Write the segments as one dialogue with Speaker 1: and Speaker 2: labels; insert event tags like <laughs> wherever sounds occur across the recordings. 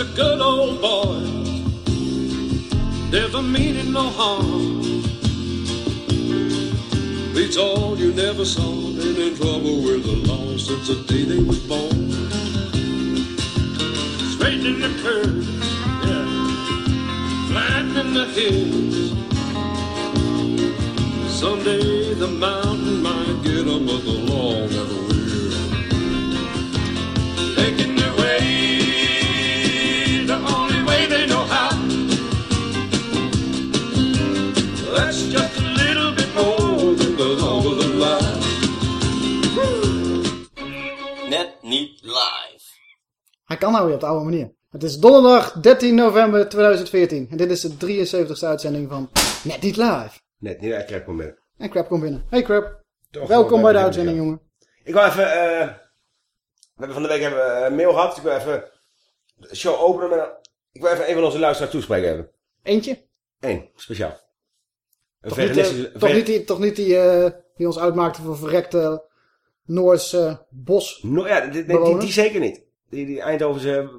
Speaker 1: a good old boy. Never meaning no harm. Beats all you never saw. Been in trouble with the law since the day they was born. Straightening the curves, yeah. Flattening the hills. Someday the mountain might get 'em, but the law never will.
Speaker 2: Kan nou weer op de oude manier. Het is donderdag 13 november 2014. En dit is de 73ste uitzending van Net Niet Live.
Speaker 3: Net niet, ik krijg hem binnen.
Speaker 2: En Crap komt binnen. Hey Crap.
Speaker 3: Toch
Speaker 2: Welkom
Speaker 3: wel
Speaker 2: bij de uitzending,
Speaker 3: ja.
Speaker 2: jongen.
Speaker 3: Ik wil even, eh, we hebben van de week hebben een mail gehad. dus Ik wil even de show openen. Met, ik wil even een van onze luisteraars toespreken hebben.
Speaker 2: Eentje?
Speaker 3: Eén, speciaal. Een
Speaker 2: Toch niet, eh, toch niet die, toch niet die, eh, die ons uitmaakte voor verrekte Noorse bos.
Speaker 3: No, ja, die zeker niet. Die, die Eindhovense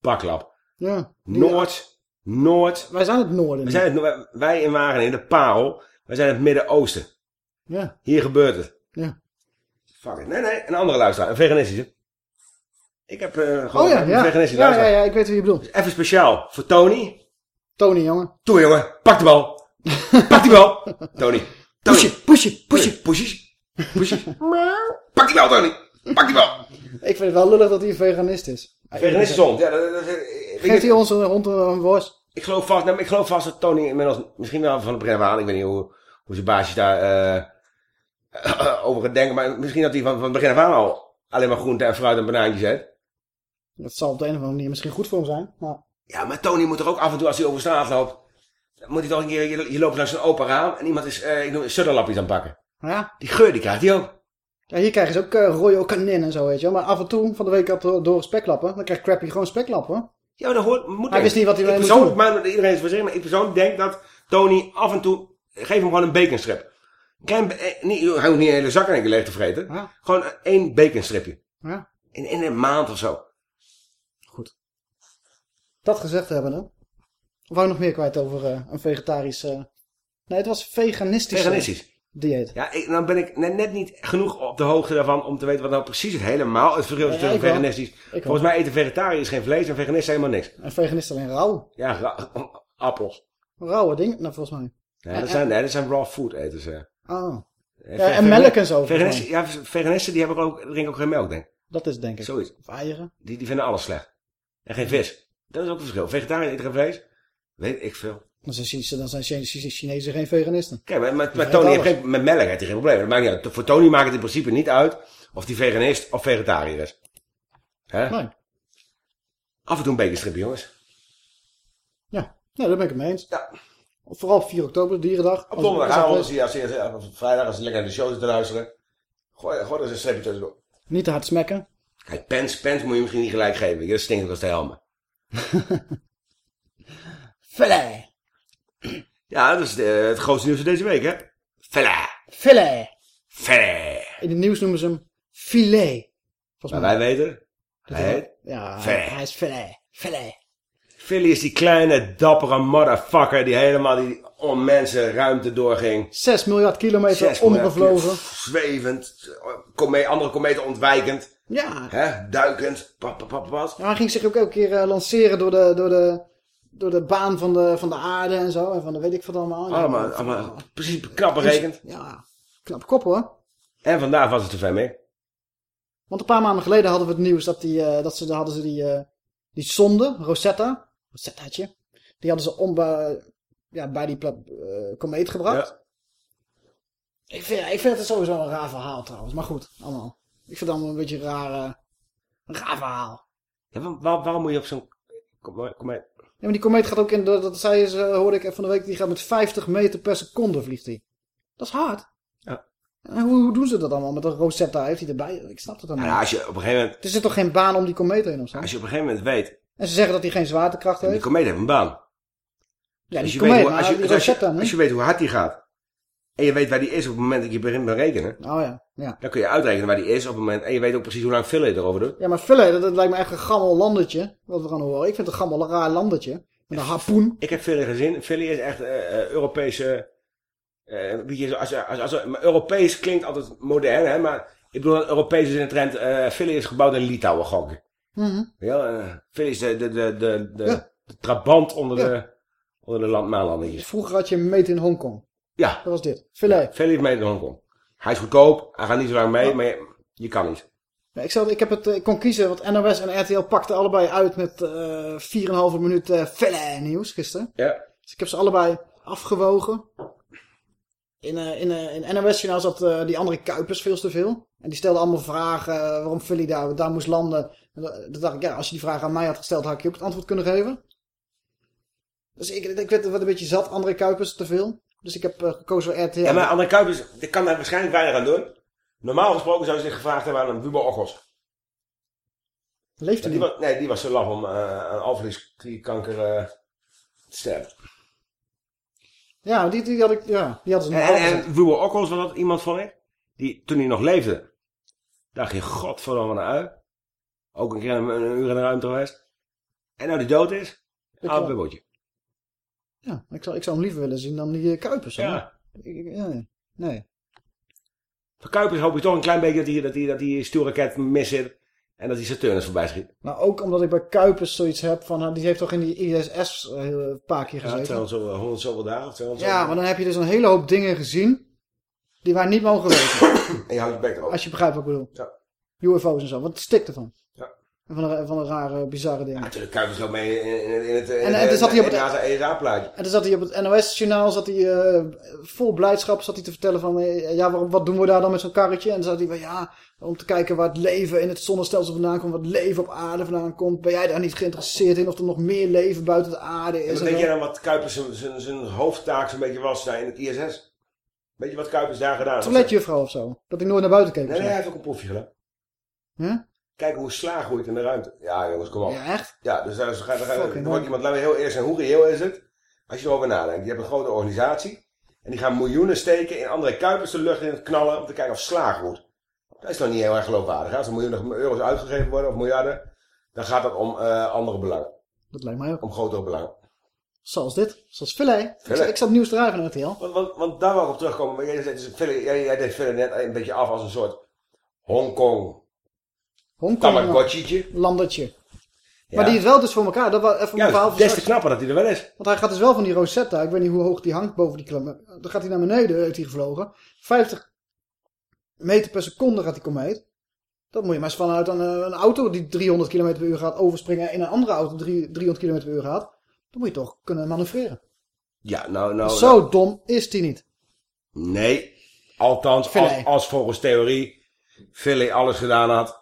Speaker 3: baklap.
Speaker 2: Ja.
Speaker 3: Noord, Noord.
Speaker 2: Wij zijn het noorden.
Speaker 3: We zijn het, wij in Wageningen, de Parel. Wij zijn het Midden-Oosten.
Speaker 2: Ja.
Speaker 3: Hier gebeurt het.
Speaker 2: Ja.
Speaker 3: Fuck it. Nee, nee, een andere luisteraar. Een veganistische. Ik heb eh, gewoon
Speaker 2: Oh ja,
Speaker 3: een
Speaker 2: ja.
Speaker 3: veganistische
Speaker 2: Ja, ja,
Speaker 3: luisteraar.
Speaker 2: ja, ik weet wie je bedoelt.
Speaker 3: Even speciaal voor Tony.
Speaker 2: Tony, jongen.
Speaker 3: Toe jongen, pak de bal. Pak die bal. <laughs> Tony. Tony.
Speaker 2: Push it, push it, push.
Speaker 3: Pushes. Pushes. Pak die bal, Tony. Pak die bal.
Speaker 2: Ik vind het wel lullig dat hij een veganist is.
Speaker 3: Veganistische hond. Ja, dat, dat,
Speaker 2: Geeft hij onze hond een worst?
Speaker 3: ik, geloof vast, nou, ik geloof vast dat Tony inmiddels, misschien wel van het begin af aan, ik weet niet hoe, hoe zijn baasje daar eh, <laughs> over gaat denken, maar misschien dat hij van, van het begin af aan al alleen maar groente en fruit en banaantjes eet.
Speaker 2: Dat zal op de een of andere manier misschien goed voor hem zijn. Maar
Speaker 3: Ja, maar Tony moet er ook af en toe, als hij over straat loopt, dan moet hij toch een keer, je, je loopt langs een open raam en iemand is, eh ik noem het, sudderlapjes aan het pakken.
Speaker 2: ja,
Speaker 3: Die geur, die krijgt hij ook.
Speaker 2: Ja, hier krijgen ze ook uh, Royal Canin en zo, weet je wel. Maar af en toe, van de week had door, door speklappen, dan krijgt Crappy gewoon speklappen.
Speaker 3: Ja, dat hoort, moet
Speaker 2: Hij wist niet wat hij moest doen.
Speaker 3: maar iedereen is voor zich, maar ik persoonlijk denk dat Tony af en toe, geef hem gewoon een baconstrip. Klein, eh, niet, hij hoeft niet een hele zak in één keer leeg te vreten.
Speaker 2: Ja.
Speaker 3: Gewoon één baconstripje.
Speaker 2: Ja,
Speaker 3: In, in een maand of zo.
Speaker 2: goed. Dat gezegd hebben, hè. Of wou nog meer kwijt over eh, een vegetarisch... eh, Nee, het was veganistisch.
Speaker 3: Veganistisch.
Speaker 2: Dieet.
Speaker 3: Ja, ik, dan ben ik net, net niet genoeg op de hoogte daarvan om te weten wat nou precies het helemaal het verschil is tussen veganistisch. Volgens mij eten vegetariërs geen vlees en veganisten helemaal niks.
Speaker 2: En veganist alleen rauw.
Speaker 3: Ja, <laughs> appels.
Speaker 2: Rauwe dingen, nou volgens mij.
Speaker 3: Nee, dat zijn, nee, dat zijn raw food eters. eh.
Speaker 2: Oh, Ja, en melk en zo,
Speaker 3: Veganisten, ja, veganisten die hebben ook, drinken ook geen melk, denk ik.
Speaker 2: dat is denk ik.
Speaker 3: Zoiets.
Speaker 2: Of eieren.
Speaker 3: Die, die vinden alles slecht. En geen vis. Dat is ook een verschil. Vegetariër eten geen vlees. Weet ik veel.
Speaker 2: Dan zijn, dan zijn Chinese Chinezen geen veganisten.
Speaker 3: Kijk, maar, maar, maar
Speaker 2: vreet
Speaker 3: Tony heeft geen, met melk heeft hij geen probleem. Dat maakt niet uit. Voor Tony maakt het in principe niet uit of die veganist of vegetariër is. Hè?
Speaker 2: Nee.
Speaker 3: Af en toe een baconstripje, jongens.
Speaker 2: Ja, nee, daar ben ik het mee eens.
Speaker 3: Ja.
Speaker 2: Vooral op 4 oktober, dierendag.
Speaker 3: Op donderdagavond,
Speaker 2: als-
Speaker 3: hij als, vrijdag, als hij lekker naar de show zit te luisteren. Gooi, gooi er eens een streepje tussendoor.
Speaker 2: Niet te hard smekken.
Speaker 3: Kijk, pens, pens moet je misschien niet gelijk geven. Dat stinkt ook als de helmen. <laughs> Ja, dat is de- het grootste nieuws van deze week, hè? Fella.
Speaker 2: Filet.
Speaker 3: Fella.
Speaker 2: In het nieuws noemen ze hem filet. Volgens
Speaker 3: Maar
Speaker 2: mij.
Speaker 3: wij weten, hij heet
Speaker 2: Ja,
Speaker 3: Filet.
Speaker 2: hij is filet. Filet.
Speaker 3: Philly is die kleine, dappere motherfucker die helemaal die onmensen ruimte doorging.
Speaker 2: 6 miljard kilometer
Speaker 3: Zes miljard
Speaker 2: omgevlogen.
Speaker 3: Zwevend, kome, andere kometen ontwijkend,
Speaker 2: Ja.
Speaker 3: hè, duikend, pap, pap, pap, pap.
Speaker 2: ja. Hij ging zich ook elke keer eh, lanceren door de, door, de, door de baan van de, van de aarde en zo. En van de weet ik wat allemaal. Ja,
Speaker 3: Allemaal, allemaal precies knap berekend.
Speaker 2: Ja, knap kop hoor.
Speaker 3: En vandaag was het te ver mee.
Speaker 2: Want een paar maanden geleden hadden we het nieuws dat, die, eh, dat ze, hadden ze die, eh, die zonde, Rosetta, Rosettaatje, die hadden ze om bij, ja, bij die eh, komeet gebracht.
Speaker 3: Ja.
Speaker 2: Ik, vind, ik vind het sowieso een raar verhaal trouwens, maar goed, allemaal. Ik vind het allemaal een beetje een raar, eh, een raar verhaal.
Speaker 3: Ja, waar- waar- waarom moet je op zo'n... Kom, maar- kom maar.
Speaker 2: Ja, maar die komeet gaat ook in, dat, dat zei ze, hoorde ik van de week, die gaat met 50 meter per seconde vliegt die. Dat is hard.
Speaker 3: Ja.
Speaker 2: En hoe, hoe doen ze dat allemaal? Met een Rosetta heeft hij erbij? Ik snap het dan
Speaker 3: Nou,
Speaker 2: niet.
Speaker 3: ja, als je op een gegeven moment,
Speaker 2: Er zit toch geen baan om die komeet heen of zo?
Speaker 3: als je op een gegeven moment weet,
Speaker 2: En ze zeggen dat hij geen zwaartekracht
Speaker 3: die
Speaker 2: heeft.
Speaker 3: komeet heeft een baan.
Speaker 2: Ja,
Speaker 3: als
Speaker 2: die komeet,
Speaker 3: weet hoe,
Speaker 2: maar
Speaker 3: als, je,
Speaker 2: die
Speaker 3: als, je,
Speaker 2: Rosetta, hè?
Speaker 3: als je weet hoe hard die gaat, en je weet waar die is op het moment dat je begint met rekenen,
Speaker 2: Oh ja. Ja.
Speaker 3: Dan kun je uitrekenen waar die is op het moment. En je weet ook precies hoe lang Philly erover doet.
Speaker 2: Ja, maar Philly, dat, dat lijkt me echt een gammel landetje. Wat we gaan horen. Ik vind het een gammel raar landetje. Met een harpoen.
Speaker 3: Ik heb Philly gezien. Philly is echt eh eh, Europese... eh, je, als, als, als, maar Europees klinkt altijd modern, hè, maar ik bedoel, dat Europees is in de trend. eh Philly is gebouwd in Litouwen, gok ik.
Speaker 2: Mhm.
Speaker 3: Ja, Philly is de, de, de, de, de,
Speaker 2: Ja.
Speaker 3: de trabant onder
Speaker 2: Ja.
Speaker 3: de, onder de land, maanlandetjes.
Speaker 2: Vroeger had je een meet in Hongkong.
Speaker 3: Ja,
Speaker 2: Dat was dit. Philly.
Speaker 3: Philly is mee in Hongkong. Hij is goedkoop, hij gaat niet zo lang mee, maar je, je kan niet.
Speaker 2: Ja, ik, zou, ik, heb het, eh, ik kon kiezen, want NOS en RTL pakten allebei uit met eh 4,5 minuut eh Philly nieuws gisteren.
Speaker 3: Ja,
Speaker 2: Dus ik heb ze allebei afgewogen. In, in, in NOS-journaal zat die andere Kuipers veel te veel. En die stelde allemaal vragen waarom Philly daar, daar moest landen. En dacht ik, ja, als je die vraag aan mij had gesteld, had ik je ook het antwoord kunnen geven. Dus ik, ik werd wat een beetje zat, andere Kuipers te veel. Dus ik heb eh, gekozen voor RTL.
Speaker 3: ja maar André Kuipers die kan daar waarschijnlijk weinig aan doen. Normaal gesproken zou ze zich gevraagd hebben aan een Wubo Ochels.
Speaker 2: Leeft niet.
Speaker 3: was, nee, die was zo laf om uh, aan alvleesklierkanker eh, te sterven.
Speaker 2: Ja, die, die had ik, ja, die hadden ze nog
Speaker 3: en, en was dat iemand van ik. Die toen hij nog leefde. Dacht je, godverdomme een ui. Ook een keer een, uur in de ruimte geweest. En nou die dood is.
Speaker 2: Wel.
Speaker 3: bubbeltje.
Speaker 2: Ja, ik zou, ik zou hem liever willen zien dan die eh, Kuipers.
Speaker 3: Ja.
Speaker 2: Ja, nee.
Speaker 3: Voor Kuipers hoop ik toch een klein beetje dat hij dat die, dat die stuurraket mis zit. En dat zijn turners voorbij schiet.
Speaker 2: Nou, ook omdat ik bij Kuipers zoiets heb van, nou, die heeft toch in die ISS eh, heel- een paar keer
Speaker 3: Ja,
Speaker 2: gezeten.
Speaker 3: 200 zoveel, 100 zoveel of 200
Speaker 2: Ja, maar dan heb je dus een hele hoop dingen gezien die wij niet mogen weten. <coughs>
Speaker 3: En je houdt je bek erop.
Speaker 2: als je begrijpt wat ik bedoel.
Speaker 3: Ja.
Speaker 2: UFO's en zo, want het stikt ervan.
Speaker 3: Ja.
Speaker 2: En van de, van de rare, bizarre
Speaker 3: Ja,
Speaker 2: dingen.
Speaker 3: natuurlijk, Kuipers loopt mee in, in, het,
Speaker 2: En-
Speaker 3: het,
Speaker 2: en toen zat hij op het-
Speaker 3: ESA-plaatje.
Speaker 2: En toen zat hij op het NOS-journaal, zat hij eh, vol blijdschap, zat hij te vertellen van, eh, ja, waarom, wat doen we daar dan met zo'n karretje? En dan zat hij van, ja, om te kijken waar het leven in het zonnestelsel vandaan komt, wat leven op aarde vandaan komt. Ben jij daar niet geïnteresseerd in of er nog meer leven buiten de aarde
Speaker 3: En
Speaker 2: is? en
Speaker 3: denk jij dan wat Kuipers zijn, hoofdtaak zo'n beetje was daar in het ISS? Weet je wat Kuipers daar gedaan heeft?
Speaker 2: Toiletjuffrouw of zo. Dat ik nooit naar buiten keek.
Speaker 3: Nee, nee, hij heeft ook een proefje gedaan.
Speaker 2: Huh?
Speaker 3: Kijken hoe sla groeit in de ruimte. Ja jongens, kom op. Ja,
Speaker 2: Ja, echt?
Speaker 3: dus daar,
Speaker 2: Fucking
Speaker 3: wordt
Speaker 2: hell.
Speaker 3: iemand, laten we heel eerst zijn, hoe reëel is het? Als je erover nadenkt. Je hebt een grote organisatie. En die gaan miljoenen steken in andere Kuipers de lucht in het knallen om te kijken of sla groeit. Dat is nog niet heel erg geloofwaardig. hè? Als er miljoenen euro's uitgegeven worden, of miljarden, dan gaat het om eh, andere belangen.
Speaker 2: Dat lijkt mij ook.
Speaker 3: Om grotere belangen.
Speaker 2: Zoals dit. Zoals filet. Ik, ik zat nieuws te draaien van RTL.
Speaker 3: Want, want, want daar wil ik op terugkomen. Maar jij, Philly- jij, jij deed verder net een beetje af als een soort Hongkong
Speaker 2: Hongkong.
Speaker 3: Tamagotchi'tje.
Speaker 2: Landertje.
Speaker 3: Ja.
Speaker 2: Maar die is wel dus voor elkaar. Dat was even
Speaker 3: Ja,
Speaker 2: voor
Speaker 3: des te knapper dat hij er wel is.
Speaker 2: Want hij gaat dus wel van die Rosetta. Ik weet niet hoe hoog die hangt boven die klim. Dan gaat hij naar beneden, heeft hij gevlogen. 50 meter per seconde gaat die komeet. Dat moet je maar eens vanuit een, eh, een auto die 300 km per uur gaat overspringen. in een andere auto die 300 km per uur gaat. Dan moet je toch kunnen manoeuvreren.
Speaker 3: Ja, nou, nou.
Speaker 2: Zo dom is die niet.
Speaker 3: Nee. Althans, als, als volgens theorie Philly alles gedaan had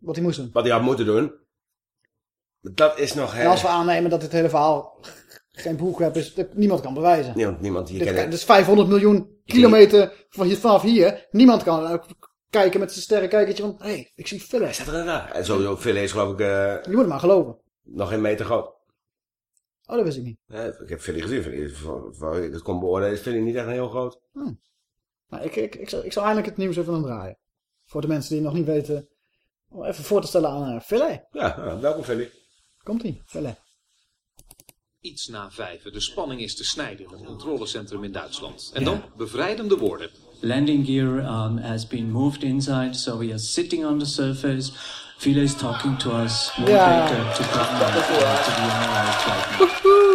Speaker 2: Wat hij moest doen.
Speaker 3: wat hij had moeten doen. Dat is nog...
Speaker 2: En als we aannemen dat dit hele verhaal geen broekweb is. Dat niemand kan bewijzen.
Speaker 3: Niemand, niemand
Speaker 2: Dit, kan-
Speaker 3: het.
Speaker 2: dit is 500 miljoen kilometer van hier, vanaf hier. Niemand kan kijken met zijn sterrenkijkertje van... Hé, hey, ik zie Philly.
Speaker 3: Hij staat er. En sowieso, Philly is geloof ik eh,
Speaker 2: Je moet het maar geloven.
Speaker 3: nog geen meter groot.
Speaker 2: Oh, dat wist ik niet.
Speaker 3: Ja, ik heb Philly gezien. Philly, voor, ik het kon beoordelen is Philly niet echt heel groot.
Speaker 2: Nou, ik, ik, ik, zal, ik zal eindelijk het nieuws even aan draaien. Voor de mensen die nog niet weten. Om even voor te stellen aan uh, Filet.
Speaker 3: Ja, nou, welkom Philly.
Speaker 2: Komt-ie, Filet.
Speaker 4: Iets na vijven. De spanning is te snijden in het controlecentrum in Duitsland. En dan bevrijdende woorden.
Speaker 5: landing gear um, has been moved inside, so we are sitting on the surface. Vila is talking to us. To come back uh, to right now.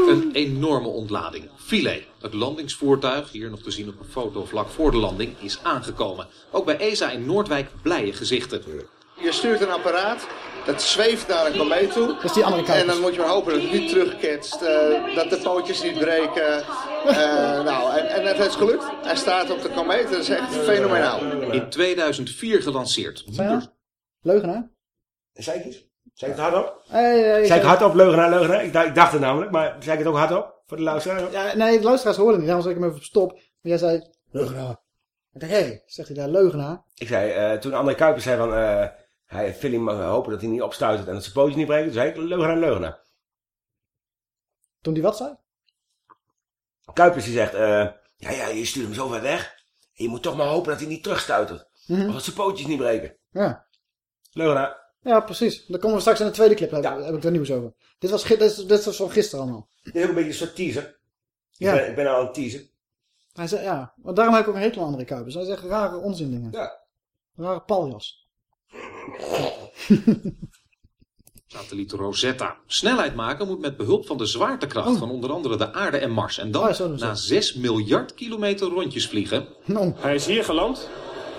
Speaker 4: Een enorme ontlading. Filet, het landingsvoertuig, hier nog te zien op een foto vlak voor de landing, is aangekomen. Ook bij ESA in Noordwijk blije gezichten.
Speaker 6: Je stuurt een apparaat, dat zweeft naar een komeet toe.
Speaker 2: Dat is die andere
Speaker 6: En
Speaker 2: kant.
Speaker 6: dan moet je maar hopen dat het niet terugketst, eh, dat de pootjes niet breken. Eh, <laughs> nou, en, en het is gelukt. Hij staat op de komeet, dat is echt fenomenaal.
Speaker 4: In 2004 gelanceerd.
Speaker 2: Ja? Leugenaar?
Speaker 3: Zei ik iets? Zei ik het hardop?
Speaker 2: Hey, hey,
Speaker 3: Zei ik hardop, leugenaar, leugenaar? Ik dacht, ik dacht het namelijk, maar zei ik het ook hardop? Voor de luisteraar?
Speaker 2: Ja, nee, de luisteraars hoorden niet. Daarom zet ik hem even op stop. Maar jij zei, leugenaar. Ik dacht, hé, hey, zegt hij daar, leugenaar?
Speaker 3: Ik zei, eh, toen André Kuipers zei van, eh hij Philly mag hopen dat hij niet opstuitert en dat zijn pootjes niet breken, toen zei ik, leugenaar, leugenaar.
Speaker 2: Toen die wat zei?
Speaker 3: Kuipers die zegt, eh, ja, ja, je stuurt hem zo ver weg. En je moet toch maar hopen dat hij niet terugstuitert.
Speaker 2: Mhm.
Speaker 3: Of dat zijn pootjes niet breken.
Speaker 2: Ja.
Speaker 3: Leugenaar.
Speaker 2: ja, precies. Dan komen we straks in de tweede clip,
Speaker 3: Ja.
Speaker 2: heb ik er nieuws over. Dit was, dit, is- dit was van gisteren allemaal.
Speaker 3: Dit is ook een beetje een soort teaser.
Speaker 2: Ja.
Speaker 3: Ik, ben, ik ben aan het teasen.
Speaker 2: Hij zei, ja, maar daarom heb ik ook een hekel aan André Kuipers. Hij zegt rare onzin dingen.
Speaker 3: Ja.
Speaker 2: Rare paljas. <laughs>
Speaker 4: Satelliet Rosetta. Snelheid maken moet met behulp van de zwaartekracht
Speaker 2: Oh.
Speaker 4: van onder andere de aarde en Mars. En
Speaker 2: Oh,
Speaker 4: dan
Speaker 2: zo doen ze
Speaker 4: na
Speaker 2: dat.
Speaker 4: 6 miljard kilometer rondjes vliegen.
Speaker 2: Nou,
Speaker 7: Hij is hier geland.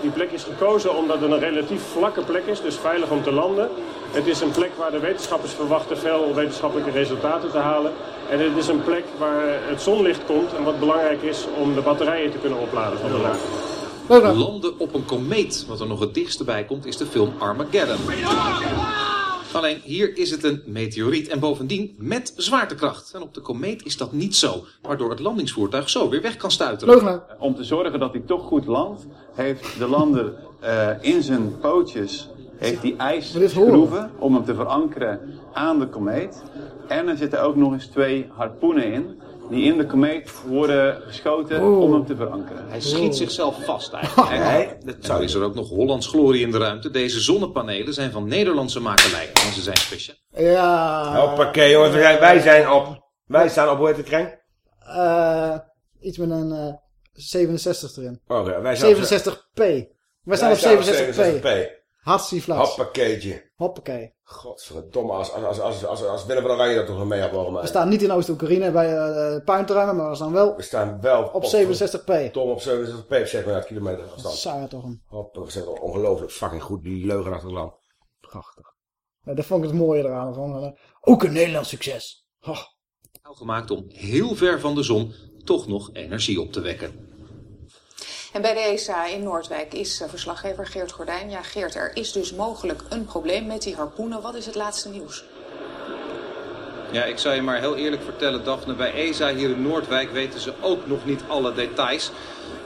Speaker 7: Die plek is gekozen omdat het een relatief vlakke plek is, dus veilig om te landen. Het is een plek waar de wetenschappers verwachten veel wetenschappelijke resultaten te halen. En het is een plek waar het zonlicht komt en wat belangrijk is om de batterijen te kunnen opladen van de ruimte.
Speaker 2: Leuk dan.
Speaker 4: Landen op een komeet. Wat er nog het dichtste bij komt is de film Armageddon. Alleen hier is het een meteoriet en bovendien met zwaartekracht. En op de komeet is dat niet zo, waardoor het landingsvoertuig zo weer weg kan
Speaker 2: nou.
Speaker 8: Om te zorgen dat hij toch goed landt, heeft de lander eh, in zijn pootjes heeft die ijsschroeven om hem te verankeren aan de komeet. En er zitten ook nog eens twee harpoenen in, die in de komeet worden geschoten om hem te verankeren.
Speaker 4: Hij schiet zichzelf vast <laughs> eigenlijk. En,
Speaker 3: zou
Speaker 4: dan is er ook nog Hollands glorie in de ruimte. Deze zonnepanelen zijn van Nederlandse makelij. En ze zijn speciaal.
Speaker 2: Ja.
Speaker 3: Hoppakee jongens, wij zijn, wij zijn op. Wij staan op, hoe heet het kreng?
Speaker 2: eh, iets met een eh 67 erin.
Speaker 3: Oh, ja, wij zijn
Speaker 2: 67p. Wij
Speaker 3: Wij
Speaker 2: staan op
Speaker 3: staan
Speaker 2: 67p. Hartstikke.
Speaker 3: Hoppakeetje.
Speaker 2: Hoppakee.
Speaker 3: Godverdomme, als, als, als, als, als, als Willem van Oranje dat toch nog mee had mogen
Speaker 2: We
Speaker 3: maken.
Speaker 2: staan niet in Oost-Oekraïne bij puinterreinen, maar we staan wel
Speaker 3: We staan wel
Speaker 2: op 67p.
Speaker 3: Tom op 67p op 6 miljard kilometer afstand.
Speaker 2: Saai toch een.
Speaker 3: Hoppa, we zijn ongelooflijk fucking goed, die leugenachtig land.
Speaker 2: Prachtig. Ja, dat vond ik het mooie eraan. Gewoon, eh, ook een Nederlands succes. Oh.
Speaker 4: Gemaakt om heel ver van de zon toch nog energie op te wekken.
Speaker 9: En bij de ESA in Noordwijk is eh, verslaggever Geert Gordijn. Ja, Geert, er is dus mogelijk een probleem met die harpoenen. Wat is het laatste nieuws?
Speaker 4: Ja, ik zou je maar heel eerlijk vertellen, Daphne. Bij ESA hier in Noordwijk weten ze ook nog niet alle details.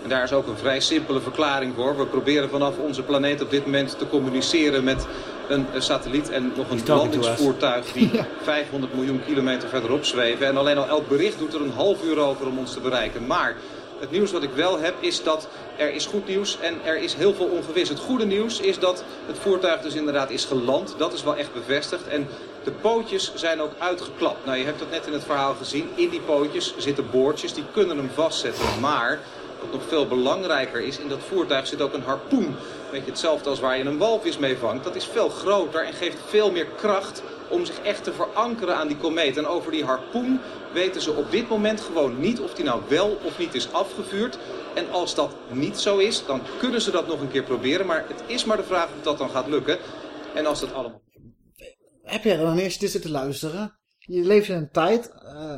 Speaker 4: En daar is ook een vrij simpele verklaring voor. We proberen vanaf onze planeet op dit moment te communiceren met een, een satelliet en nog een landingsvoertuig die <laughs> 500 miljoen kilometer verderop zweven. En alleen al elk bericht doet er een half uur over om ons te bereiken. Maar het nieuws wat ik wel heb is dat er is goed nieuws en er is heel veel ongewis. Het goede nieuws is dat het voertuig dus inderdaad is geland. Dat is wel echt bevestigd. En de pootjes zijn ook uitgeklapt. Nou, je hebt het net in het verhaal gezien. In die pootjes zitten boordjes, die kunnen hem vastzetten. Maar wat nog veel belangrijker is, in dat voertuig zit ook een harpoen. Weet je, hetzelfde als waar je een walvis mee vangt. Dat is veel groter en geeft veel meer kracht om zich echt te verankeren aan die komeet. En over die harpoen weten ze op dit moment gewoon niet of die nou wel of niet is afgevuurd. En als dat niet zo is, dan kunnen ze dat nog een keer proberen. Maar het is maar de vraag of dat dan gaat lukken. En als dat allemaal...
Speaker 2: Heb jij er dan eerst dit zitten luisteren? Je leeft in een tijd, eh,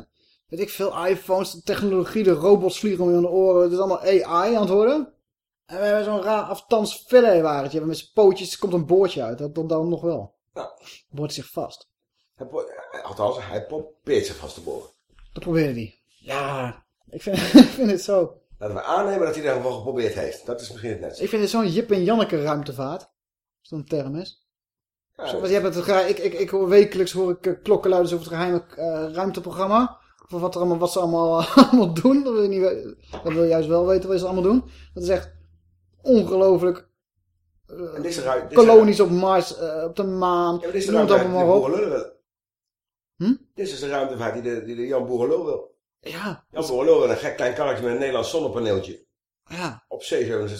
Speaker 2: weet ik veel, iPhones, de technologie, de robots vliegen om je aan de oren. Het is allemaal AI aan het worden. En we hebben zo'n raar aftans wagentje Met zijn pootjes komt een boordje uit. Dat, dat dan nog wel.
Speaker 3: Nou.
Speaker 2: Boort zich vast.
Speaker 3: Hij po- Althans, hij probeert zich vast te boren.
Speaker 2: Dat probeerde hij. Ja, ik vind, <laughs> ik vind het zo.
Speaker 3: Laten we aannemen dat hij dat gewoon geprobeerd heeft. Dat is misschien het net.
Speaker 2: Ik vind het zo'n Jip en Janneke ruimtevaart. Als dat een term is.
Speaker 3: Ja,
Speaker 2: Zo, want je hebt het, ik, ik, ik hoor wekelijks hoor ik eh, klokkenluiders over het geheime eh, ruimteprogramma. Of wat, er allemaal, wat ze allemaal, <laughs> allemaal doen. Dat wil, je niet, dat wil je juist wel weten wat ze allemaal doen. Dat is echt ongelooflijk.
Speaker 3: Ru- deze-
Speaker 2: kolonies op Mars, eh, op de maan.
Speaker 3: Ja, maar dit is
Speaker 2: allemaal maar op. Hm?
Speaker 3: Dit is de ruimtevaart die de, die de Jan Boerenlul wil.
Speaker 2: Ja,
Speaker 3: Jan Boerenlul wil een gek klein karretje met een Nederlands zonnepaneeltje.
Speaker 2: ja.
Speaker 3: Op C67.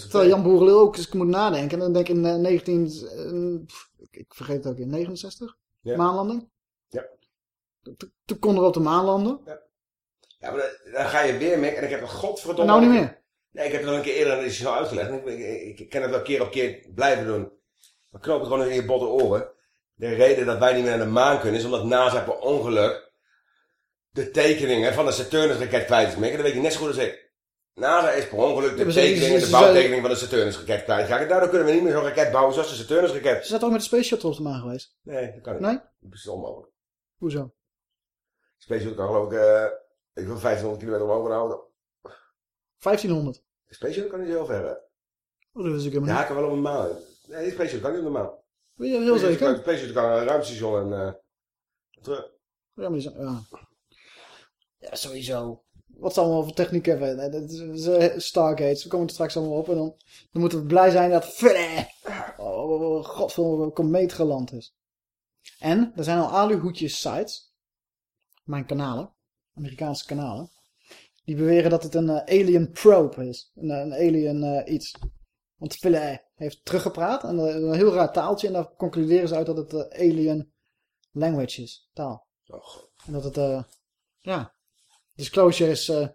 Speaker 2: Terwijl Jan Boerenlul ook eens moet nadenken. En dan denk ik in eh, 19... eh, pff, ik- vergeet het ook in 69?
Speaker 3: Ja.
Speaker 2: Maanlanding?
Speaker 3: Ja.
Speaker 2: Toen- konden we op de maan landen.
Speaker 3: Ja, maar dan, ga je weer mee. En ik heb
Speaker 2: Maar
Speaker 3: godverdomme...
Speaker 2: nou niet meer.
Speaker 3: Nee, ik heb het al een keer eerder show uitgelegd. Ik, ik, ik kan het wel keer op keer blijven doen. Maar knoop het gewoon in je botte oren. De reden dat wij niet meer naar de maan kunnen is omdat NASA per ongeluk de tekeningen van de Saturnus-raket kwijt is. Mick. Dat weet je net zo goed als ik. NASA is per ongeluk de
Speaker 2: Ja,
Speaker 3: tekeningen, de bouwtekening van de Saturnus-raket kwijtgeraakt. Daardoor kunnen we niet meer zo'n raket bouwen zoals de Saturnus-raket.
Speaker 2: Ze zat ook met de Space Shuttle op de maan geweest.
Speaker 3: Nee, dat kan niet.
Speaker 2: Nee?
Speaker 3: Dat is onmogelijk.
Speaker 2: Hoezo?
Speaker 3: Space Shuttle kan geloof ik, eh, ik wil 1500 kilometer omhoog houden.
Speaker 2: 1500.
Speaker 3: Space Shuttle kan niet zo ver. hè.
Speaker 2: Oh, dat wist ik helemaal
Speaker 3: Ja,
Speaker 2: niet.
Speaker 3: kan wel op een maan. Nee, Space Shuttle kan niet op de maan.
Speaker 2: Weet je dat heel zeker?
Speaker 3: Shuttle kan een ruimtestation en eh terug.
Speaker 2: Ja, maar die zijn- ja. ja, sowieso. wat ze allemaal voor techniek hebben. En dat is, eh, Stargates, we komen er straks allemaal op. En dan, dan moeten we blij zijn dat... Oh, godverdomme, een komeet geland is. En er zijn al aluhoedjes sites. Mijn kanalen. Amerikaanse kanalen. Die beweren dat het een eh, alien probe is. Een, een alien eh, iets. Want Philae heeft teruggepraat. En een heel raar taaltje. En daar concluderen ze uit dat het eh, alien language is. Taal. En dat het... eh ja. Disclosure is, eh,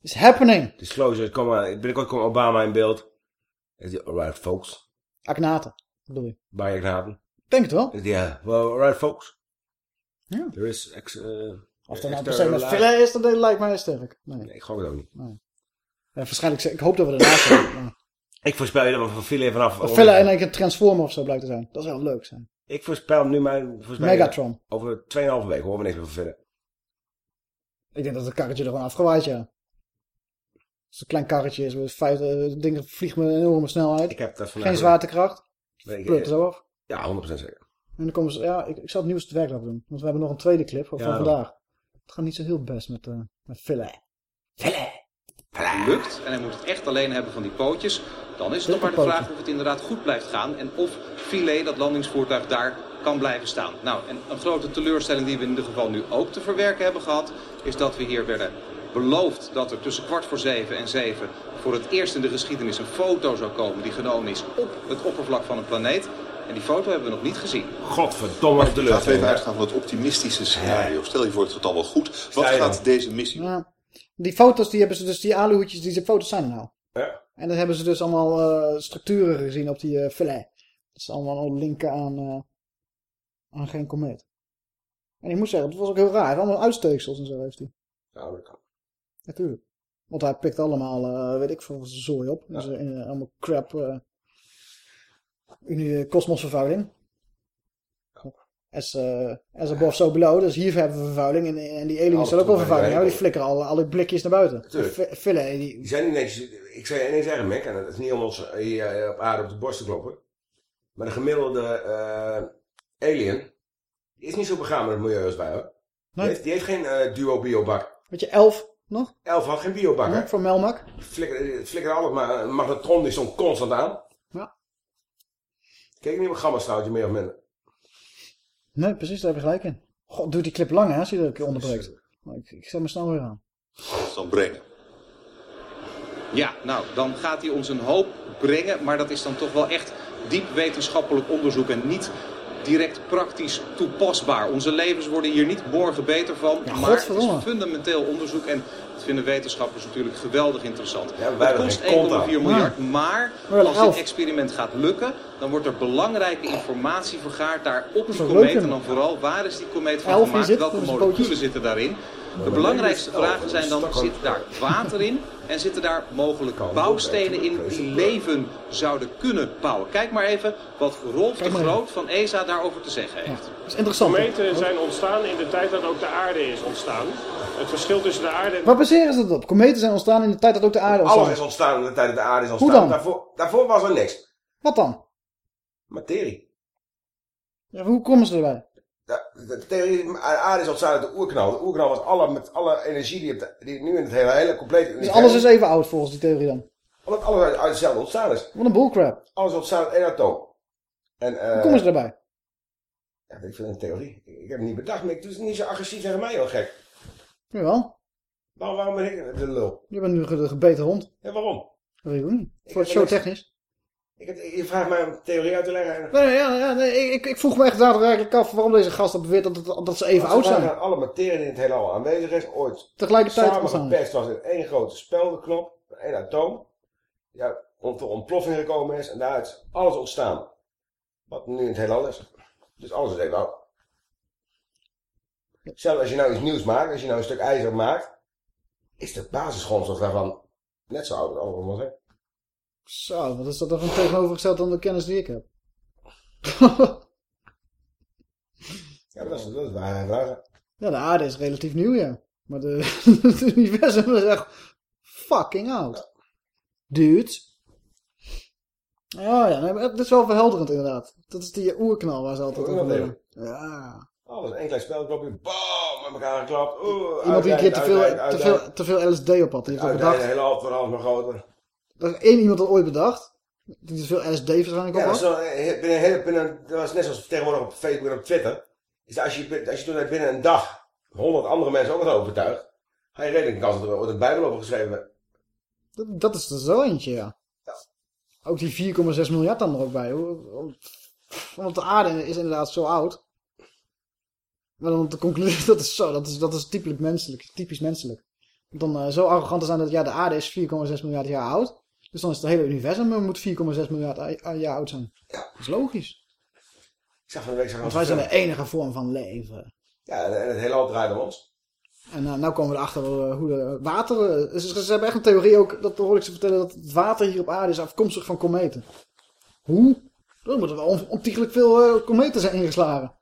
Speaker 2: is happening.
Speaker 3: Disclosure, kom maar, binnenkort komt Obama in beeld. Alright folks?
Speaker 2: Agnaten, bedoel je?
Speaker 3: Bij Agnaten.
Speaker 2: Denk het wel.
Speaker 3: Ja, well, alright folks.
Speaker 2: Ja.
Speaker 3: Er is ex... eh,
Speaker 2: Of dat nou per se met. Philae is, dat lijkt mij sterk. Nee.
Speaker 3: Nee, ik geloof het ook niet.
Speaker 2: nee. Ja, waarschijnlijk, ik hoop dat we ernaast zijn.
Speaker 3: Ik voorspel je dat we van Philae vanaf...
Speaker 2: In één keer een Transformer of zo blijkt te zijn. Dat zou wel leuk zijn.
Speaker 3: Ik voorspel nu mijn... voorspelling-
Speaker 2: Megatron.
Speaker 3: Over 2,5 weken horen we niks meer van Philae.
Speaker 2: Ik denk dat het karretje er gewoon afgewaaid, ja. Als het een klein karretje is, met vijf, eh, het ding vliegt met een enorme snelheid.
Speaker 3: Ik heb dat vandaag...
Speaker 2: Geen zwaartekracht. Pleurt er zo af.
Speaker 3: Ja, 100% zeker.
Speaker 2: En dan komen ze, ja, ik, ik zal het nieuws het werk laten doen. Want we hebben nog een tweede clip van
Speaker 3: Ja.
Speaker 2: vandaag. Het gaat niet zo heel best met, eh met Philae.
Speaker 4: lukt en hij moet het echt alleen hebben van die pootjes, dan is het nog maar de vraag of het inderdaad goed blijft gaan en of filet, dat landingsvoertuig, daar kan blijven staan. Nou, en een grote teleurstelling die we in ieder geval nu ook te verwerken hebben gehad, is dat we hier werden beloofd dat er tussen kwart voor zeven en zeven voor het eerst in de geschiedenis een foto zou komen die genomen is op het oppervlak van een planeet. En die foto hebben we nog niet gezien.
Speaker 3: Godverdomme
Speaker 10: Laten we even
Speaker 3: teleurstelling.
Speaker 10: uitgaan van het optimistische scenario. Stel je voor het gaat allemaal goed. Wat gaat
Speaker 3: dan.
Speaker 10: deze missie
Speaker 2: Ja. Die foto's, die hebben ze dus, die aluhoedjes, die foto's zijn er nou.
Speaker 3: Ja.
Speaker 2: En dan hebben ze dus allemaal eh, structuren gezien op die eh Philae. Dat is allemaal linken aan, eh, aan geen komeet. En ik moet zeggen, het was ook heel raar. Allemaal uitsteeksels en zo heeft hij.
Speaker 3: Ja, dat kan.
Speaker 2: Natuurlijk. Want hij pikt allemaal, eh, weet ik veel, zijn zooi op. Dus, eh, allemaal crap. eh in die kosmosvervuiling. As, eh, as above, so below. Dus hier hebben we vervuiling. En, en die aliens
Speaker 3: Alle
Speaker 2: zullen ook wel vervuiling hebben. Die flikkeren alle, alle blikjes naar buiten. Philae, die,
Speaker 3: Die zijn niet netjes. Ik zou je één ding zeggen, Mick, en dat is niet om ons hier eh, op aarde op de borst te kloppen. Maar de gemiddelde eh, alien die is niet zo begaan met het milieu als wij hoor. Die, heeft, die heeft geen eh, duo biobak.
Speaker 2: weet je, elf nog?
Speaker 3: Elf had geen biobak, hè?
Speaker 2: Hm, van Melmak.
Speaker 3: Flikker, flikker alles, maar een magnetron die stond constant aan.
Speaker 2: Ja.
Speaker 3: Kijk niet op een gamma-straaltje meer of minder.
Speaker 2: Nee, precies, daar heb je gelijk in. God, duurt die clip lang hè, als je er een keer onderbreekt. Maar ik, ik zet me snel weer aan.
Speaker 10: dan brengen?
Speaker 4: Ja, nou, dan gaat hij ons een hoop brengen, maar dat is dan toch wel echt diep wetenschappelijk onderzoek en niet direct praktisch toepasbaar. Onze levens worden hier niet morgen beter van,
Speaker 2: Ja,
Speaker 4: maar het is fundamenteel onderzoek en dat vinden wetenschappers natuurlijk geweldig interessant.
Speaker 3: Ja,
Speaker 4: het kost
Speaker 3: geen kont
Speaker 4: 1,4
Speaker 3: aan.
Speaker 4: miljard, maar als dit experiment gaat lukken, dan wordt er belangrijke informatie vergaard daar op die komeet en dan vooral waar is die komeet van gemaakt, welke moleculen zitten daarin. De belangrijkste vragen zijn dan, zit daar water in en zitten daar mogelijk bouwstenen in die leven zouden kunnen bouwen? Kijk maar even wat Rolf de Groot van ESA daarover te zeggen
Speaker 2: Ja,
Speaker 4: heeft.
Speaker 2: dat is interessant. hè?
Speaker 7: Kometen zijn ontstaan in de tijd dat ook de aarde is ontstaan. Het verschil tussen de aarde en
Speaker 2: Waar baseren ze dat op? Kometen zijn ontstaan in de tijd dat ook de aarde
Speaker 3: Alles
Speaker 2: ontstaan
Speaker 3: is
Speaker 2: is.
Speaker 3: ontstaan in de tijd dat de aarde is
Speaker 2: Hoe
Speaker 3: ontstaan.
Speaker 2: dan?
Speaker 3: Daarvoor, daarvoor was er niks.
Speaker 2: Wat dan?
Speaker 3: Materie.
Speaker 2: Ja, hoe komen ze erbij?
Speaker 3: De, de theorie, de aarde is ontstaan uit de oerknal. De oerknal was alle, met alle energie die, nu in het hele, hele complete
Speaker 2: Dus alles is even oud volgens die theorie dan.
Speaker 3: Omdat alles uit, uit hetzelfde ontstaan is.
Speaker 2: Wat een bullcrap.
Speaker 3: Alles ontstaan uit één atoom. En, eh,
Speaker 2: Hoe komen ze erbij?
Speaker 3: Ja, ik vind het een theorie. Ik, heb het niet bedacht, maar ik doe het niet zo agressief tegen mij, joh, gek.
Speaker 2: Jawel.
Speaker 3: Waarom, waarom ben ik de lul?
Speaker 2: Je bent nu de gebeten hond.
Speaker 3: Ja, waarom?
Speaker 2: Dat weet ik ook niet. Voor het
Speaker 3: heb niks-
Speaker 2: showtechnisch.
Speaker 3: Ik, heb- je vraagt mij een theorie uit te leggen.
Speaker 2: Nee, ja, ja, nee, ik, ik vroeg me echt daadwerkelijk af waarom deze gasten beweert dat, het, dat ze even oud zijn.
Speaker 3: Dat alle materie die in het heelal aanwezig is, ooit
Speaker 2: Tegelijkertijd
Speaker 3: samen
Speaker 2: ontstaan.
Speaker 3: gepest was in één grote speldenknop, één atoom, ja, om tot ontploffing gekomen is en daaruit is alles ontstaan. Wat nu in het heelal is. Dus alles is even oud. Zelfs als je nou iets nieuws maakt, als je nou een stuk ijzer maakt, is de basisgrondstof daarvan net zo oud als allemaal zijn.
Speaker 2: Zo, wat is dat dan van tegenovergesteld aan de kennis die ik heb? <laughs>
Speaker 3: Ja, dat is, dat is waar vragen.
Speaker 2: ja, de aarde is relatief nieuw, ja. Maar de, <laughs> het universum is echt fucking oud. Dude. Ja, ja, nee, maar het is wel verhelderend inderdaad. Dat is die oerknal waar ze altijd over hebben. Ja.
Speaker 3: Alles, één klein speldenknopje, bam, aan elkaar geklapt. Oeh,
Speaker 2: Iemand die een keer te veel, te veel, te veel LSD op had. Die heeft dat bedacht.
Speaker 3: hele half van alles maar groter.
Speaker 2: Dat is één iemand dat ooit bedacht. Die te veel LSD waarschijnlijk
Speaker 3: Ja,
Speaker 2: op
Speaker 3: dat, is
Speaker 2: had.
Speaker 3: zo, eh, binnen, binnen, dat was net zoals tegenwoordig op Facebook en op Twitter. Is dat als je, als je toen binnen een dag honderd andere mensen ook nog overtuigt, ga je redelijk kans dat er ooit een Bijbel over geschreven.
Speaker 2: Dat, dat is er zo eentje, ja. Ook die 4,6 miljard dan er ook bij. Want de aarde is inderdaad zo oud. Maar dan te concluderen, <laughs> dat is zo, dat is, dat is typisch menselijk. Typisch menselijk. Om Dan eh, zo arrogant te zijn dat ja, de aarde is 4,6 miljard jaar oud. Dus dan is het hele universum eh, moet 4,6 miljard jaar oud zijn. Dat is logisch.
Speaker 3: Ik zag van de week zag ik
Speaker 2: Want wij zijn de enige vorm van leven.
Speaker 3: Ja, en het hele land draait om ons.
Speaker 2: En uh, nou komen we erachter uh, hoe de water... Ze, ze, hebben echt een theorie ook, dat hoor ik ze vertellen, dat het water hier op aarde is afkomstig van kometen. Hoe? Er moeten wel on ontiegelijk veel uh, kometen zijn ingeslagen.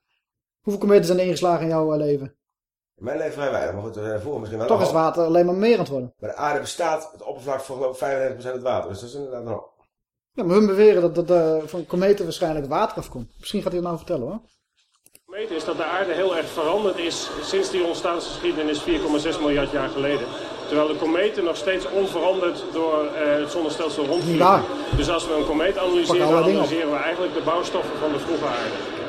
Speaker 2: Hoeveel kometen zijn er ingeslagen in jouw uh, leven?
Speaker 3: In mijn leven vrij weinig, maar goed, er voor misschien wel
Speaker 2: Toch is water alleen maar meer aan het worden.
Speaker 3: Maar de aarde bestaat, het oppervlak van geloof ik 95% het water. Dus dat is inderdaad nog.
Speaker 2: Ja, maar hun beweren dat, dat uh, van kometen waarschijnlijk water afkomt. Misschien gaat hij het nou vertellen hoor.
Speaker 7: Meten is dat de aarde heel erg veranderd is sinds die ontstaansgeschiedenis 4,6 miljard jaar geleden. Terwijl de kometen nog steeds onveranderd door uh, het zonnestelsel rondvliegen.
Speaker 2: Ja.
Speaker 7: Dus als we een komeet analyseren, dan analyseren we eigenlijk de bouwstoffen van de vroege aarde.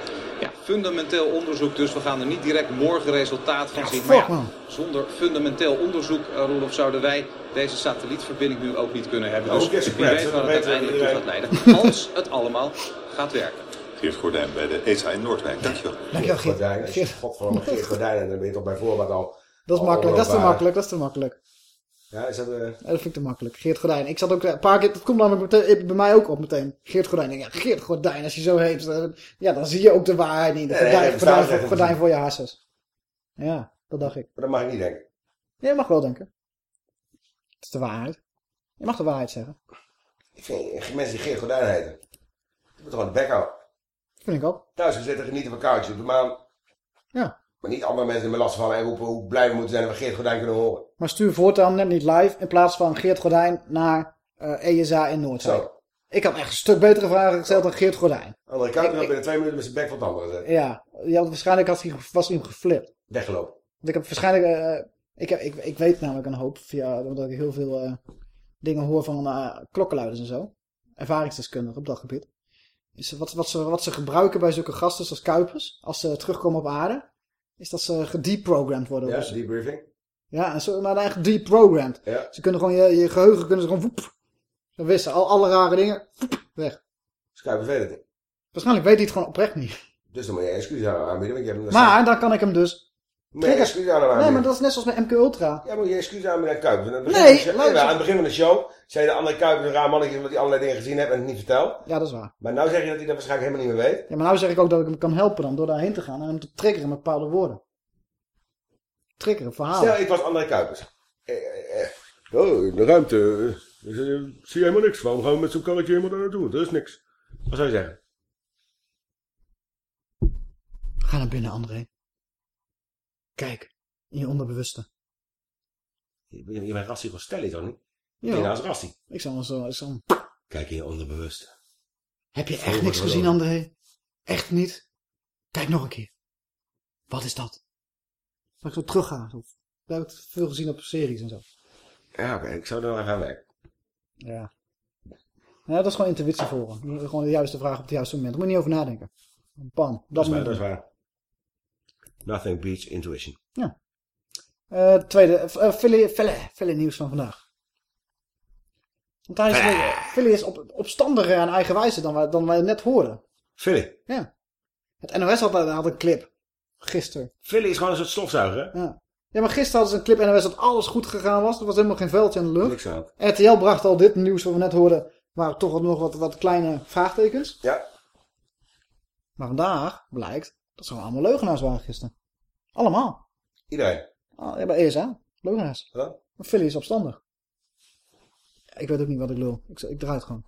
Speaker 4: Fundamenteel onderzoek, dus we gaan er niet direct morgen resultaat van
Speaker 2: ja,
Speaker 4: zien. Maar ja, zonder fundamenteel onderzoek, uh, Roelof, zouden wij deze satellietverbinding nu ook niet kunnen hebben. Dus wie weet waar het uiteindelijk toe gaat <laughs> leiden. Als het allemaal gaat werken.
Speaker 10: Geert Gordijn bij de ESA in Noordwijk. Dankjewel.
Speaker 2: Dankjewel,
Speaker 3: Geert Gordijn. Als je godverdomme Geert Gordijn en dan ben je toch bij voorbaat al...
Speaker 2: Dat is makkelijk, dat is te makkelijk, dat is te makkelijk.
Speaker 3: Ja, is dat... Uh...
Speaker 2: Ja, dat vind ik te makkelijk. Geert Gordijn. Ik zat ook een paar keer, dat komt namelijk meteen, bij mij ook op meteen. Geert Gordijn. Ja, Geert Gordijn, als je zo heet, ja, dan zie je ook de waarheid niet. De
Speaker 3: Nee,
Speaker 2: gordijn,
Speaker 3: nee,
Speaker 2: gordijn, voor, gordijn voor je harses. Ja, dat dacht ik.
Speaker 3: Maar dat mag ik niet denken.
Speaker 2: Je mag wel denken. Het is de waarheid. Je mag de waarheid zeggen.
Speaker 3: Ik vind mensen die Geert Gordijn heten, die moeten gewoon de bek houden.
Speaker 2: Vind ik ook.
Speaker 3: Thuis gezeten genieten van koudje op de maan.
Speaker 2: Ja.
Speaker 3: Maar niet andere mensen me last vallen en roepen hoe blij we moeten zijn dat we Geert Gordijn kunnen horen.
Speaker 2: Maar stuur voortaan net niet live in plaats van Geert Gordijn naar uh, ESA in Noordwijk.
Speaker 3: Zo.
Speaker 2: Ik had echt een stuk betere vragen gesteld dan Geert Gordijn.
Speaker 3: Andere kant, had binnen twee minuten met zijn bek van het andere gezet.
Speaker 2: Ja, had, waarschijnlijk had hij, was hij hem geflipt.
Speaker 3: Weggelopen.
Speaker 2: Want ik heb waarschijnlijk, uh, ik, heb, ik, ik weet namelijk een hoop, via, omdat ik heel veel uh, dingen hoor van uh, klokkenluiders en zo. Ervaringsdeskundigen op dat gebied. Wat, wat, ze, wat ze gebruiken bij zulke gasten als Kuipers, als ze terugkomen op aarde, is dat ze gedeprogrammed worden.
Speaker 3: Ja,
Speaker 2: dus,
Speaker 3: debriefing.
Speaker 2: Ja, en zo, maar dan echt deprogrammed.
Speaker 3: Ja.
Speaker 2: Ze kunnen gewoon, je, je geheugen kunnen ze gewoon, woep, zo wissen. Al, alle rare dingen, woep, weg.
Speaker 3: Dus Kuipers weet het niet.
Speaker 2: Waarschijnlijk weet hij het gewoon oprecht niet.
Speaker 3: Dus dan moet je excuses aan aanbieden. Want je hebt hem
Speaker 2: maar dan kan ik hem dus
Speaker 3: aan hem.
Speaker 2: Nee, maar dat is net zoals bij MK Ultra.
Speaker 3: Ja, moet je aanbieden aan Kuipers. Aan
Speaker 2: nee,
Speaker 3: show, ja, aan het begin van de show zei de andere Kuipers een raar mannetje omdat hij allerlei dingen gezien heeft en het niet vertelt.
Speaker 2: Ja, dat is waar.
Speaker 3: Maar nou zeg je dat hij dat waarschijnlijk helemaal niet meer weet.
Speaker 2: Ja, maar nou zeg ik ook dat ik hem kan helpen dan door daarheen te gaan en hem te triggeren met bepaalde woorden. Triggeren, verhalen.
Speaker 3: Stel, ik was André Kuipers. Eh, eh, oh, in de ruimte. Zie je helemaal niks. Waarom gaan we met zo'n karretje helemaal daar naartoe? Er is niks. Wat zou je zeggen?
Speaker 2: Ga naar binnen, André. Kijk, in je onderbewuste.
Speaker 3: Je, je, bent Rassi van Stelly, toch niet?
Speaker 2: Ja.
Speaker 3: Je naast Rassi.
Speaker 2: Ik zal zo, ik zal...
Speaker 3: Kijk in je onderbewuste.
Speaker 2: Heb je echt niks gezien, André? Echt niet? Kijk nog een keer. Wat is dat? Zal ik zo teruggaan? Of... We hebben het veel gezien op series en zo.
Speaker 3: Ja, oké. Okay. Ik zou er nog even aan werken.
Speaker 2: Ja. Ja, dat is gewoon intuïtie volgen. Gewoon de juiste vraag op het juiste moment. Daar moet je niet over nadenken. Bam. Dat,
Speaker 3: dat is waar, dat is waar. Nothing beats intuition.
Speaker 2: Ja. Uh, tweede, uh, Philly, Philly, Philly nieuws van vandaag. Want hij is, uh, Philly is op, opstandiger en eigenwijzer dan wij, dan wij net hoorden.
Speaker 3: Philly?
Speaker 2: Ja. Het NOS had, had een clip. Gisteren.
Speaker 3: Philly is gewoon een soort stofzuiger, hè?
Speaker 2: Ja. Ja, maar gisteren hadden ze een clip NOS dat alles goed gegaan was. Er was helemaal geen veldje in de lucht.
Speaker 3: Niks aan.
Speaker 2: RTL bracht al dit nieuws wat we net hoorden. waren toch nog wat, wat kleine vraagtekens.
Speaker 3: Ja.
Speaker 2: Maar vandaag blijkt dat ze allemaal leugenaars waren gisteren. Allemaal.
Speaker 3: Iedereen?
Speaker 2: Oh, ja, bij ESA. Leugenaars. Maar Philly is opstandig. Ik weet ook niet wat ik lul. Ik, ik draai het gewoon.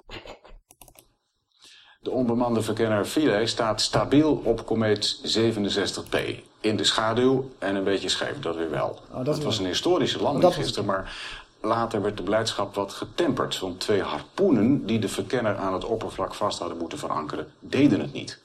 Speaker 11: De onbemande verkenner Philae staat stabiel op komeet 67P. In de schaduw en een beetje scheef, dat weer wel.
Speaker 2: Oh, dat
Speaker 11: was een historische landing
Speaker 2: was
Speaker 11: gisteren, maar later werd de blijdschap wat getemperd. Want twee harpoenen die de verkenner aan het oppervlak vast hadden moeten verankeren, deden het niet.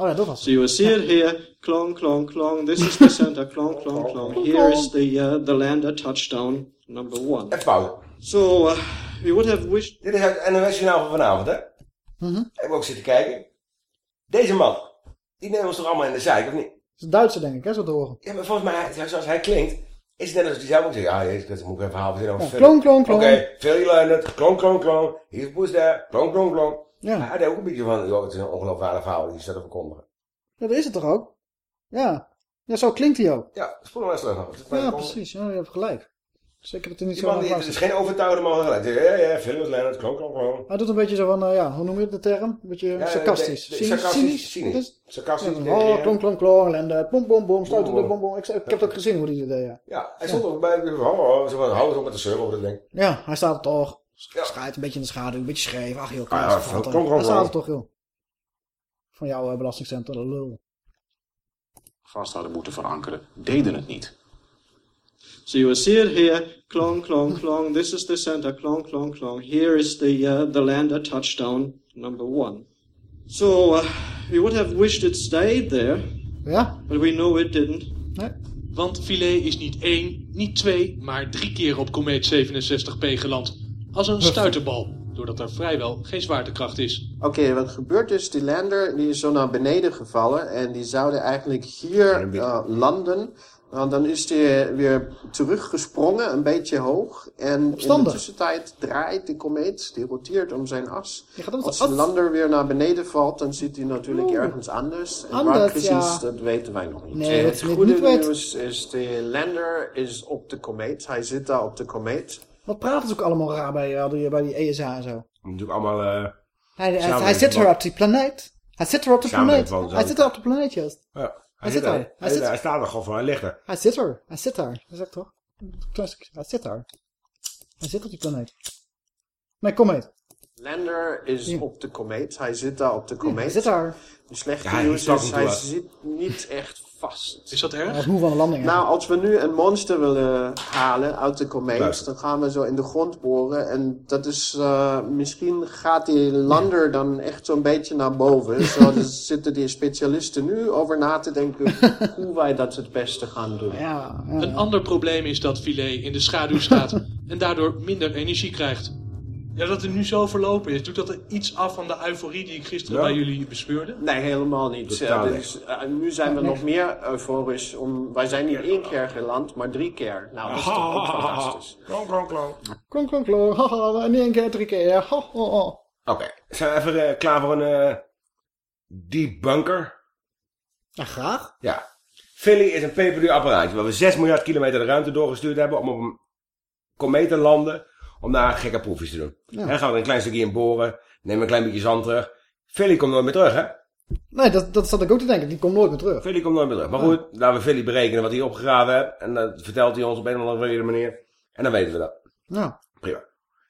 Speaker 2: Oh ja, dat was
Speaker 12: So you will see it here, clong, clong, clong. This is the center, clong, clong, clong. Here is the uh, the lander touchdown number one.
Speaker 3: Even pauze.
Speaker 12: So uh, we would have wished.
Speaker 3: Dit is het NOS Journaal van vanavond, hè?
Speaker 2: Mhm.
Speaker 3: Ik heb ook zitten kijken. Deze man, die nemen ons toch allemaal in de zeik, of niet?
Speaker 2: Het is een Duitser, denk ik, hè, zo te horen.
Speaker 3: Ja, maar volgens mij, zoals hij klinkt, is het net als hij zelf ook zegt, ja, jezus, dat moet ik even verhaal verzinnen over
Speaker 2: Ja,
Speaker 3: Philip.
Speaker 2: klonk, klonk, klonk.
Speaker 3: Oké, Philly Leonard, klonk, klonk, klonk. Hier is Boes daar, klonk, klonk, klonk.
Speaker 2: Ja.
Speaker 3: Hij had ook een beetje van, joh, het is een ongeloofwaardig verhaal die je staat te verkondigen.
Speaker 2: Ja, dat is het toch ook? Ja. Ja, zo klinkt hij ook.
Speaker 3: Ja, spoel hem eens terug nog. Het
Speaker 2: Ja, precies. Ja, je hebt gelijk. Zeker dat hij niet
Speaker 3: Die
Speaker 2: zo
Speaker 3: man, die, het is geen overtuigde man gelijk. Ja, ja, Philip Leonard, klonk, klonk, klonk.
Speaker 2: Hij doet een beetje zo van, eh, ja, hoe noem je de term? Een beetje
Speaker 3: Ja,
Speaker 2: sarcastisch.
Speaker 3: de- de-
Speaker 2: Cynisch?
Speaker 3: sarcastisch,
Speaker 2: Cynisch?
Speaker 3: cynisch.
Speaker 2: Dus-
Speaker 3: Sarcastisch,
Speaker 2: Ja, oh, klonk, klonk, klonk. Bom, bom, bom. Stuiten de
Speaker 3: Bom, bom.
Speaker 2: Ik, ik heb het ook gezien hoe hij dat deed, ja.
Speaker 3: Ja, hij stond ook bij, oh, oh, zo van, hou eens op met de surf over dat ding.
Speaker 2: Ja, hij staat er Schijt een beetje in de schaduw, een beetje scheef. Ach joh,
Speaker 3: Ah, ja, klonk, klonk, klonk,
Speaker 2: staat er
Speaker 3: klonk.
Speaker 2: toch, joh. Van jouw eh, belastingcentrum, de lul.
Speaker 11: Vast hadden moeten verankeren. Deden het niet.
Speaker 12: So you will see it here, clong, clong, clong. This is the center, clong, clong, clong. Here is the uh, the lander touchdown number one. So uh, we would have wished it stayed there.
Speaker 2: Ja?
Speaker 12: But we know it didn't.
Speaker 13: Want Filet is niet één, niet twee, maar drie keer op komeet 67P geland. Als een <laughs> stuiterbal, doordat er vrijwel geen zwaartekracht is.
Speaker 14: Oké, wat gebeurt is, die lander die is zo naar beneden gevallen en die zouden eigenlijk hier eh, landen. Nou, dan is die weer teruggesprongen, een beetje hoog. En in de tussentijd draait de komeet, die roteert om zijn as.
Speaker 2: Je gaat om
Speaker 14: Als de lander weer naar beneden valt, dan zit hij natuurlijk
Speaker 2: Oeh.
Speaker 14: ergens anders. En waar
Speaker 2: Anders,
Speaker 14: precies,
Speaker 2: ja.
Speaker 14: dat weten wij nog niet.
Speaker 2: Nee,
Speaker 14: het goede nieuws is, de lander is op de komeet. Hij zit daar op de komeet.
Speaker 2: Wat praten ze ook allemaal raar bij, eh, die, bij die ESA en zo.
Speaker 3: Natuurlijk allemaal, eh...
Speaker 2: Hij, hij, zit er op die planeet. Hij zit er op de planeet. Hij zit er op de planeet, Joost.
Speaker 3: Ja.
Speaker 2: Hij zit daar.
Speaker 3: Hij,
Speaker 2: Hij zit-
Speaker 3: hij staat er gewoon van, hij ligt er.
Speaker 2: Hij zit er. Hij zit daar. Dat zeg ik toch? Hij zit daar. Hij zit op die planeet. Nee, kom mee.
Speaker 14: Lander is op de komeet. Hij zit daar op de komeet.
Speaker 2: hij zit daar.
Speaker 14: De slechte
Speaker 3: Ja,
Speaker 14: nieuws
Speaker 3: is
Speaker 14: is, hij zit niet echt vast.
Speaker 13: Is dat erg?
Speaker 2: moe van landing.
Speaker 14: Nou, als we nu een monster willen halen uit de komeet,
Speaker 3: Luister.
Speaker 14: dan gaan we zo in de grond boren. En dat is, eh, misschien gaat die lander dan echt zo'n beetje naar boven. <laughs> Zo zitten die specialisten nu over na te denken <laughs> hoe wij dat het beste gaan doen.
Speaker 2: Ja, ja,
Speaker 13: Een ander probleem is dat Filet in de schaduw staat en daardoor minder energie krijgt. Ja, dat het nu zo verlopen is, doet dat er iets af van de euforie die ik gisteren
Speaker 3: Ja.
Speaker 13: bij jullie bespeurde?
Speaker 14: Nee, helemaal niet. Eh, eh, nu zijn we nog meer euforisch. Om, wij zijn niet één keer geland, maar drie keer. Nou, dat is toch ook <laughs> fantastisch.
Speaker 3: Klonk, klonk, klonk.
Speaker 2: Klonk, klonk, klonk. Haha, niet één keer, drie keer.
Speaker 3: Oké, zijn we even eh, klaar voor een debunker?
Speaker 2: Ja, graag.
Speaker 3: Ja. Philly is een peperduur apparaatje waar we 6 miljard kilometer de ruimte doorgestuurd hebben om op een komeet te landen, om daar gekke proefjes te doen.
Speaker 2: Ja.
Speaker 3: En dan gaan we er een klein stukje in boren, nemen een klein beetje zand terug. Philly komt nooit meer terug, hè?
Speaker 2: Nee, dat, dat zat ik ook te denken. Die komt nooit meer terug.
Speaker 3: Philly komt nooit meer terug. Maar goed, laten we Philly berekenen wat hij opgegraven heeft. En dat vertelt hij ons op een of andere manier. En dan weten we dat.
Speaker 2: Ja,
Speaker 3: Prima.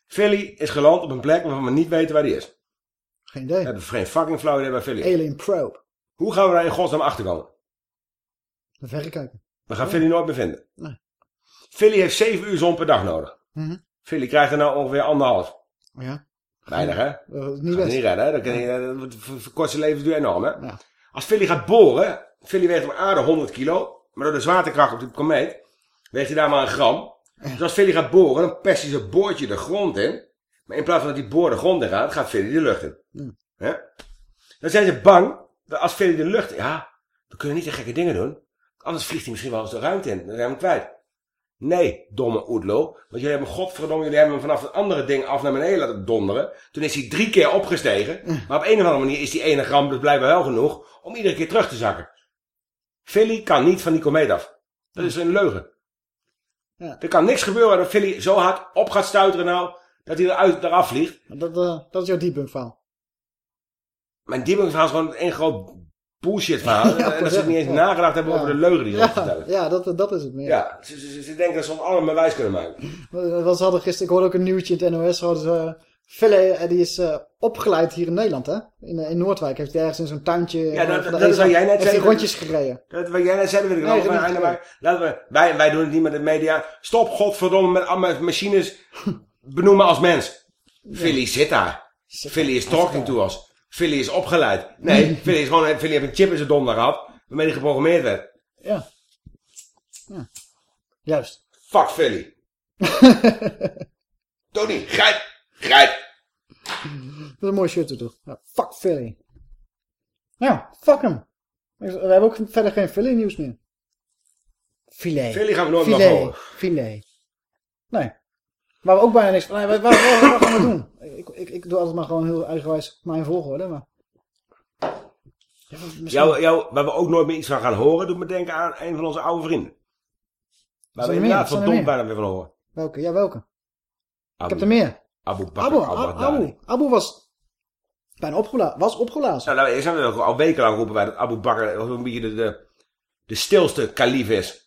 Speaker 3: Philly is geland op een plek waarvan we niet weten waar die is.
Speaker 2: geen idee.
Speaker 3: We hebben geen fucking flauw idee waar Philly is.
Speaker 2: Alien Probe.
Speaker 3: Hoe gaan we daar in godsnaam achter komen?
Speaker 2: De verrekijker.
Speaker 3: We gaan Philly nooit meer vinden.
Speaker 2: Nee.
Speaker 3: Philly heeft 7 uur zon per dag nodig.
Speaker 2: Mhm.
Speaker 3: Philly krijgt er nou ongeveer anderhalf.
Speaker 2: Ja.
Speaker 3: Weinig, hè?
Speaker 2: Dat is niet best.
Speaker 3: niet redden, hè? Dan kan je, dat verkort zijn levensduur enorm, hè?
Speaker 2: Ja.
Speaker 3: Als Philly gaat boren, Philly weegt op aarde 100 kilo, maar door de zwaartekracht op die komeet weegt hij daar maar een gram. Dus als Philly gaat boren, dan pest hij zijn boordje de grond in. Maar in plaats van dat die boor de grond in gaat, gaat Philly de lucht in.
Speaker 2: Ja.
Speaker 3: Dan zijn ze bang dat als Philly de lucht... Ja, we kunnen niet de gekke dingen doen. Anders vliegt hij misschien wel eens de ruimte in. Dan zijn we hem kwijt. Nee, domme Oedlo. Want jullie hebben godverdomme, jullie hebben hem vanaf het andere ding af naar beneden laten donderen. Toen is hij drie keer opgestegen. Maar op een of andere manier is die ene gram dus blijkbaar wel genoeg om iedere keer terug te zakken. Philly kan niet van die komeet af. Dat is een leugen.
Speaker 2: Ja.
Speaker 3: Er kan niks gebeuren dat Philly zo hard op gaat stuiteren nou, dat hij eruit, eraf vliegt.
Speaker 2: Dat, eh, dat is jouw debunk verhaal.
Speaker 3: Mijn debunk verhaal is gewoon één groot bullshit <laughs> verhaal.
Speaker 2: Ja,
Speaker 3: en dat ze niet eens nagedacht hebben over de leugen die ze
Speaker 2: Ja,
Speaker 3: vertellen.
Speaker 2: ja dat, dat is het meer.
Speaker 3: Ja, ze, ze, ze- ze denken dat ze ons allemaal wijs kunnen maken.
Speaker 2: We we hadden gisteren, ik hoorde ook een nieuwtje in het NOS. Hadden ze, Felle, eh, die is eh, opgeleid hier in Nederland, hè? In, eh, in Noordwijk. Heeft hij ergens in zo'n tuintje.
Speaker 3: Ja,
Speaker 2: eh,
Speaker 3: dat, dat, is wat jij net zei.
Speaker 2: rondjes gereden.
Speaker 3: Dat, wat jij net zei, dat wil ik
Speaker 2: Nee,
Speaker 3: nog
Speaker 2: dat
Speaker 3: maar. Laten we, wij, wij doen het niet met de media. Stop godverdomme met allemaal machines <laughs> benoemen als mens. Philly zit daar. Philly is talking to us. Philly is opgeleid. Nee, <laughs> Philly is gewoon, Philly heeft een chip in zijn donder gehad, waarmee hij geprogrammeerd werd.
Speaker 2: Ja. ja. Juist.
Speaker 3: Fuck Philly. <laughs> Tony, grijp, grijp.
Speaker 2: Dat is een mooi shirt toch? Ja, fuck Philly. Ja, fuck hem. We hebben ook verder geen Philly nieuws meer. Filet.
Speaker 3: Philly gaan we nooit meer horen.
Speaker 2: Filet. Nee. Waar we ook bijna niks van... Nee, wat, gaan we doen? Ik, ik, ik doe altijd maar gewoon heel eigenwijs mijn volgorde, maar... Ja, misschien-
Speaker 3: Jou, jou, waar we ook nooit meer iets van gaan horen, doet me denken aan een van onze oude vrienden. Waar we
Speaker 2: er
Speaker 3: inderdaad
Speaker 2: er
Speaker 3: verdomd bijna weer van horen.
Speaker 2: Welke? Ja, welke?
Speaker 3: Abu,
Speaker 2: Ik heb er meer.
Speaker 3: Abu Bakr
Speaker 2: Abu. Abu, Abu was bijna opgeblazen. Was opgeblazen.
Speaker 3: Nou, nou, zijn we al wekenlang roepen wij dat Abu Bakr een beetje de, de, de stilste kalief is.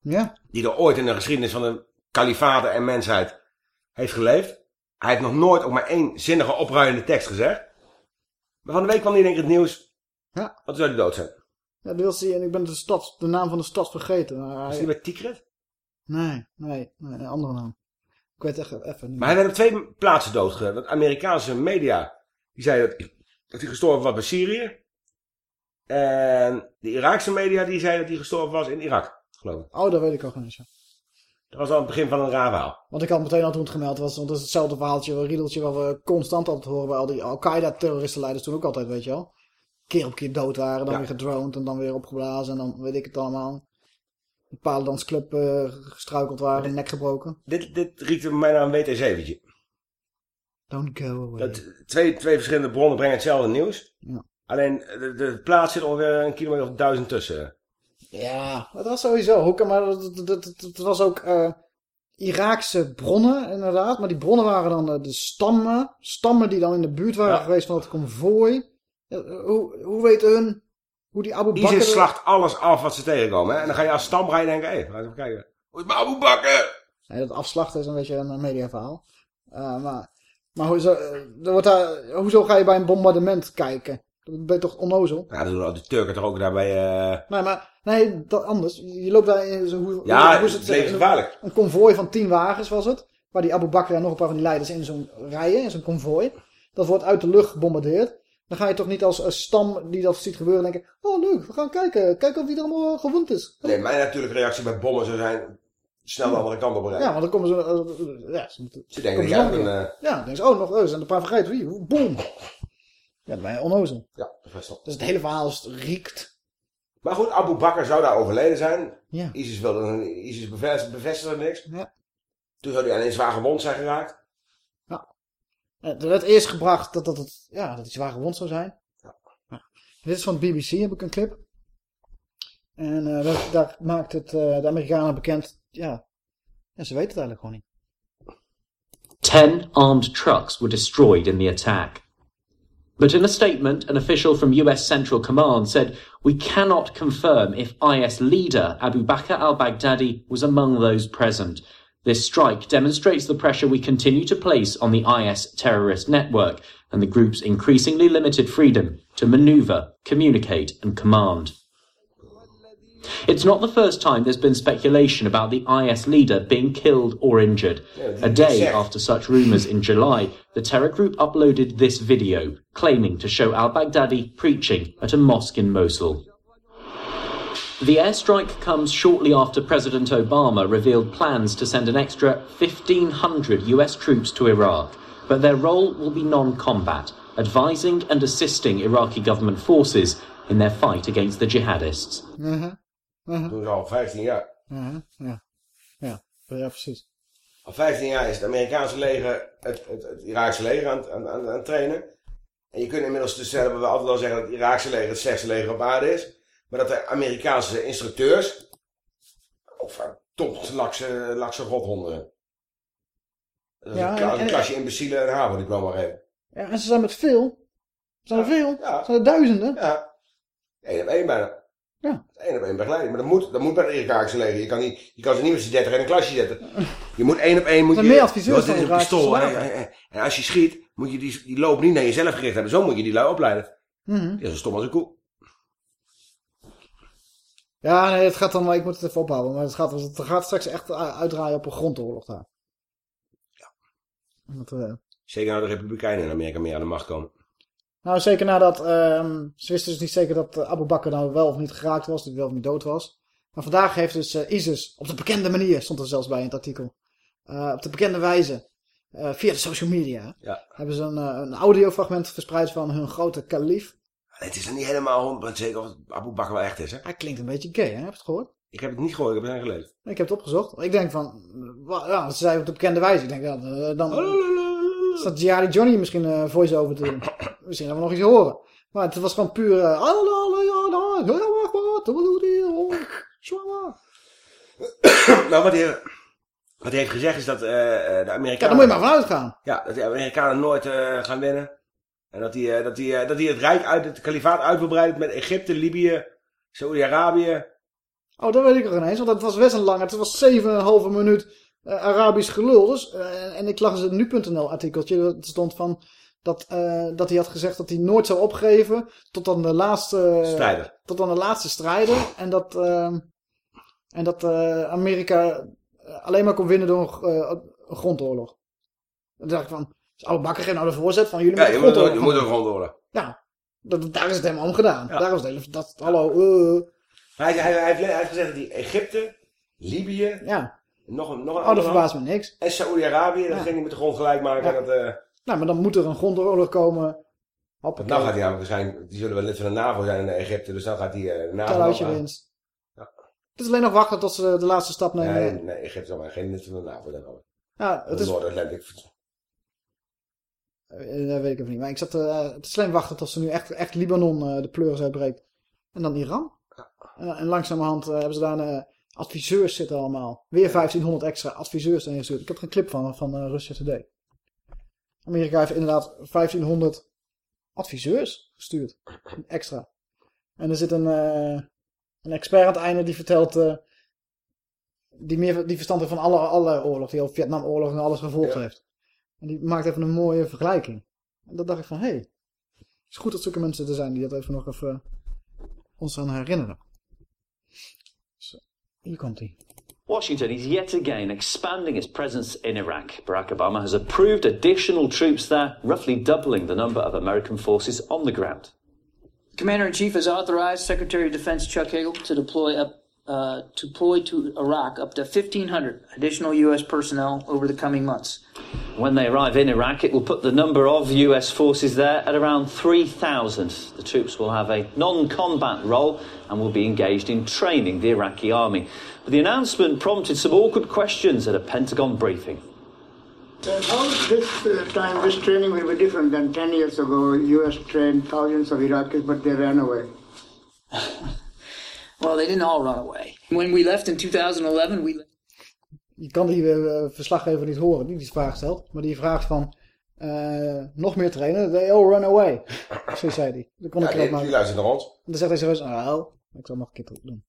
Speaker 2: Ja.
Speaker 3: Die er ooit in de geschiedenis van de kalifaten en mensheid heeft geleefd. Hij heeft nog nooit ook maar één zinnige opruiende tekst gezegd. Maar van de week kwam hij denk ik het nieuws.
Speaker 2: Ja.
Speaker 3: Wat zou hij dood zijn?
Speaker 2: Ja, dat. En ik ben de, stad, de naam van de stad vergeten. Maar hij-
Speaker 3: Is hij bij Tikrit?
Speaker 2: Nee, nee, nee, een andere naam. Ik weet echt even niet.
Speaker 3: Maar hij werd op twee plaatsen doodgereden. Want Amerikaanse media die zeiden dat, dat hij gestorven was bij Syrië. En de Iraakse media die zeiden dat hij gestorven was in Irak, geloof ik.
Speaker 2: Oh, dat weet ik ook niet. Ja.
Speaker 3: Dat was al het begin van een raar verhaal.
Speaker 2: Want ik had meteen al toen het gemeld was, want dat is hetzelfde verhaaltje, een riedeltje wat we constant altijd horen bij al die Al-Qaeda-terroristenleiders toen ook altijd, weet je wel. Keer op keer dood waren, dan
Speaker 3: Ja.
Speaker 2: weer gedroned en dan weer opgeblazen en dan weet ik het allemaal. Een palendansclub eh gestruikeld waren, nek gebroken.
Speaker 3: Dit, dit riekte bij mij naar een WT7'tje.
Speaker 2: Don't go away.
Speaker 3: Dat, twee, twee verschillende bronnen brengen hetzelfde nieuws.
Speaker 2: Ja.
Speaker 3: Alleen de, de plaats zit ongeveer een kilometer of duizend tussen.
Speaker 2: Ja, dat was sowieso. Maar dat, dat, dat, dat was ook eh, Iraakse bronnen, inderdaad. Maar die bronnen waren dan eh, de stammen. Stammen die dan in de buurt waren
Speaker 3: Ja.
Speaker 2: geweest van het konvooi. Hoe, hoe weten hun hoe die Abu Bakr...
Speaker 3: ISIS slacht alles af wat ze tegenkomen. Hè? En dan ga je als stam ga je denken, hé, hey, laten we kijken. Hoe is mijn Abu Bakr?
Speaker 2: Nee, dat afslachten is een beetje een mediaverhaal. Eh, maar maar hoezo, er wordt daar, hoezo ga je bij een bombardement kijken? Dat ben je toch onnozel?
Speaker 3: Ja, dat doen al die Turken toch ook daarbij. eh
Speaker 2: Nee, maar nee, dat anders. Je loopt daar in zo, hoe,
Speaker 3: Ja,
Speaker 2: hoe, hoe
Speaker 3: het is levensgevaarlijk.
Speaker 2: Een konvooi van tien wagens was het. Waar die Abu Bakr en nog een paar van die leiders in zo'n rijen, in zo'n konvooi. Dat wordt uit de lucht gebombardeerd. Dan ga je toch niet als een stam die dat ziet gebeuren denken... Oh leuk, we gaan kijken. Kijken of wie er allemaal gewond is.
Speaker 3: Nee, mijn natuurlijke reactie bij bommen zou zijn snel de andere kant op rijden.
Speaker 2: Ja, want dan komen ze... eh, ja, ze, moeten-
Speaker 3: Ze denken
Speaker 2: ze
Speaker 3: een... eh,
Speaker 2: Ja, dan denken ze, oh, nog, oh, er zijn een paar vergeten. Wie? Boom. Ja, dan ben je onnozel.
Speaker 3: ja, dat is best wel.
Speaker 2: Dus het hele verhaal riekt.
Speaker 3: Maar goed, Abu Bakr zou daar overleden zijn.
Speaker 2: Ja.
Speaker 3: ISIS, wilde, ISIS bevestigde, bevestigde niks.
Speaker 2: Ja.
Speaker 3: Toen zou hij alleen zwaar gewond zijn geraakt.
Speaker 2: Eh, Er werd eerst gebracht dat, dat, het, ja, dat hij zwaar gewond zou zijn. Ja. Dit is van het BBC, heb ik een clip. En eh, daar, daar maakt het eh, de Amerikanen bekend. Ja, ja, ze weten het eigenlijk gewoon niet.
Speaker 15: Ten armed trucks were destroyed in the attack. But in a statement, an official from US Central Command said, We cannot confirm if IS leader Abu Bakr al Baghdadi was among those present. This strike demonstrates the pressure we continue to place on the IS terrorist network and the group's increasingly limited freedom to maneuver, communicate, and command. It's not the first time there's been speculation about the IS leader being killed or injured. A day after such rumours in July, the terror group uploaded this video, claiming to show al Baghdadi preaching at a mosque in Mosul. The airstrike comes shortly after President Obama revealed plans to send an extra 1,500 US troops to Iraq, but their role will be non combat, advising and assisting Iraqi government forces in their fight against the jihadists.
Speaker 2: Mm-hmm. Uh-huh.
Speaker 3: Toen is al 15 jaar.
Speaker 2: Uh-huh. Ja. Ja. ja, precies.
Speaker 3: Al 15 jaar is het Amerikaanse leger het, het, het Iraakse leger aan, het- aan, aan, aan het trainen. En je kunt inmiddels dus hebben we altijd wel zeggen dat het Iraakse leger het slechtste leger op aarde is. Maar dat de Amerikaanse instructeurs of toch lakse, lakse rothonden. Dat is
Speaker 2: Ja,
Speaker 3: een,
Speaker 2: en-
Speaker 3: een klasje imbecielen en HAVO-diploma geven.
Speaker 2: Ja, en ze zijn met veel. Er zijn er veel. Er zijn er duizenden.
Speaker 3: Ja. Eén op één bijna.
Speaker 2: Ja.
Speaker 3: Eén op één begeleiding. Maar dat moet, dat moet bij het Iraakse leger. Je kan, niet, je kan ze niet met z'n dertig in een klasje zetten. Je moet één op één... Moet je,
Speaker 2: meer adviseurs dan
Speaker 3: een pistool. En, als je schiet, moet je die, die loop niet naar jezelf gericht hebben. Zo moet je die lui opleiden. Die is zo stom als een koe.
Speaker 2: Ja, nee, het gaat dan, maar ik moet het even ophouden. Maar het gaat, het gaat straks echt u- uitdraaien op een grondoorlog daar. Ja. Dat, eh,
Speaker 3: Zeker nou de Republikeinen in Amerika meer aan de macht komen.
Speaker 2: Nou, zeker nadat... ehm, ze wisten dus niet zeker dat eh, Abu Bakr nou wel of niet geraakt was. Dat hij wel of niet dood was. Maar vandaag heeft dus eh, ISIS op de bekende manier... stond er zelfs bij in het artikel. eh, op de bekende wijze... eh, via de social media...
Speaker 3: Ja.
Speaker 2: hebben ze een, een audiofragment verspreid van hun grote kalief.
Speaker 3: Het is er niet helemaal 100% zeker of Abu Bakr wel echt is, hè?
Speaker 2: Hij klinkt een beetje gay, hè? Heb je het gehoord?
Speaker 3: Ik heb het niet gehoord, ik heb het gelezen.
Speaker 2: Ik heb het opgezocht. Ik denk van... Ja, ze zei op de bekende wijze. Ik denk, ja, eh, dan... Staat Jari Johnny misschien eh voice-over te doen. Misschien gaan we nog iets horen. Maar het was gewoon puur... eh,
Speaker 3: nou, wat hij, wat hij heeft gezegd is dat eh, eh, de Amerikanen...
Speaker 2: Ja, daar moet je maar vanuit gaan.
Speaker 3: Ja, dat de Amerikanen nooit eh, gaan winnen. En dat hij, eh, dat, hij, eh, dat hij het Rijk uit het kalifaat uit wil breiden met Egypte, Libië, Saudi-Arabië.
Speaker 2: Oh, dat weet ik nog ineens. Want het was best een lang. Het was 7,5 minuut eh, Arabisch gelul. Dus, en ik las het nu.nl artikeltje. Dat stond van... Dat, eh, dat hij had gezegd dat hij nooit zou opgeven. Tot dan de laatste...
Speaker 3: Strijder.
Speaker 2: Tot dan de laatste strijder. En dat... en dat eh, Amerika alleen maar kon winnen door een, eh, een grondoorlog. Dan dacht ik van... Is Abu Bakr geen nou de voorzet van jullie
Speaker 3: Ja, je moet,
Speaker 2: grondoorlog
Speaker 3: je moet gewoon door.
Speaker 2: Ja, dat, daar is het helemaal om gedaan.
Speaker 3: Ja.
Speaker 2: Daar was het hele... Dat, hallo, eh,
Speaker 3: Hij, hij, hij, heeft, hij heeft gezegd dat hij Egypte, Libië,
Speaker 2: ja.
Speaker 3: Nog een, nog een
Speaker 2: Oh, dat verbaast me niks.
Speaker 3: En Saudi-Arabië, dat
Speaker 2: Ja.
Speaker 3: ging hij met de grond gelijk maken.
Speaker 2: Ja.
Speaker 3: Dat, eh,
Speaker 2: Nou, maar dan moet er een grondoorlog komen. Hoppakee.
Speaker 3: nou gaat hij namelijk waarschijnlijk, die zullen wel lid van de NAVO zijn in Egypte, dus dan gaat hij eh, NAVO
Speaker 2: Kaluitje winst. Het is alleen nog wachten tot ze de laatste stap nemen.
Speaker 3: Nee, nee, Egypte zal maar geen lid van de NAVO zijn. hoor.
Speaker 2: Ja, het is...
Speaker 3: Noord-Atlantic.
Speaker 2: Eh, Dat weet ik even niet. Maar ik zat eh, het is alleen wachten tot ze nu echt, echt Libanon eh, de pleuris uitbreekt. En dan Iran. En, en langzamerhand eh, hebben ze daar eh, adviseurs zitten allemaal. Weer 1500 extra adviseurs erin gestuurd. Ik heb er een clip van, van eh, Russia Today. Amerika heeft inderdaad 1500 adviseurs gestuurd. Extra. En er zit een, eh, een expert aan het einde die vertelt... eh, die, meer, die verstand heeft van alle, alle oorlog. Die al Vietnamoorlog en alles gevolgd
Speaker 3: Ja.
Speaker 2: heeft. En die maakt even een mooie vergelijking. En dat dacht ik van, hé, hey, het is goed dat zulke mensen er zijn die dat even nog even ons aan herinneren. Zo, hier komt hij.
Speaker 15: Washington is yet again expanding its presence in Iraq. Barack Obama has approved additional troops there, roughly doubling the number of American forces on the ground.
Speaker 16: The Commander in Chief has authorized Secretary of Defense Chuck Hagel to deploy up uh, to deploy to Iraq up to 1,500 additional U.S. personnel over the coming months.
Speaker 15: When they arrive in Iraq, it will put the number of US forces there at around 3,000. The troops will have a non combat role and will be engaged in training the Iraqi army. But the announcement prompted some awkward questions at a Pentagon briefing.
Speaker 17: Uh, How this uh, time, this training will be different than 10 years ago? U.S. trained thousands of Iraqis, but they ran away. <laughs>
Speaker 16: Well, they didn't all run away. When we left in 2011, we
Speaker 2: Je kan die eh, verslaggever niet horen die die vraag stelt. Maar die vraagt van, eh, nog meer trainen, they all run away. <laughs> Zo zei hij. Dan kon
Speaker 3: Ja,
Speaker 2: ik
Speaker 3: die,
Speaker 2: erop
Speaker 3: die luistert naar ons.
Speaker 2: En dan zegt hij serieus, nou, ik zal nog een keer doen.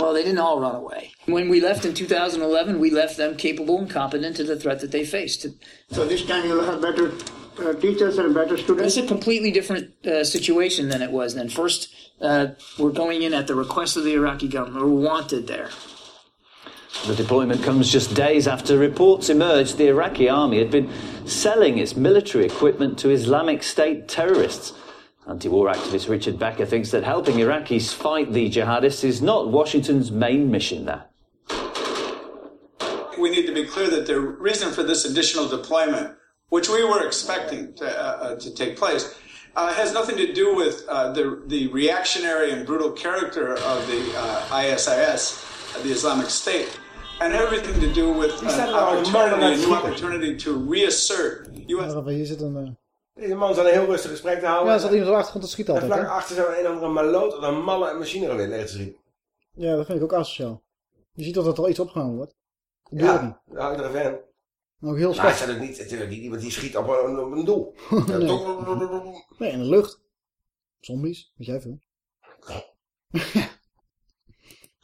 Speaker 16: well, they didn't all run away. When we left in 2011, we left them capable and competent to the threat that they faced.
Speaker 17: So this time you'll have better uh, teachers and better students?
Speaker 16: It's a completely different uh, situation than it was then. First, uh, we're going in at the request of the Iraqi government. We're wanted there.
Speaker 15: The deployment comes just days after reports emerged the Iraqi army had been selling its military equipment to Islamic State terrorists. Anti war activist Richard Becker thinks that helping Iraqis fight the jihadists is not Washington's main mission there.
Speaker 18: we need to be clear that the reason for this additional deployment, which we were expecting to, uh, uh, to take place, uh, has nothing to do with uh, the, the reactionary and brutal character of the uh, ISIS, uh, the Islamic State, and everything to do with
Speaker 3: Die
Speaker 18: an
Speaker 3: er al een man aan
Speaker 18: opportunity, a new opportunity to reassert U.S.
Speaker 2: Wacht even, hier zit een...
Speaker 3: Deze man zat een heel rustig gesprek te houden.
Speaker 2: Ja, er zat iemand op de achtergrond te schieten
Speaker 3: En
Speaker 2: altijd,
Speaker 3: vlak
Speaker 2: hè?
Speaker 3: achter zo'n een of andere maloot of een malle machinegeweer liggen te schieten.
Speaker 2: Ja, dat vind ik ook asociaal. Je ziet dat er al iets opgenomen wordt. Dat doe.
Speaker 3: Ja, daar hou ik er even aan.
Speaker 2: Maar ook heel
Speaker 3: Maar het
Speaker 2: slecht.
Speaker 3: is natuurlijk niet, natuurlijk niet iemand die schiet op een, op een doel. <laughs>
Speaker 2: Nee. Nee, in de lucht. Zombies, weet jij veel. <laughs>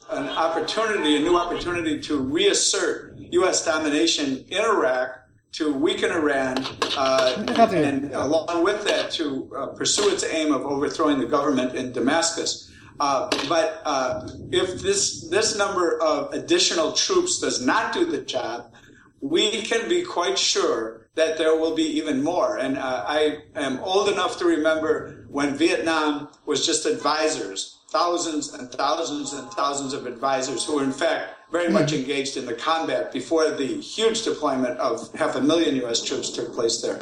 Speaker 18: an opportunity, a new opportunity to reassert U.S. domination in Iraq, to weaken Iran, uh, and along with that, to uh, pursue its aim of overthrowing the government in Damascus. Uh, but uh, if this this number of additional troops does not do the job, we can be quite sure that there will be even more. And uh, I am old enough to remember when Vietnam was just advisors, thousands and thousands and thousands of advisors who were in fact very much engaged in the combat before the huge deployment of half a million U.S. troops took place there.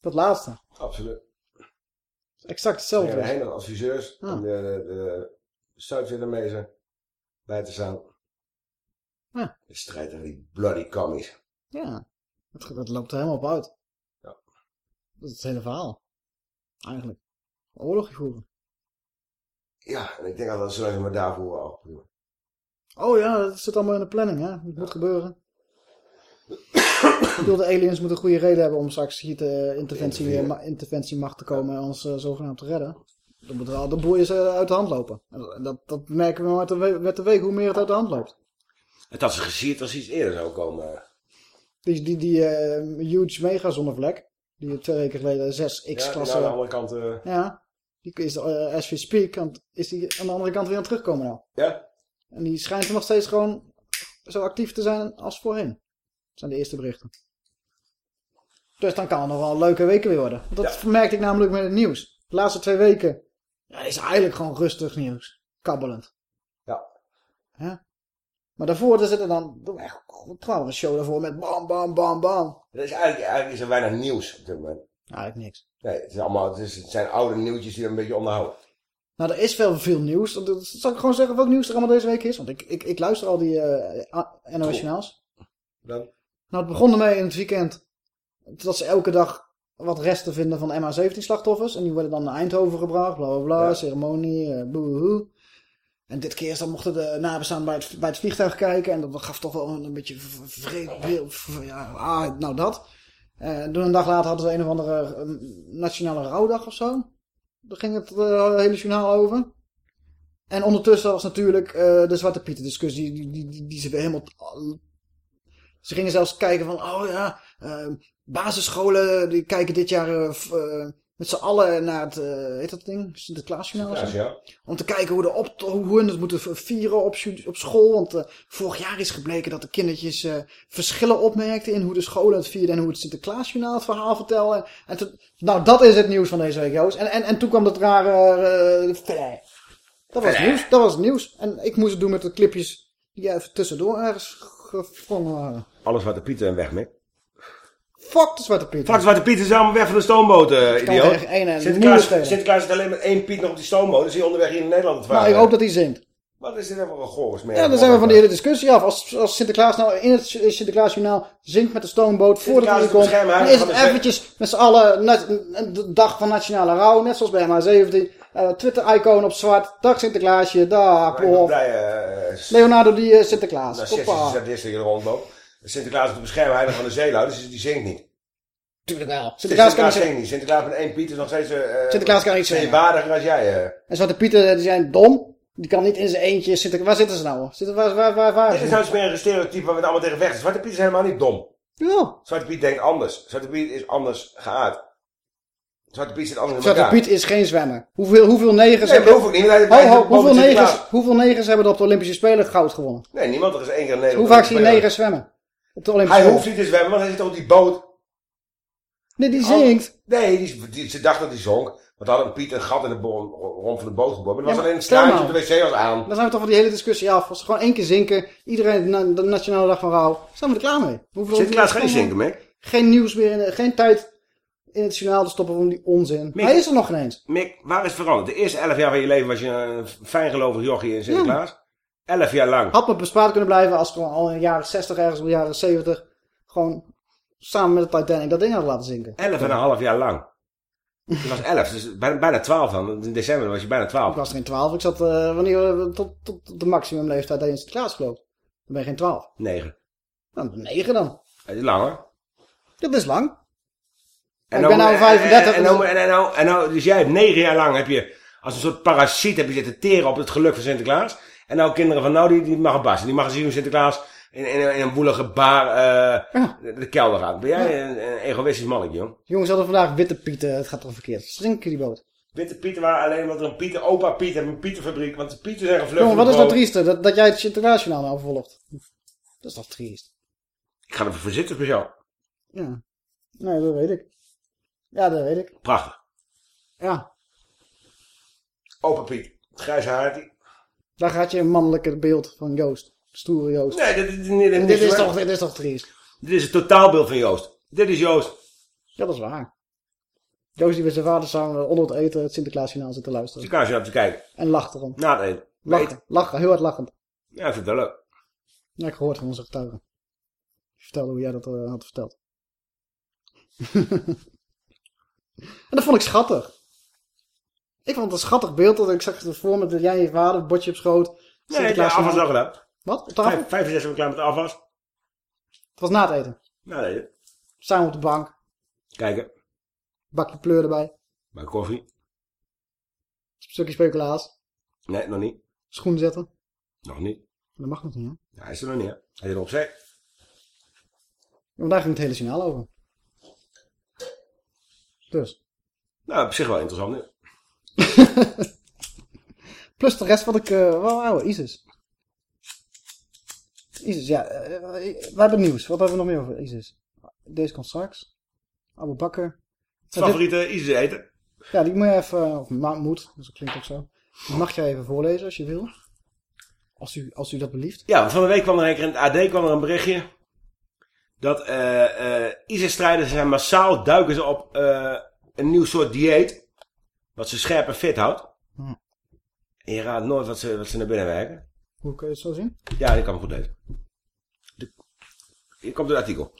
Speaker 2: Dat laatste.
Speaker 3: Absoluut.
Speaker 2: Exact
Speaker 3: Er
Speaker 2: hetzelfde.
Speaker 3: zijn hele adviseurs
Speaker 2: Ah.
Speaker 3: om de, de, de Zuid-Vietnamezen bij te staan.
Speaker 2: Ja.
Speaker 3: De strijd tegen die bloody commies.
Speaker 2: Ja, dat, dat loopt er helemaal op uit.
Speaker 3: Ja.
Speaker 2: Dat is het hele verhaal. Eigenlijk. Oorlog voeren.
Speaker 3: Ja, en ik denk altijd, zolang ze maar daarvoor al. prima.
Speaker 2: Oh ja, dat zit allemaal in de planning, hè. Het moet gebeuren. Ik bedoel, de aliens moeten een goede reden hebben om straks hier te interventie, eh, ma- interventiemacht te komen en ons eh, zogenaamd te redden. Dan moeten wel de boeien ze uit de hand lopen. En dat, dat merken we met de, we- met de week hoe meer het uit de hand loopt.
Speaker 3: Het had ze gesierd als iets eerder zou komen.
Speaker 2: Die, die, die eh, huge mega zonnevlek, die twee weken geleden
Speaker 3: Ja,
Speaker 2: 6x-klasse...
Speaker 3: nou, aan de andere kant... eh,
Speaker 2: Ja, die is uh, as we speak, is die aan de andere kant weer aan het terugkomen nou.
Speaker 3: Ja.
Speaker 2: En die schijnt er nog steeds gewoon zo actief te zijn als voorheen. Dat zijn de eerste berichten. Dus dan kan het nog wel leuke weken weer worden. Want dat merkte ik namelijk met het nieuws. De laatste twee weken ja, is eigenlijk gewoon rustig nieuws. Kabbelend.
Speaker 3: Ja.
Speaker 2: Ja. Maar daarvoor zit er dan gewoon een show daarvoor met bam, bam, bam, bam.
Speaker 3: Er is eigenlijk, eigenlijk is er weinig nieuws op dit moment.
Speaker 2: Eigenlijk niks.
Speaker 3: Nee, het, is allemaal, het, is, het zijn oude nieuwtjes die er een beetje onderhouden.
Speaker 2: Nou, er is wel veel nieuws. Dat- dat- Zal ik gewoon zeggen welk nieuws er allemaal deze week is? Want ik, ik, ik luister al die uh, NOS-journaals.
Speaker 3: Dan?
Speaker 2: Nou, het begon ermee in het weekend dat ze elke dag wat resten vinden van MH17-slachtoffers. En die worden dan naar Eindhoven gebracht, bla bla bla,
Speaker 3: Ja.
Speaker 2: ceremonie, uh, boehoe. En dit keer dan mochten de nabestaanden bij het, bij het vliegtuig kijken. En dat gaf toch wel een beetje v- vreemd beeld. Ja, ah, nou dat. Toen een dag later hadden ze een of andere eh, nationale rouwdag of zo. Daar ging het eh, hele journaal over. En ondertussen was natuurlijk de Zwarte Pieten discussie. Die, die, die, die ze weer helemaal... Ze gingen zelfs kijken van... Oh ja, basisscholen die kijken dit jaar met z'n allen naar het... eh heet dat ding? Sinterklaasjournaal?
Speaker 3: Sinterklaas, ja.
Speaker 2: Om te kijken hoe, de op, hoe hun het moeten vieren op, op school. Want eh, vorig jaar is gebleken dat de kindertjes eh, verschillen opmerkten in hoe de scholen het vierden en hoe het Sinterklaasjournaal het verhaal vertelden. En toen- nou, dat is het nieuws van deze week, Joost. En, en, en toen kwam dat rare... dat was het nieuws. Dat was het nieuws. En ik moest het doen met de clipjes die even tussendoor ergens gevrongen waren.
Speaker 3: Alle Zwarte Pieten en weg mee.
Speaker 2: Fuck de Zwarte Piet.
Speaker 3: Fuck, Zwarte Pieten zijn allemaal weg van de stoomboot, eh
Speaker 2: kan
Speaker 3: idioot.
Speaker 2: en
Speaker 3: Sinterklaas. Sinterklaas zit alleen met één Piet nog op die stoomboot. Dan is hij onderweg hier in Nederland het
Speaker 2: Nou, ik hoop dat hij zingt.
Speaker 3: Wat is dit even een goris meer?
Speaker 2: Ja, dan zijn we van die hele discussie af. Als, als Sinterklaas nou in het Sinterklaasjournaal zingt met de stoomboot voordat hij
Speaker 3: Sinterklaas is de
Speaker 2: komt, dan is het
Speaker 3: de
Speaker 2: eventjes met z'n allen de dag van nationale rouw, net zoals bij MH17. eh, Twitter-icoon op zwart, dag Sinterklaasje, dag,
Speaker 3: blij, eh,
Speaker 2: Leonardo die eh, Sinterklaas.
Speaker 3: narcistische
Speaker 2: Hoppa.
Speaker 3: Er. Sinterklaas is de beschermheilige van de zeelui, dus die zingt niet.
Speaker 2: Tuurlijk wel.
Speaker 3: Sinterklaas,
Speaker 2: Sinterklaas kan niet zingen.
Speaker 3: Sinterklaas met één Piet is nog steeds... eh
Speaker 2: Sinterklaas kan niet zingen.
Speaker 3: Waardiger als jij. eh.
Speaker 2: En Zwarte Pieten eh, die zijn dom. Die kan niet in zijn eentje. Waar zitten ze nou? Zitten, waar, waar, waar, waar?
Speaker 3: Dit is nou meer een stereotype waar we het allemaal tegen vechten. Zwarte Piet is helemaal niet dom.
Speaker 2: Ja.
Speaker 3: Zwarte Piet denkt anders. Zwarte Piet is anders geaard. Zwarte Piet zit anders in
Speaker 2: Zwarte. Piet is geen zwemmer. Hoeveel, hoeveel negers
Speaker 3: Nee,
Speaker 2: hebben...
Speaker 3: dat hoef ik niet,
Speaker 2: hoeveel, negers, hoeveel negers hebben er op de Olympische Spelen goud gewonnen?
Speaker 3: Nee, niemand. Er is één keer een.
Speaker 2: Hoe vaak zie je negers zwemmen? Op de Olympische
Speaker 3: Hij hoeft niet te zwemmen, want hij zit op die boot.
Speaker 2: Nee, die zingt.
Speaker 3: Nee, die, die, ze dacht dat hij zonk. Want had een Piet een gat in de rond van de boot geboord. Maar dat was alleen een straatje
Speaker 2: nou.
Speaker 3: op de wc was aan.
Speaker 2: Dan zijn we toch van die hele discussie af. Als ze gewoon één keer zinken, iedereen na de Nationale Dag van Rouw, zijn we er klaar mee. Hoeveel,
Speaker 3: Sinterklaas gaat niet zinken, Mick.
Speaker 2: Geen nieuws meer, in de- geen tijd in het journaal te stoppen om die onzin.
Speaker 3: Mick.
Speaker 2: Hij is er nog geen eens.
Speaker 3: Mick, waar is het veranderd? De eerste elf jaar van je leven was je een fijngelovig jochie in Sinterklaas. Elf jaar lang.
Speaker 2: Had me bespaard kunnen blijven als ik gewoon al in de jaren 60 ergens, of de jaren 70, gewoon samen met de Titanic dat ding had laten zinken.
Speaker 3: Elf en een half jaar lang. Je was elf, dus bijna, twaalf dan. In december was je bijna
Speaker 2: Ik
Speaker 3: twaalf.
Speaker 2: was geen 12, ik zat eh, wanneer, tot, tot, tot de maximumleeftijd dat je in Sinterklaas gelooft. Dan ben je geen 12.
Speaker 3: Negen.
Speaker 2: Nou, 9 dan.
Speaker 3: Dat is langer.
Speaker 2: Dat is lang.
Speaker 3: En
Speaker 2: ik ben nou
Speaker 3: en-
Speaker 2: 35.
Speaker 3: En, en, nou- en, en, nou, en nou, dus jij hebt negen jaar lang heb je als een soort parasiet heb je zitten teren op het geluk van Sinterklaas. En nou kinderen van nou, die, die mag bassen. Die mag zien hoe Sinterklaas in, in, in een woelige bar eh, de, de kelder gaat. Ben jij een, een egoïstisch mannetje, jong?
Speaker 2: Jongens hadden vandaag witte pieten, het gaat toch verkeerd. Zinken die boot.
Speaker 3: Witte Pieten waren alleen omdat er een Pieter, opa Piet en een Pieterfabriek. Want de Pieten zijn gevlucht.
Speaker 2: Jongen, wat is nou trieste? Dat, dat jij het Sinterklaasjournaal nou volgt. Dat is toch triest.
Speaker 3: Ik ga ervoor zitten speciaal.
Speaker 2: Ja. Nee, dat weet ik. Ja, dat weet ik.
Speaker 3: Prachtig.
Speaker 2: Ja,
Speaker 3: Open Piet. Grijs haartje.
Speaker 2: Daar gaat je een mannelijke beeld van Joost. Stoere Joost.
Speaker 3: Nee, dit, dit, dit, dit,
Speaker 2: dit, is toch, dit is toch triest?
Speaker 3: Dit is het totaalbeeld van Joost. Dit is Joost.
Speaker 2: Ja, dat is waar. Joost die met zijn vader samen onder het eten het Sinterklaasjournaal zit te luisteren.
Speaker 3: Naar te kijken.
Speaker 2: En lacht erom.
Speaker 3: Na het eten.
Speaker 2: Lachen, lachen, heel hard lachend.
Speaker 3: Ja, ik vind het wel leuk.
Speaker 2: Ja, ik gehoord van onze getuigen. Vertelde hoe jij dat eh, had verteld. <laughs> en dat vond ik schattig. Ik vond het een schattig beeld. Dat ik zag het voor me dat jij en je vader, het bordje op schoot.
Speaker 3: Nee, ik heb afwas al gedaan.
Speaker 2: Wat? Op tafel?
Speaker 3: Vijf, vijf en zes hebben we klaar met de afwas.
Speaker 2: Het was na het eten.
Speaker 3: Na het eten.
Speaker 2: Samen op de bank.
Speaker 3: Kijken.
Speaker 2: Bakje pleur erbij.
Speaker 3: Bij koffie.
Speaker 2: Stukje speculaas.
Speaker 3: Nee, nog niet.
Speaker 2: Schoen zetten.
Speaker 3: Nog niet.
Speaker 2: Dat mag nog niet, hè?
Speaker 3: Ja, hij is er nog niet, hè. Hij is er op zee.
Speaker 2: Want daar ging het hele signaal over. Dus.
Speaker 3: Nou, op zich wel interessant nu. <laughs>
Speaker 2: Plus de rest wat ik... eh wel ouwe, ISIS. ISIS, ja. eh, we hebben nieuws. Wat hebben we nog meer over ISIS? Deze komt straks. Abu.
Speaker 3: Het
Speaker 2: dit-
Speaker 3: favoriete ISIS eten.
Speaker 2: Ja, die moet je even... Of moet, dus dat klinkt ook zo. Die mag jij even voorlezen als je wil. Als u, als u dat belieft.
Speaker 3: Ja, van de week kwam er een keer in het AD kwam er een berichtje. Dat eh eh ISIS-strijders zijn massaal duiken ze op eh, een nieuw soort dieet. Wat ze scherp en fit houdt.
Speaker 2: Hm.
Speaker 3: En je raadt nooit wat ze, wat ze naar binnen werken.
Speaker 2: Hoe kun je het zo zien?
Speaker 3: Ja, die kan me goed lezen. De, hier komt het artikel.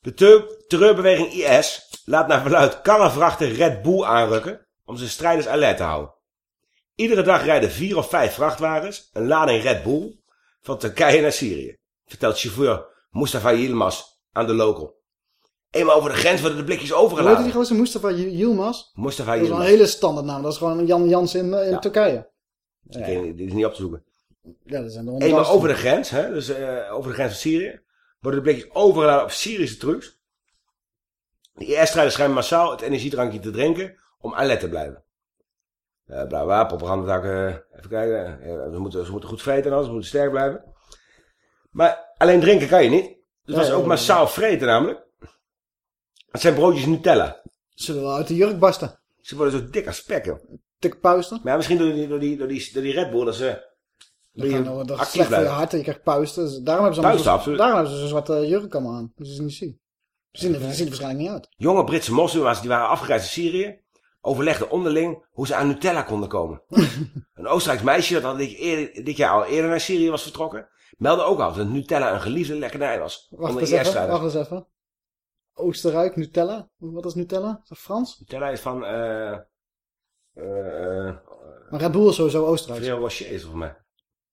Speaker 3: De ter- terreurbeweging IS laat naar verluid karrevrachten Red Bull aanrukken om zijn strijders alert te houden. Iedere dag rijden vier of vijf vrachtwagens, een lading Red Bull, van Turkije naar Syrië, vertelt chauffeur Mustafa Yilmaz aan de local. Eenmaal over de grens worden de blikjes
Speaker 2: Hoe heet die gozer? Mustafa Yilmaz?
Speaker 3: Mustafa
Speaker 2: Dat is wel een
Speaker 3: Yilmaz.
Speaker 2: hele standaard naam. Dat is gewoon een Jan Jans in, eh, in
Speaker 3: Ja.
Speaker 2: Turkije.
Speaker 3: Ik ken- Dit is niet op te zoeken.
Speaker 2: Ja, dat zijn de
Speaker 3: Eenmaal over de grens, hè, dus eh, over de grens van Syrië, worden de blikjes overgeladen op Syrische trucks. De IS-strijders schijnen massaal het energiedrankje te drinken om alert te blijven. Eh bla bla, propagandadak, eh even kijken. eh, ze, moeten, ze moeten goed vreten en alles, ze moeten sterk blijven. Maar alleen drinken kan je niet. Dus dat is ook massaal vreten namelijk. Het zijn broodjes Nutella.
Speaker 2: Ze willen wel uit de jurk barsten.
Speaker 3: Ze worden zo dik als spek, joh.
Speaker 2: Dikke puisten.
Speaker 3: Maar ja, misschien door die, door die, door die, door die Red Bull dat ze
Speaker 2: Dat, gaan, nou- dat is
Speaker 3: actief
Speaker 2: voor je hart en je krijgt puisten. Dus daarom hebben ze,
Speaker 3: Puisten,
Speaker 2: zo-
Speaker 3: absoluut.
Speaker 2: daarom hebben ze zo'n zwarte jurk allemaal aan. Dus ze niet zien. Ze zien er, waarschijnlijk niet uit.
Speaker 3: Jonge Britse moslims die waren afgereisd in Syrië, overlegden onderling hoe ze aan Nutella konden komen. <laughs> een Oostenrijks meisje dat al dit, eerder- dit jaar al eerder naar Syrië was vertrokken, meldde ook al dat Nutella een geliefde lekkernij was.
Speaker 2: Wacht eens even. Wacht eens even. Oostenrijk, Nutella. Wat is Nutella? Is dat Frans?
Speaker 3: Nutella is van, eh, eh,
Speaker 2: Maar Red Bull is sowieso Oostenrijk.
Speaker 3: Ferrero Rocher is het voor mij.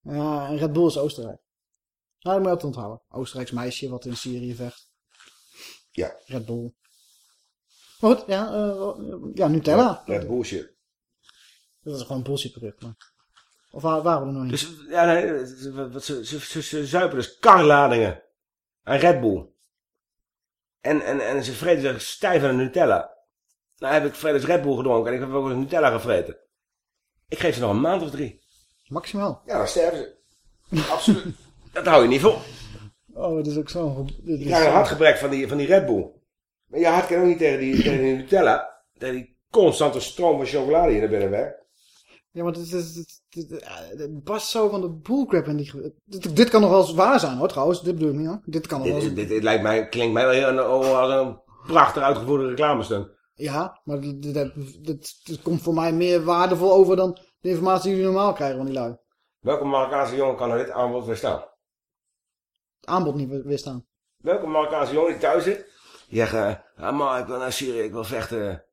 Speaker 2: Ja, en Red Bull is Oostenrijk. Nou, dat moet je altijd onthouden. Oostenrijks meisje wat in Syrië vecht.
Speaker 3: Ja.
Speaker 2: Red Bull. Maar goed, ja, eh, ja Nutella.
Speaker 3: Red Bullshit.
Speaker 2: Dat is gewoon een bullshit product. Maar. Of waar- waren we nog niet?
Speaker 3: Dus, ja, nee, ze, ze, ze, ze, ze zuipen dus karladingen aan Red Bull. En, en, en ze vreten zich stijf aan de Nutella. Nou heb ik vrijdag Red Bull gedronken en ik heb ook eens Nutella gevreten. Ik geef ze nog een maand of drie.
Speaker 2: Maximaal.
Speaker 3: Ja, dan sterven ze. Absoluut. <laughs> Dat hou je niet vol.
Speaker 2: Oh, dit is ook zo.
Speaker 3: Je een hartgebrek van die, van die Red Bull. Maar je hart kan ook niet tegen die, tegen die Nutella. Tegen die constante stroom van chocolade je naar binnen werkt.
Speaker 2: Ja, maar dit, is het past zo van de bullcrap. En die, dit, dit kan nog wel eens waar zijn hoor, trouwens. Dit bedoel ik niet hoor. Dit kan nog wel
Speaker 3: Dit,
Speaker 2: eens...
Speaker 3: dit, dit lijkt mij, klinkt mij wel heel, als een prachtig uitgevoerde reclamestunt.
Speaker 2: Ja, maar dit komt voor mij meer waardevol over dan de informatie die jullie normaal krijgen van die lui.
Speaker 3: Welke Marokkaanse jongen kan dit aanbod weerstaan?
Speaker 2: Het aanbod niet weer- weerstaan.
Speaker 3: Welke Marokkaanse jongen die thuis zit, die zegt, eh, ah maar ik wil naar Syrië, ik wil vechten.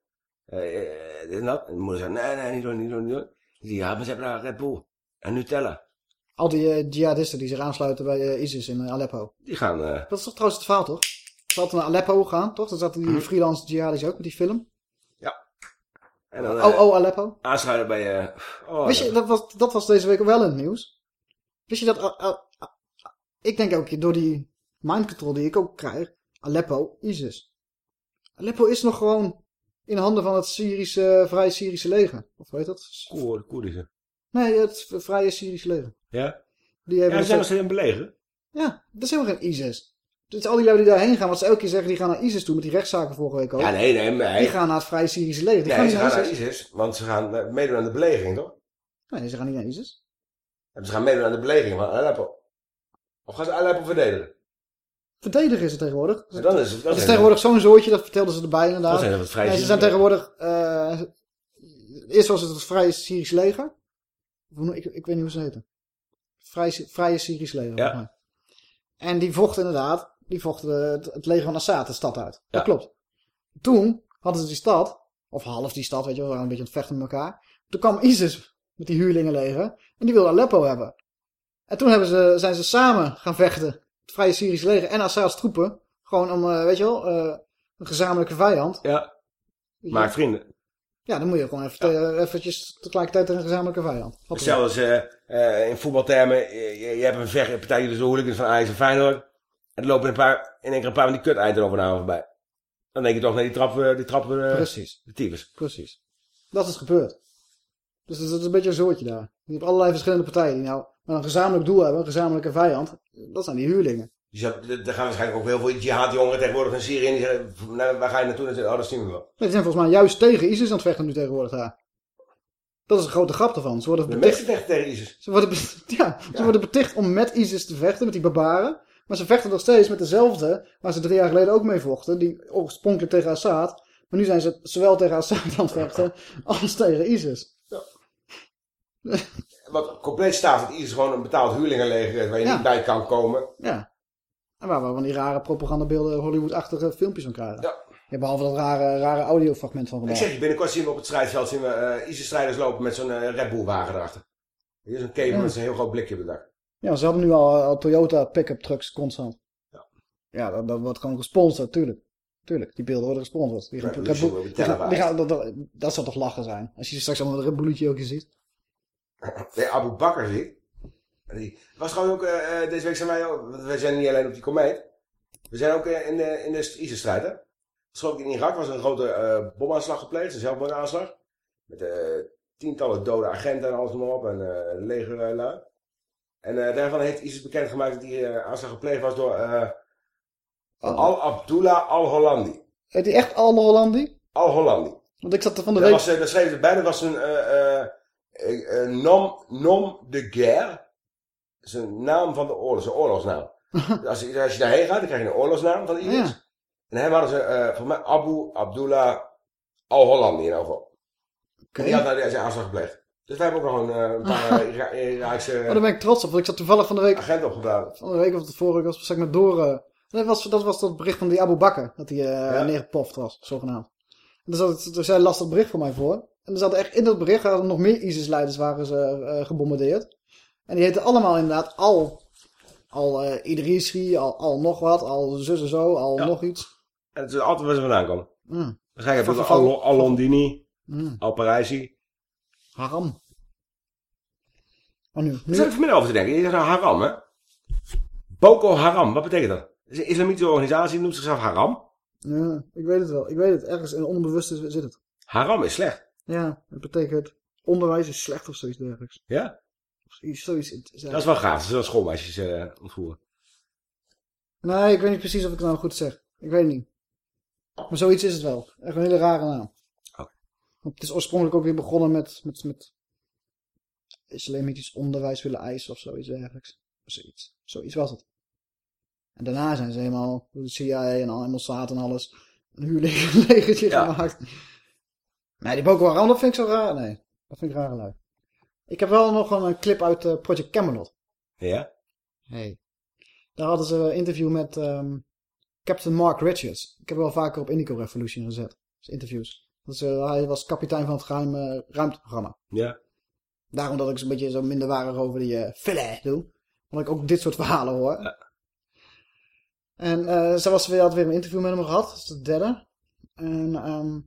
Speaker 3: eh, eh, dit en dat. En de moeder zegt, nee, nee, niet doen, niet doen, niet doen. Ja, maar ze hebben daar Red Bull en Nutella.
Speaker 2: Al die eh, jihadisten die zich aansluiten bij eh, ISIS in eh, Aleppo.
Speaker 3: Die gaan,
Speaker 2: Dat is toch trouwens het verhaal, toch? Ze hadden naar Aleppo gaan, toch? Dan zaten die
Speaker 3: Mhm.
Speaker 2: freelance jihadis ook met die film.
Speaker 3: en dan,
Speaker 2: Oh, oh, Aleppo.
Speaker 3: aansluiten bij, oh,
Speaker 2: Wist je, dat was, dat was deze week wel in het nieuws. Wist je dat... ik denk ook, door die mind control die ik ook krijg... Aleppo, ISIS. Aleppo is nog gewoon in handen van het Syrische, vrije Syrische leger. Of weet dat?
Speaker 3: Koer, Koerdische.
Speaker 2: Nee, het vrije Syrische leger.
Speaker 3: Ja?
Speaker 2: Die
Speaker 3: Ja,
Speaker 2: hebben
Speaker 3: ze zijn nog
Speaker 2: dus-
Speaker 3: steeds in belegen.
Speaker 2: ja, dat is helemaal geen ISIS. Dus al die lui die daarheen gaan, wat ze elke keer zeggen, die gaan naar ISIS toe met die rechtszaken vorige week ook.
Speaker 3: Ja, nee, nee, nee.
Speaker 2: Die gaan naar het Vrije Syrische leger. Die
Speaker 3: nee,
Speaker 2: gaan
Speaker 3: ze gaan
Speaker 2: naar ISIS.
Speaker 3: Want ze gaan eh, meedoen aan de belegering, toch?
Speaker 2: Nee, ze gaan niet naar ISIS.
Speaker 3: En ze gaan meedoen aan de belegering van Aleppo. Of gaan ze Aleppo verdedigen?
Speaker 2: Verdedigen is het tegenwoordig.
Speaker 3: Ja, dan is dan
Speaker 2: dat is tegenwoordig zo'n zootje, dat vertelden ze erbij inderdaad.
Speaker 3: Zijn dat
Speaker 2: Nee, ze zijn tegenwoordig... eh eerst was het het Vrije Syrisch leger. Ik, ik weet niet hoe ze heten. Vrije, Vrije Syrisch leger.
Speaker 3: Ja.
Speaker 2: En die vochten inderdaad, die vochten het, het leger van Assad de stad uit. Dat
Speaker 3: Ja.
Speaker 2: klopt. Toen hadden ze die stad, of half die stad, weet je wel, waren een beetje aan het vechten met elkaar. Toen kwam ISIS met die huurlingenleger en die wilde Aleppo hebben. En toen hebben ze, zijn ze samen gaan vechten. Het Vrije Syrisch leger en Assad's troepen. Gewoon om, eh, weet je wel, eh, een gezamenlijke vijand.
Speaker 3: Ja. Maak vrienden.
Speaker 2: Ja, dan moet je gewoon even te- eventjes tegelijkertijd een gezamenlijke vijand.
Speaker 3: Eh, eh, in voetbaltermen, je, hebt een vechtpartij tussen de hooligans van Ajax en Feyenoord. En er lopen een paar, in één keer een paar van die kut Eindhoven voorbij. Dan denk je toch, nee, die trappen, die trappen eh,
Speaker 2: Precies.
Speaker 3: de tyfus.
Speaker 2: Precies. Dat is gebeurd. Dus dat is een beetje een zoortje daar. Je hebt allerlei verschillende partijen die nou maar een gezamenlijk doel hebben, een gezamenlijke vijand. Dat zijn die huurlingen.
Speaker 3: Dus dat, er gaan waarschijnlijk ook heel veel jihadjongeren tegenwoordig in Syrië. En die zeggen, nou, waar ga je naartoe? En zeggen, oh, dat zien we wel.
Speaker 2: Nee, die zijn volgens mij juist tegen ISIS aan het vechten nu tegenwoordig daar. Dat is een grote grap ervan. Ze worden
Speaker 3: De
Speaker 2: beticht,
Speaker 3: meeste vechten tegen ISIS.
Speaker 2: ze worden, <laughs> ja, ze worden beticht om met ISIS te vechten, met die barbaren. Maar ze vechten nog steeds met dezelfde, waar ze drie jaar geleden ook mee vochten. Die oorspronkelijk tegen Assad. Maar nu zijn ze zowel tegen Assad aan het vechten, <laughs> als tegen ISIS. <laughs>
Speaker 3: Wat compleet staat dat ISIS gewoon een betaald huurlingenleger is waar je
Speaker 2: Ja.
Speaker 3: niet bij kan komen.
Speaker 2: Ja. En waar we van die rare propagandabeelden Hollywood-achtige filmpjes van krijgen.
Speaker 3: Ja.
Speaker 2: Ja, behalve dat rare, rare audiofragment van
Speaker 3: Ik
Speaker 2: vandaag.
Speaker 3: zeg je, binnenkort zien we op het strijdveld zien we eh, ISIS-strijders lopen met zo'n eh, Red Bull wagen erachter. Hier is een
Speaker 2: Ja.
Speaker 3: met zo'n heel groot blikje op het dak.
Speaker 2: Ja, ze hadden nu al, al Toyota pick-up trucks constant. Ja, ja dat, dat wordt gewoon gesponsord, tuurlijk. Tuurlijk, die beelden worden gesponsord. Die gaan,
Speaker 3: Ja,
Speaker 2: Red Bull- die gaan- die gaan- dat, dat, dat zou toch lachen zijn. Als je straks allemaal een Red Bulletje ook ziet. <coughs>
Speaker 3: Nee, Abu Bakr zie. Die was gewoon ook, eh, eh, deze week zijn wij ook, want wij zijn niet alleen op die komeet. We zijn ook eh, in de, in de ISIS-strijd, hè. Ook in Irak was er een grote eh, bomaanslag gepleegd, een zelfmoordaanslag. Met tientallen dode agenten en alles maar op, en eh legerlui. En daarvan heeft ISIS bekendgemaakt dat die aanslag gepleegd was door Al-Abdullah Al-Hollandi.
Speaker 2: Heet die echt Al-Hollandi?
Speaker 3: Al-Hollandi.
Speaker 2: Want ik zat er van de
Speaker 3: Dat,
Speaker 2: week...
Speaker 3: was, dat schreef erbij, dat was een nom, nom de guerre. Dat is een naam van de oorlog, een oorlogsnaam. Dus <laughs> als, je, als je daarheen gaat, dan krijg je een oorlogsnaam van.
Speaker 2: Ja.
Speaker 3: En hem hadden ze, eh volgens mij, Abu Abdullah Al-Hollandi in elk geval. En die had nou deze aanslag gepleegd. Dus wij hebben ook nog een, eh, een paar eh, Ira- Iraakse
Speaker 2: Oh, daar ben ik trots op. Want ik zat toevallig van de week...
Speaker 3: agenten opgebouwd.
Speaker 2: Van de week of de vorige was, ik met Door... eh, dat, was, dat was dat bericht van die Abu Bakr. Dat hij eh neergepoft was, zogenaamd. En er zat, er zei lastig bericht voor mij voor. En er zat echt in dat bericht, hadden nog meer ISIS-leiders waren ze eh, gebombardeerd. En die heten allemaal inderdaad al... Al Idrisi, al, al nog wat, al zus en zo, al nog iets.
Speaker 3: En het is altijd waar ze vandaan komen.
Speaker 2: Mm.
Speaker 3: Waarschijnlijk hebben we
Speaker 2: Van-
Speaker 3: Al- Al-Londini,
Speaker 2: Mm.
Speaker 3: Al-Paraisi.
Speaker 2: Haram. Oh, nu, nu,
Speaker 3: zat ik vanmiddag over te denken. Je zegt nou haram, hè? Boko Haram, wat betekent dat? Is een islamitische organisatie, noemt zichzelf haram.
Speaker 2: ja, ik weet het wel. Ik weet het. Ergens in het onbewuste zit het.
Speaker 3: Haram is slecht.
Speaker 2: Ja, het betekent onderwijs is slecht of zoiets dergelijks.
Speaker 3: Ja?
Speaker 2: Of iets, zoiets. het
Speaker 3: Dat is wel gaaf. Ze zullen schoolmeisjes eh ontvoeren.
Speaker 2: Nee, ik weet niet precies of ik het nou goed zeg. Ik weet het niet. Maar zoiets is het wel. Echt een hele rare naam. Want het is oorspronkelijk ook weer begonnen met, met, met islamitisch onderwijs willen eisen of zoiets dergelijks. Zoiets. Zoiets was het. En daarna zijn ze helemaal door de CIA en al Mossad en alles een huurlegertje <laughs> gemaakt. Nee, die Boko Haram, dat vind ik zo raar. Nee, dat vind ik raar geluid. Ik heb wel nog een, een clip uit eh, Project Camelot.
Speaker 3: Ja?
Speaker 2: Hey. Daar hadden ze een interview met ehm, Captain Mark Richards. Ik heb wel vaker op Indigo Revolution gezet. Dus interviews. Dus, eh, hij was kapitein van het geheime ruimteprogramma.
Speaker 3: Ja.
Speaker 2: Daarom dat ik zo'n beetje zo minderwaardig over die uh, doe. Omdat ik ook dit soort verhalen hoor. En eh ze was weer, had weer een interview met hem gehad. Dat is de derde. En ehm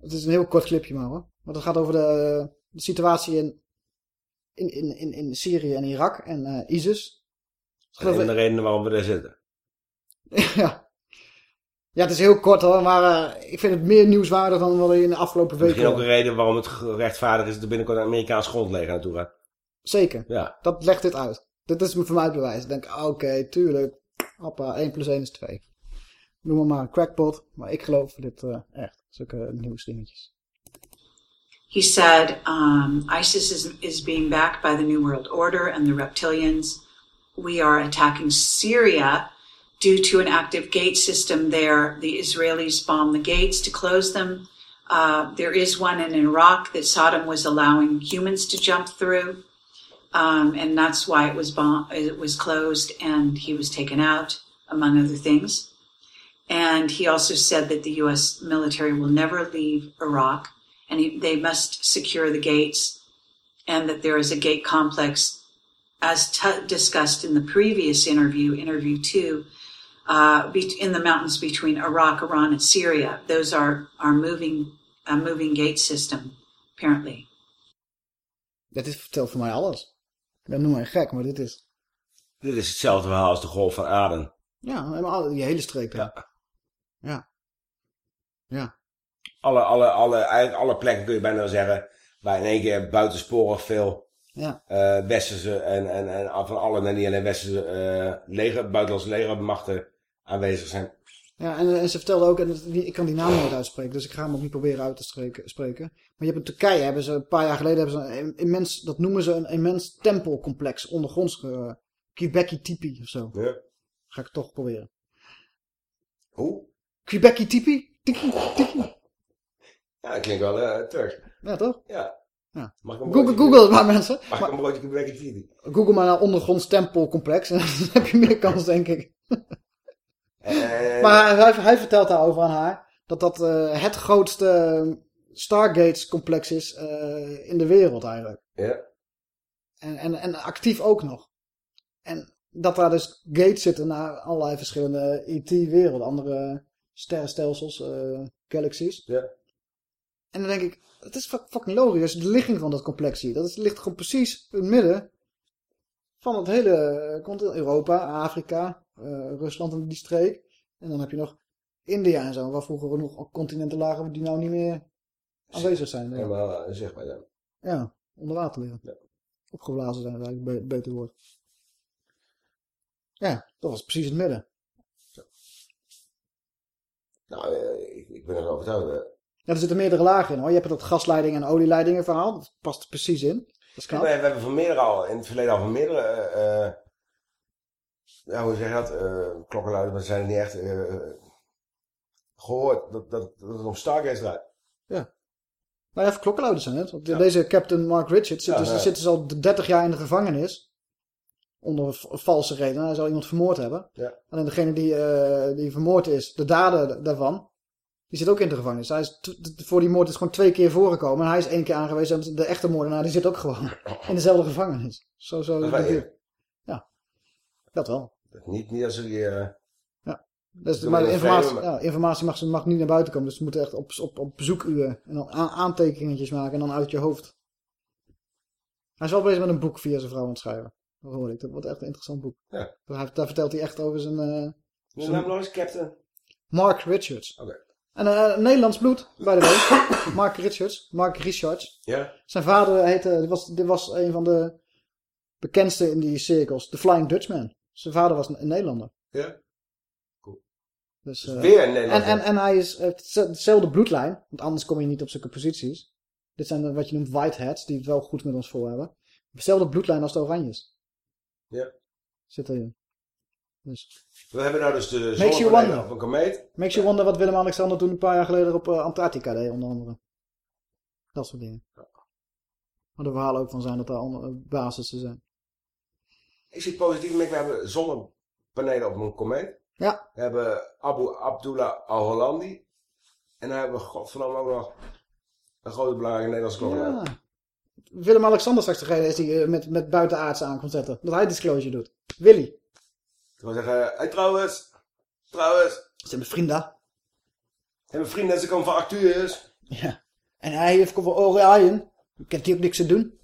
Speaker 2: het is een heel kort clipje maar hoor. Maar het gaat over de, de situatie in, in, in, in, in Syrië en Irak en eh, ISIS.
Speaker 3: Dat is de redenen waarom we daar zitten. <laughs>
Speaker 2: ja. Ja, het is heel kort hoor, maar eh, ik vind het meer nieuwswaardig dan wat je in de afgelopen weken...
Speaker 3: Misschien ook een reden waarom het rechtvaardig is dat er binnenkort een Amerikaans grondleger naartoe gaat.
Speaker 2: Zeker.
Speaker 3: Ja.
Speaker 2: Dat legt dit uit. Dit is voor mij het bewijs. Ik denk, oké, tuurlijk. Appa, 1 plus 1 is 2. Noem maar maar een crackpot, maar ik geloof dit uh, echt. Zulke nieuwsdingetjes.
Speaker 19: He said um, ISIS is, is being backed by the New World Order and the reptilians. We are attacking Syria due to an active gate system there. The Israelis bomb the gates to close them. Uh, there is one in Iraq that Saddam was allowing humans to jump through, um, and that's why it was bomb- it was closed and he was taken out, among other things. And he also said that the U.S. military will never leave Iraq, and he, they must secure the gates, and that there is a gate complex, as t- discussed in the previous interview, interview two, uh, in the mountains between Iraq, Iran, and Syria. Those are are moving a moving gate system, apparently.
Speaker 2: Dat is vertelt voor mij alles. Ik ben noem mij gek, maar dit is...
Speaker 3: Dit is hetzelfde verhaal als de Golf van Aden.
Speaker 2: Ja, helemaal die hele streek. Ja. Ja. Ja.
Speaker 3: Alle, alle, alle, eigenlijk alle plekken kun je bijna wel zeggen, waar in één keer buitensporig veel
Speaker 2: ja.
Speaker 3: uh, westerse en, en, en van alle, en niet alleen westerse uh, leger, buitenlandse legermachten aanwezig zijn.
Speaker 2: Ja, en, en ze vertelde ook, en ik kan die naam nooit uitspreken, dus ik ga hem ook niet proberen uit te spreken. spreken. Maar je hebt in Turkije, hebben ze, een paar jaar geleden, hebben ze een immens, dat noemen ze een immens tempelcomplex ondergronds, uh, Tipi of zo.
Speaker 3: Ja.
Speaker 2: Ga ik toch proberen.
Speaker 3: Hoe?
Speaker 2: Quebeki Tipi?
Speaker 3: Ja, dat klinkt wel uh, Turks.
Speaker 2: Ja, toch?
Speaker 3: Ja.
Speaker 2: ja. Google, Google het maar, mensen.
Speaker 3: Mag
Speaker 2: maar,
Speaker 3: ik een broodje Quebeki Tipi?
Speaker 2: Google maar naar ondergronds tempelcomplex en <laughs> dan heb je meer kans, denk ik.
Speaker 3: En...
Speaker 2: Maar hij, hij, vertelt daarover aan haar dat dat uh, het grootste Stargates complex is uh, in de wereld eigenlijk.
Speaker 3: Ja.
Speaker 2: En, en, en actief ook nog. En dat daar dus gates zitten naar allerlei verschillende IT-werelden, andere sterrenstelsels, uh, galaxies.
Speaker 3: Ja.
Speaker 2: En dan denk ik, het is fucking logisch de ligging van dat complex ziet. Dat is, ligt gewoon precies in het midden van het hele continent. Europa, Afrika, uh, Rusland en die streek. En dan heb je nog India en zo, waar vroeger nog continenten lagen die nou niet meer aanwezig zijn.
Speaker 3: Helemaal ja. zichtbaar zijn.
Speaker 2: Ja, onder water liggen.
Speaker 3: Ja.
Speaker 2: Opgeblazen zijn, eigenlijk be beter woord. Ja, dat was precies het midden.
Speaker 3: Nou, ik, ik ben er overtuigd.
Speaker 2: Ja, er zitten meerdere lagen in hoor. Je hebt dat gasleidingen en olieleidingen verhaal. Dat past er precies in. Dat is knap.
Speaker 3: we, we hebben van meerdere al, in het verleden al van meerdere... Uh, ja, hoe zeg je dat? Uh, klokkenluiders, maar ze zijn er niet echt uh, gehoord dat, dat, dat het om Stargaze draait.
Speaker 2: Ja. Nou ja, klokkenluiders zijn het. Want ja. deze Captain Mark Richards zit, ja, dus, nee. zit dus al 30 jaar in de gevangenis. Onder valse redenen. Hij zou iemand vermoord hebben.
Speaker 3: Ja.
Speaker 2: Alleen degene die, uh, die vermoord is, de dader daarvan, die zit ook in de gevangenis. Hij is voor die moord is gewoon twee keer voorgekomen. En hij is één keer aangewezen. En de echte moordenaar, die zit ook gewoon in dezelfde gevangenis. Zo, zo.
Speaker 3: Dat je.
Speaker 2: Ja. Dat wel.
Speaker 3: Niet, niet als die... Uh...
Speaker 2: Ja. Dus, maar de informatie, ja, informatie mag, mag niet naar buiten komen. Dus ze moeten echt op, op, op bezoekuren. En dan aantekeningetjes maken. En dan uit je hoofd. Hij is wel bezig met een boek via zijn vrouw aan het schrijven. Dat hoor ik. Dat wordt echt een interessant boek.
Speaker 3: Ja.
Speaker 2: Daar, daar vertelt hij echt over zijn... Uh,
Speaker 3: zijn naam nog eens? Captain?
Speaker 2: Mark Richards.
Speaker 3: Oké. Okay.
Speaker 2: En uh, Nederlands bloed, by the way. <coughs> Mark Richards. Mark Richards.
Speaker 3: Ja.
Speaker 2: Zijn vader heette... Dit was, dit was een van de bekendste in die cirkels. The Flying Dutchman. Zijn vader was een Nederlander.
Speaker 3: Ja.
Speaker 2: Cool. Dus,
Speaker 3: uh, weer een Nederlander.
Speaker 2: En, en, en hij is hetzelfde bloedlijn. Want anders kom je niet op zulke posities. Dit zijn wat je noemt whiteheads. Die het wel goed met ons voor hebben. Hetzelfde bloedlijn als de Oranjes.
Speaker 3: Ja.
Speaker 2: Zit erin. Dus.
Speaker 3: We hebben nou dus de zonnepanelen op een komeet.
Speaker 2: Makes you wonder wat Willem-Alexander toen een paar jaar geleden op uh, Antarctica deed, onder andere. Dat soort dingen.
Speaker 3: Ja.
Speaker 2: Maar de verhalen ook van zijn dat er andere basissen zijn.
Speaker 3: Ik zie positief, we hebben zonnepanelen op een komeet.
Speaker 2: Ja.
Speaker 3: We hebben Abu Abdullah al-Hollandi. En dan hebben we godverdomme ook nog een grote belangrijke Nederlandse klokkenluider.
Speaker 2: Ja. Willem-Alexander straks degene is die met, met buitenaardse aan komt zetten. Dat hij disclosure doet. Willy.
Speaker 3: Ik wil zeggen, hé hey, trouwens, trouwens.
Speaker 2: Ze zijn mijn vrienden.
Speaker 3: En mijn vrienden, ze komen van Actuurs.
Speaker 2: Ja. En hij heeft voor Orion. Kent hij ook niks te doen.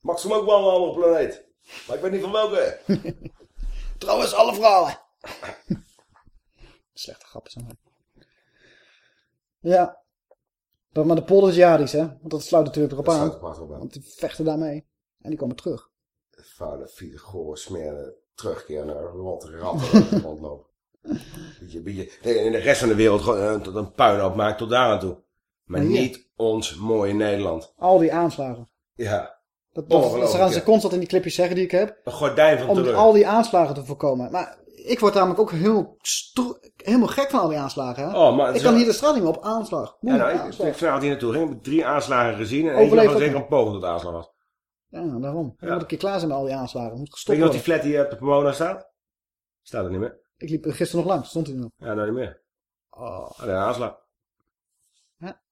Speaker 3: Max hem ook wel een andere planeet. Maar ik weet niet van welke. <laughs>
Speaker 2: trouwens, alle vrouwen. <laughs> Slechte grappen zijn Ja. Dat maar de Polderjadis, hè. Want dat sluit natuurlijk erop aan.
Speaker 3: Erop aan.
Speaker 2: Want die vechten daarmee. En die komen terug.
Speaker 3: Vuile, vieze, gore, smerende terugkeren naar rot ratten rondlopen. <laughs> Beetje, beetje, in de rest van de wereld gewoon eh, tot een puinhoop maakt tot daar aan toe. Maar niet ons mooie Nederland.
Speaker 2: Al die aanslagen.
Speaker 3: Ja.
Speaker 2: Dat, dat, dat gaan ze constant in die clipjes zeggen die ik heb.
Speaker 3: Een gordijn van
Speaker 2: Om al die aanslagen te voorkomen. Maar ik word namelijk ook heel helemaal gek van al die aanslagen. Hè?
Speaker 3: Oh, maar
Speaker 2: ik kan
Speaker 3: wel-
Speaker 2: hier de straat niet meer op aanslag.
Speaker 3: Ja, nou, ik,
Speaker 2: aanslag.
Speaker 3: ik vanavond hier naartoe ging, heb ik drie aanslagen gezien. En
Speaker 2: Overleef
Speaker 3: één was zeker een poging tot aanslag was.
Speaker 2: Ja, daarom. Je
Speaker 3: Ja.
Speaker 2: moet een keer klaar zijn met al die aanslagen. Moet
Speaker 3: Weet
Speaker 2: gestopt
Speaker 3: je nog die flat die op de Pomona staat? Staat er niet meer.
Speaker 2: Ik liep er gisteren nog langs. Stond hij nog.
Speaker 3: Ja, nou niet meer.
Speaker 2: Oh.
Speaker 3: Een aanslag.
Speaker 2: Ja,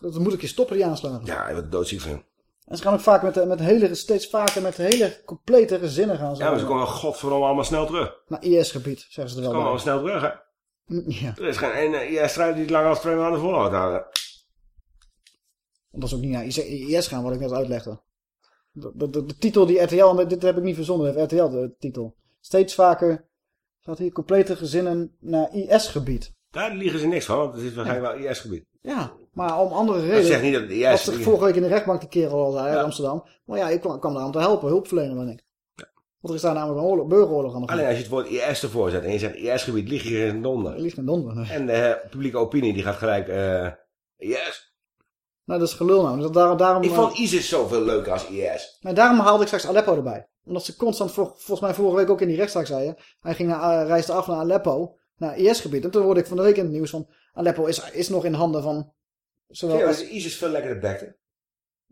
Speaker 2: dat moet een keer stoppen, die aanslagen.
Speaker 3: Ja, ik word doodziek van.
Speaker 2: En ze gaan ook vaak met, met hele, steeds vaker met hele complete gezinnen gaan.
Speaker 3: Ja, maar ze komen godverdomme allemaal snel terug.
Speaker 2: Naar IS-gebied, zeggen ze er
Speaker 3: Ze
Speaker 2: wel
Speaker 3: komen allemaal snel terug, hè. <laughs>
Speaker 2: Ja,
Speaker 3: Er is geen ene IS-strijd die het langer dan twee maanden volhoudt. houden.
Speaker 2: omdat ze ook niet naar IS gaan, wat ik net uitlegde. De, de, de, de titel die RTL, dit heb ik niet verzonnen, heeft RTL de titel. Steeds vaker gaat hier complete gezinnen naar IS-gebied.
Speaker 3: Daar liegen ze niks van, want het is waarschijnlijk wel IS-gebied.
Speaker 2: Ja, maar om andere redenen.
Speaker 3: zegt niet dat het IS
Speaker 2: vorige week in de rechtbank die kerel al zei uit
Speaker 3: Ja.
Speaker 2: Amsterdam. Maar ja, ik kwam, kwam daar om te helpen, hulpverlenen ben ik. Want er is daar namelijk een oorlog, burgeroorlog aan de gang.
Speaker 3: Alleen als je het woord IS ervoor zet en je zegt IS-gebied, lieg je in donder.
Speaker 2: Liegt geen donder. nee.
Speaker 3: En de eh, publieke opinie die gaat gelijk, eh IS.
Speaker 2: Nou, dat is gelul nou. Dus daarom, daarom,
Speaker 3: Ik
Speaker 2: eh,
Speaker 3: vond ISIS zoveel leuker als IS.
Speaker 2: Maar daarom haalde ik straks Aleppo erbij. Omdat ze constant, vol- volgens mij vorige week ook in die rechtszaak zeiden. Hij ging naar, eh, reisde af naar Aleppo, naar IS-gebied. En toen hoorde ik van de week in het nieuws van... Aleppo is, is nog in handen van... Zowel als,
Speaker 3: is ISIS veel lekkerder bekte.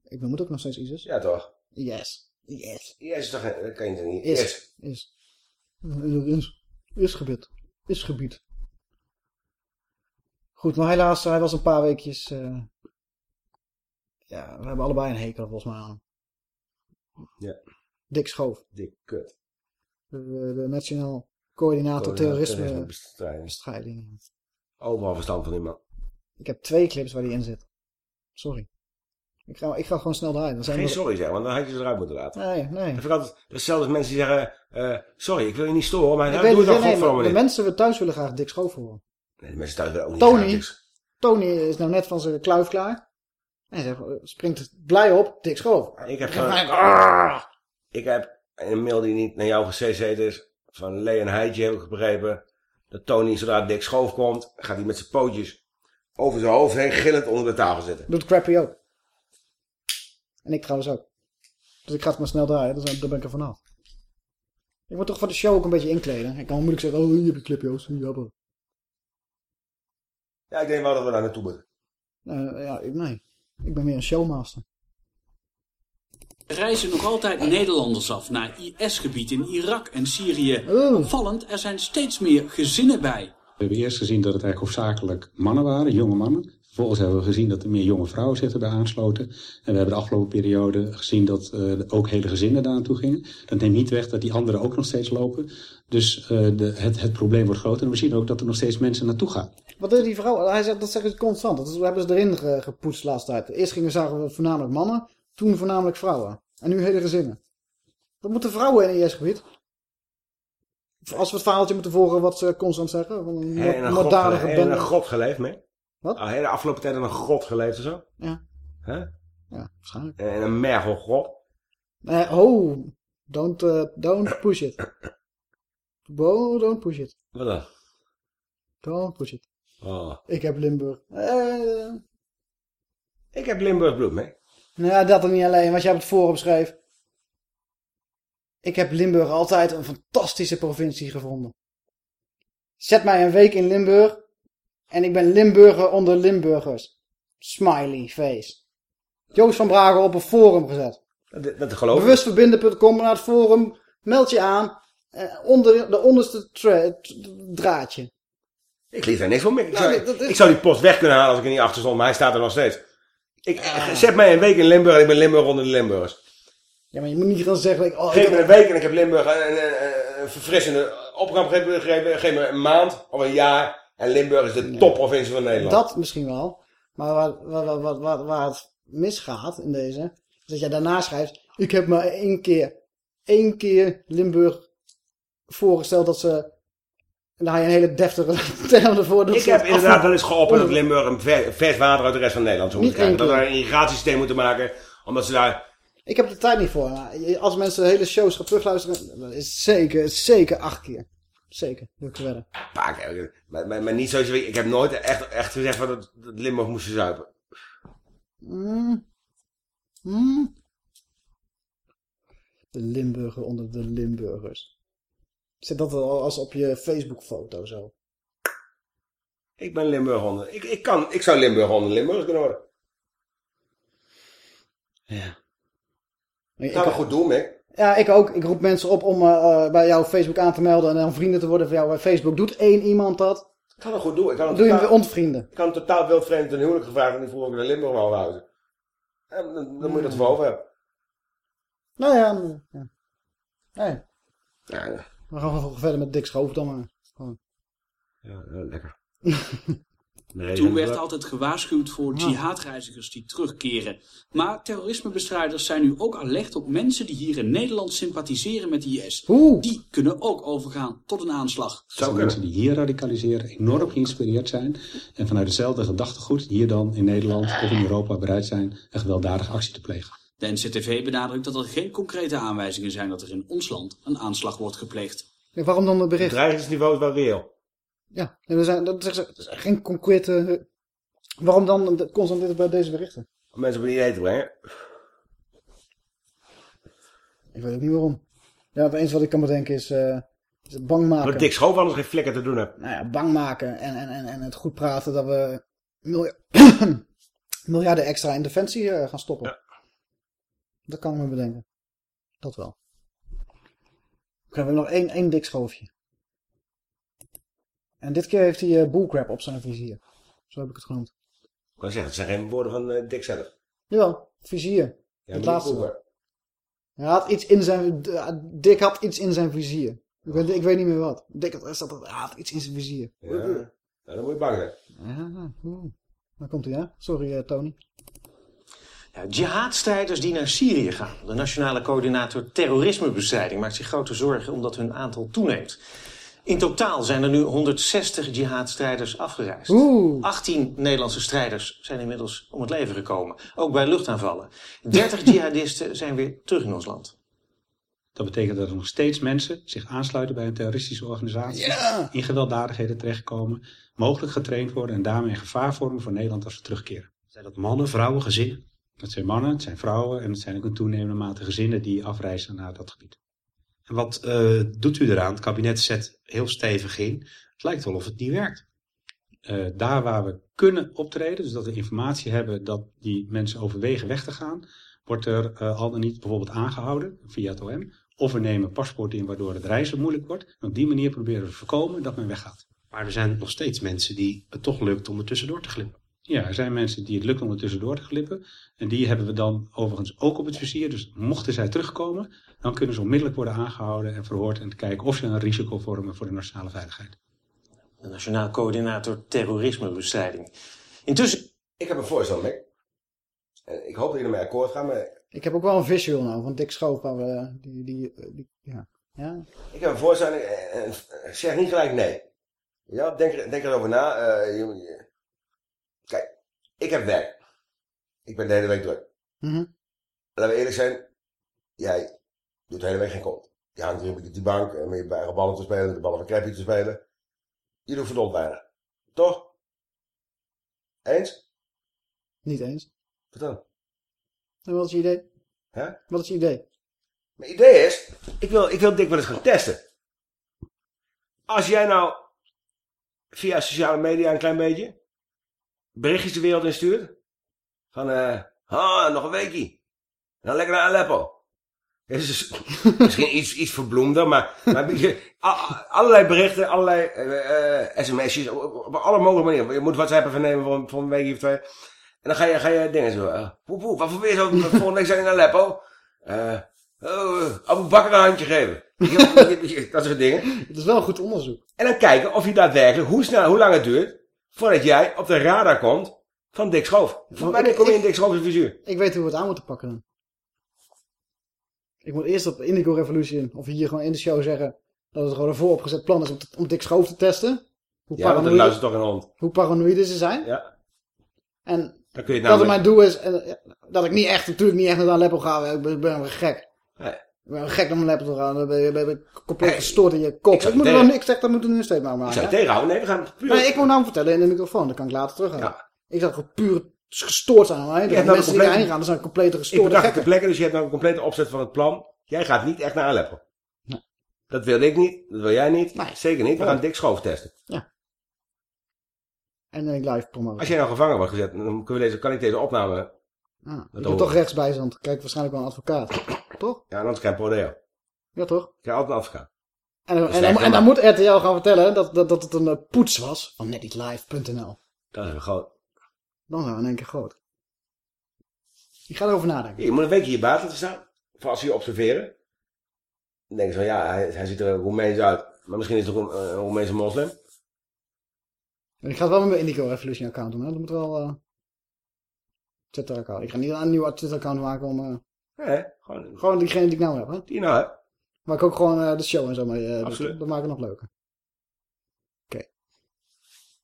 Speaker 2: ik het ook nog steeds ISIS.
Speaker 3: Ja, toch?
Speaker 2: Yes. Yes.
Speaker 3: IS is toch, dat kan je toch niet.
Speaker 2: Is.
Speaker 3: IS.
Speaker 2: Is. Is. Is gebied. Is gebied. Goed, maar helaas, hij was een paar weekjes... eh, ja, we hebben allebei een hekel volgens mij aan.
Speaker 3: Ja.
Speaker 2: Dick Schoof.
Speaker 3: Dik kut.
Speaker 2: De, de Nationaal Coördinator Terrorisme
Speaker 3: bestrijding.
Speaker 2: Bestrijding.
Speaker 3: Overal verstand van die man.
Speaker 2: Ik heb twee clips waar die in zit. Sorry. Ik ga, ik ga gewoon snel draaien. Er zijn
Speaker 3: Geen sorry zeggen, want dan had je ze eruit moeten laten.
Speaker 2: Nee, nee.
Speaker 3: Dat vind ik altijd, hetzelfde als mensen die zeggen, eh, sorry, ik wil je niet storen, maar
Speaker 2: Ik
Speaker 3: nou, doe
Speaker 2: het,
Speaker 3: dan
Speaker 2: nee, maar
Speaker 3: godverdomme
Speaker 2: de mensen thuis willen graag Dick Schoof horen.
Speaker 3: Nee, de mensen thuis willen ook niet
Speaker 2: Tony,
Speaker 3: graag.
Speaker 2: Tony is nou net van zijn kluif klaar. En hij eh, springt blij op, Dick Schoof.
Speaker 3: Ik heb,
Speaker 2: Ik Ah!
Speaker 3: ik heb een mail die niet naar jou gec'd is, van Lee en Heidje heb ik begrepen, dat Tony, zodra Dick Schoof komt, gaat hij met zijn pootjes over zijn hoofd heen gillend onder de tafel zitten.
Speaker 2: Doet Crappy ook. En ik trouwens ook. Dus ik ga het maar snel draaien, daar ben ik er vanaf. Ik moet toch voor de show ook een beetje inkleden. Ik kan moeilijk zeggen, oh hier heb je clip Joost. Jammer.
Speaker 3: Ja, ik denk wel dat we daar naartoe moeten.
Speaker 2: Eh, ja, ik, nee. Ik ben meer een showmaster.
Speaker 20: Er reizen nog altijd Nederlanders af naar IS-gebied in Irak en Syrië.
Speaker 2: Oh.
Speaker 20: Opvallend, er zijn steeds meer gezinnen bij.
Speaker 21: We hebben eerst gezien dat het eigenlijk hoofdzakelijk mannen waren, jonge mannen. Vervolgens hebben we gezien dat er meer jonge vrouwen zich erbij aansloten. En we hebben de afgelopen periode gezien dat eh, ook hele gezinnen daar naartoe gingen. Dat neemt niet weg dat die anderen ook nog steeds lopen. Dus eh, de, het, het probleem wordt groter. En we zien ook dat er nog steeds mensen naartoe gaan.
Speaker 2: Wat deed die vrouw? Hij zegt, dat zeggen ze constant. Dat is- hebben ze erin ge- gepoetst de laatste tijd. Eerst gingen zagen we voornamelijk mannen, toen voornamelijk vrouwen. En nu hele gezinnen. Wat moeten vrouwen in IS-gebied? Als we het verhaaltje moeten volgen wat ze constant zeggen. Van een
Speaker 3: He, in een grot,
Speaker 2: moorddadige
Speaker 3: he, in een grot geleefd, mee?
Speaker 2: Wat?
Speaker 3: Al hele afgelopen tijd in een grot geleefd of zo?
Speaker 2: Ja.
Speaker 3: Hè?
Speaker 2: Ja, waarschijnlijk.
Speaker 3: In een mergelgrot.
Speaker 2: Nee, oh, don't, eh, don't push it. Bo, don't push it.
Speaker 3: Wat dan?
Speaker 2: Don't push it.
Speaker 3: Oh.
Speaker 2: Ik heb Limburg. Eh,
Speaker 3: Ik heb Limburg bloed mee.
Speaker 2: Nou ja, dat er niet alleen, wat jij op het forum schreef. Ik heb Limburg altijd een fantastische provincie gevonden. Zet mij een week in Limburg en ik ben Limburger onder Limburgers. Smiley face. Joost van Bragen op een forum gezet.
Speaker 3: Dat, dat geloof ik.
Speaker 2: Bewustverbinden.com naar het forum. Meld je aan. Eh, onder de onderste draadje.
Speaker 3: Ik liet daar niks van mee. Ik,
Speaker 2: Nou,
Speaker 3: zou, ik zou die post weg kunnen halen als ik er niet achter stond, maar hij staat er nog steeds. Ik, Zet mij een week in Limburg en ik ben Limburg onder de Limburgers.
Speaker 2: Ja, maar je moet niet gaan zeggen... ik- Oh, ik
Speaker 3: Geef
Speaker 2: heb-
Speaker 3: me een week en ik heb Limburg een, een, een, een verfrissende opgang gegeven. Geef, me een maand of een jaar en Limburg is de topprovincie van Nederland.
Speaker 2: Dat misschien wel. Maar waar, waar, waar- waar het misgaat in deze... is dat jij daarna schrijft... Ik heb maar één keer... één keer Limburg voorgesteld dat ze... En daar haal je een hele deftige <laughs> term ervoor. Dat
Speaker 3: Ik heb
Speaker 2: het
Speaker 3: inderdaad
Speaker 2: af-
Speaker 3: wel eens geopperd dat Limburg een ver- vers water uit de rest van Nederland zou moeten krijgen. Dat we een irrigatiesysteem moeten maken. Omdat ze daar
Speaker 2: Ik heb de tijd niet voor. Als mensen de hele shows gaan terugluisteren, dat is zeker, zeker acht keer. Zeker, wil ik wedden.
Speaker 3: Een paar keer. Maar, maar, maar niet zoals je weet. Ik heb nooit echt, echt gezegd van dat, dat Limburg moest zuipen.
Speaker 2: Mm. Mm. De Limburger onder de Limburgers. Zit dat al als op je Facebook foto zo?
Speaker 3: Ik ben Limburg onder. Ik, ik, kan, ik zou Limburg onder Limburg kunnen worden.
Speaker 2: Ja.
Speaker 3: Ik een goed doen, Mick.
Speaker 2: Ja, ik ook. Ik roep mensen op om eh, eh, bij jouw Facebook aan te melden en dan vrienden te worden van jou bij Facebook. Doet één iemand dat?
Speaker 3: Ik kan het goed doen. Ik kan het
Speaker 2: Doe je
Speaker 3: totaal-
Speaker 2: hem ontvrienden.
Speaker 3: Ik kan een totaal wildvreemd een huwelijk gevraagd en die vroeg ik naar Limburg wou houden. En dan, dan moet je dat voor over hebben.
Speaker 2: Nou ja. ja. Nee.
Speaker 3: Ja,
Speaker 2: We gaan gewoon verder met Dick Schoof dan maar. Gewoon.
Speaker 3: ja, ja, lekker. <laughs>
Speaker 20: Toen werd altijd gewaarschuwd voor jihadreizigers die terugkeren. Maar terrorismebestrijders zijn nu ook alert op mensen die hier in Nederland sympathiseren met IS. Die kunnen ook overgaan tot een aanslag.
Speaker 21: Zijn mensen die hier radicaliseren, enorm geïnspireerd zijn. En vanuit hetzelfde gedachtegoed hier dan in Nederland of in Europa bereid zijn een gewelddadige actie te plegen.
Speaker 20: De NCTV benadrukt dat er geen concrete aanwijzingen zijn dat er in ons land een aanslag wordt gepleegd.
Speaker 2: Ja, waarom dan het
Speaker 3: Het
Speaker 2: bericht?
Speaker 3: dreigingsniveau is wel reëel.
Speaker 2: Ja, en er zijn, dat is, dat is geen concrete... Waarom dan constant dit bij deze berichten?
Speaker 3: Om mensen op een idee te brengen.
Speaker 2: Ik weet ook niet waarom. Ja, het enige wat ik kan bedenken is, eh, is het bang maken.
Speaker 3: Dat Dick Schoof anders geen flikker te doen heeft.
Speaker 2: Nou ja, bang maken en, en, en, en het goed praten dat we milja- <clears throat> miljarden extra in defensie eh, gaan stoppen. Dat kan ik me bedenken. Dat wel. We hebben nog één, één dik schoofje. En dit keer heeft hij eh, bullcrap op zijn vizier. Zo heb ik het genoemd.
Speaker 3: Ik kan zeggen, het zijn geen woorden van eh, Dick zelf.
Speaker 2: Jawel, vizier.
Speaker 3: Ja,
Speaker 2: het laatste.
Speaker 3: Bullcrap.
Speaker 2: Hij had iets in zijn... d- Dick had iets in zijn vizier. Ik weet, ik weet niet meer wat. Dick had, hij had iets in zijn vizier.
Speaker 3: Ja, nou, dan moet je bang zijn.
Speaker 2: Ja. Daar komt hij, hè? Sorry, eh, Tony.
Speaker 22: Ja, jihadstrijders die naar Syrië gaan. De Nationale Coördinator Terrorismebestrijding maakt zich grote zorgen omdat hun aantal toeneemt. In totaal zijn er nu 160 jihadstrijders afgereisd. 18 Nederlandse strijders zijn inmiddels om het leven gekomen. Ook bij luchtaanvallen. 30 jihadisten zijn weer terug in ons land.
Speaker 21: Dat betekent dat er nog steeds mensen zich aansluiten bij een terroristische organisatie,
Speaker 2: Ja.
Speaker 21: in gewelddadigheden terechtkomen, mogelijk getraind worden en daarmee een gevaar vormen voor Nederland als ze terugkeren. Zijn dat mannen, vrouwen, gezinnen? Dat zijn mannen, het zijn vrouwen en het zijn ook in toenemende mate gezinnen die afreizen naar dat gebied.
Speaker 23: En wat eh, doet u eraan? Het kabinet zet heel stevig in. Het lijkt wel of het niet werkt.
Speaker 21: Eh, daar waar we kunnen optreden, dus dat we informatie hebben dat die mensen overwegen weg te gaan, wordt er eh, al dan niet bijvoorbeeld aangehouden via het OM. Of we nemen paspoort in waardoor het reizen moeilijk wordt. En op die manier proberen we te voorkomen dat men weggaat.
Speaker 23: Maar er zijn nog steeds mensen die het toch lukt om er tussendoor te glippen.
Speaker 21: Ja, er zijn mensen die het lukt om er tussendoor te glippen. En die hebben we dan overigens ook op het vizier. Dus mochten zij terugkomen, dan kunnen ze onmiddellijk worden aangehouden en verhoord. En te kijken of ze een risico vormen voor de nationale veiligheid.
Speaker 22: De Nationaal Coördinator Terrorismebestrijding. Intussen...
Speaker 3: Ik heb een voorstel, Mick. En ik hoop dat jullie ermee akkoord gaan, maar
Speaker 2: Ik heb ook wel een visual nou van Dick Schoof. waar we, die, die, eh, die, ja. ja.
Speaker 3: ik heb een voorstel en, en- en zeg niet gelijk nee. Ja, denk, er- denk erover na. eh, je, ik heb werk. Ik ben de hele week druk.
Speaker 2: Mhm.
Speaker 3: Laten we eerlijk zijn, jij doet de hele week geen kont. Je hangt hier op die bank en met je eigen ballen te spelen, de ballen van Crappy te spelen. Je doet verdomd weinig. Toch? Eens?
Speaker 2: Niet eens.
Speaker 3: Vertel.
Speaker 2: En wat is je idee?
Speaker 3: Hè?
Speaker 2: Wat is je idee?
Speaker 3: Mijn idee is, ik wil, ik wil Dick wel eens gaan testen. Als jij nou via sociale media een klein beetje berichtjes de wereld instuurt. Van, eh, ah, nog een weekje. Nou, lekker naar Aleppo. Het is dus <laughs> misschien iets, iets verbloemder, maar, maar een allerlei berichten, allerlei eh, sms'jes, op, op alle mogelijke manieren. Je moet WhatsApp even nemen voor, voor een weekje of twee. En dan ga je, ga je dingen zo, poep, poep, wat voor weer zo, volgende week zijn in Aleppo. Eh, oh, Abu Bakr een handje geven. <laughs> dat soort dingen. <laughs>
Speaker 2: Het is wel een goed onderzoek.
Speaker 3: En dan kijken of je daadwerkelijk, hoe snel, hoe lang het duurt, voordat jij op de radar komt van Dick Schoof. Wanneer kom je in Dick Schoof zijn vizuur?
Speaker 2: Ik weet hoe we het aan moeten pakken dan. Ik moet eerst op Indigo Revolution, of hier gewoon in de show zeggen, dat het gewoon een vooropgezet plan is om, te- om Dick Schoof te testen. Hoe
Speaker 3: Ja, want dan luistert toch een hond.
Speaker 2: hoe paranoïde ze zijn.
Speaker 3: Ja.
Speaker 2: En
Speaker 3: Dan kun je het
Speaker 2: dat het mijn doel is. En, dat ik niet echt, natuurlijk niet echt naar Aleppo ga. Ik ben, ik ben gek.
Speaker 3: Nee.
Speaker 2: Ik gek om Aleppo te gaan. Dan ben je, ben je compleet gestoord in je kop. Ik,
Speaker 3: zou
Speaker 2: moet er wel, ik zeg, dat moet er nu een statement
Speaker 3: Ik
Speaker 2: maken.
Speaker 3: zou je
Speaker 2: hè?
Speaker 3: tegenhouden. Nee, we gaan puur...
Speaker 2: Nee, ik moet nou vertellen in de microfoon. Dan kan ik later terughalen. Ik zou gewoon puur gestoord aan.
Speaker 3: Je
Speaker 2: mensen
Speaker 3: nou
Speaker 2: die
Speaker 3: een
Speaker 2: daarheen gaan, dan zijn complete
Speaker 3: Ik
Speaker 2: gestoorde
Speaker 3: bedacht de
Speaker 2: gekken.
Speaker 3: plekken, dus je hebt nou een complete opzet van het plan. Jij gaat niet echt naar Aleppo. Dat wil ik niet, dat wil jij niet. Zeker niet. We gaan dik schoof testen.
Speaker 2: En dan ik live promoten.
Speaker 3: Als jij nou gevangen wordt gezet, dan kunnen we deze, kan ik deze opname...
Speaker 2: Ah, ik
Speaker 3: dat
Speaker 2: toch rechtsbijstand. Kijk, waarschijnlijk wel een advocaat. Toch?
Speaker 3: Ja, anders krijg je prodeo.
Speaker 2: Ja, toch?
Speaker 3: Ik krijg altijd advocaat.
Speaker 2: En, en, en, dan moet RTL gaan vertellen dat, dat, dat het een eh, poets was van netlive.nl.
Speaker 3: Dat is een groot.
Speaker 2: Dan zijn we in één keer groot. Ik ga erover nadenken.
Speaker 3: Je moet een weekje hier buiten te staan. Voor als ze je observeren. Dan denken ze van ja, hij, hij ziet er Roemeens uit. Maar misschien is het een, een Roemeense moslim.
Speaker 2: Ik ga het wel met mijn Indigo Revolution account doen. Hè? Dat moet wel... eh Twitter account. Ik ga niet een nieuw Twitter account maken om...
Speaker 3: Nee, gewoon...
Speaker 2: Gewoon diegene die ik nou heb. Hè?
Speaker 3: Die nou hebt.
Speaker 2: Waar ik ook gewoon eh, de show en zo mee... eh,
Speaker 3: Absoluut.
Speaker 2: Dat, dat maakt het nog leuker. Oké.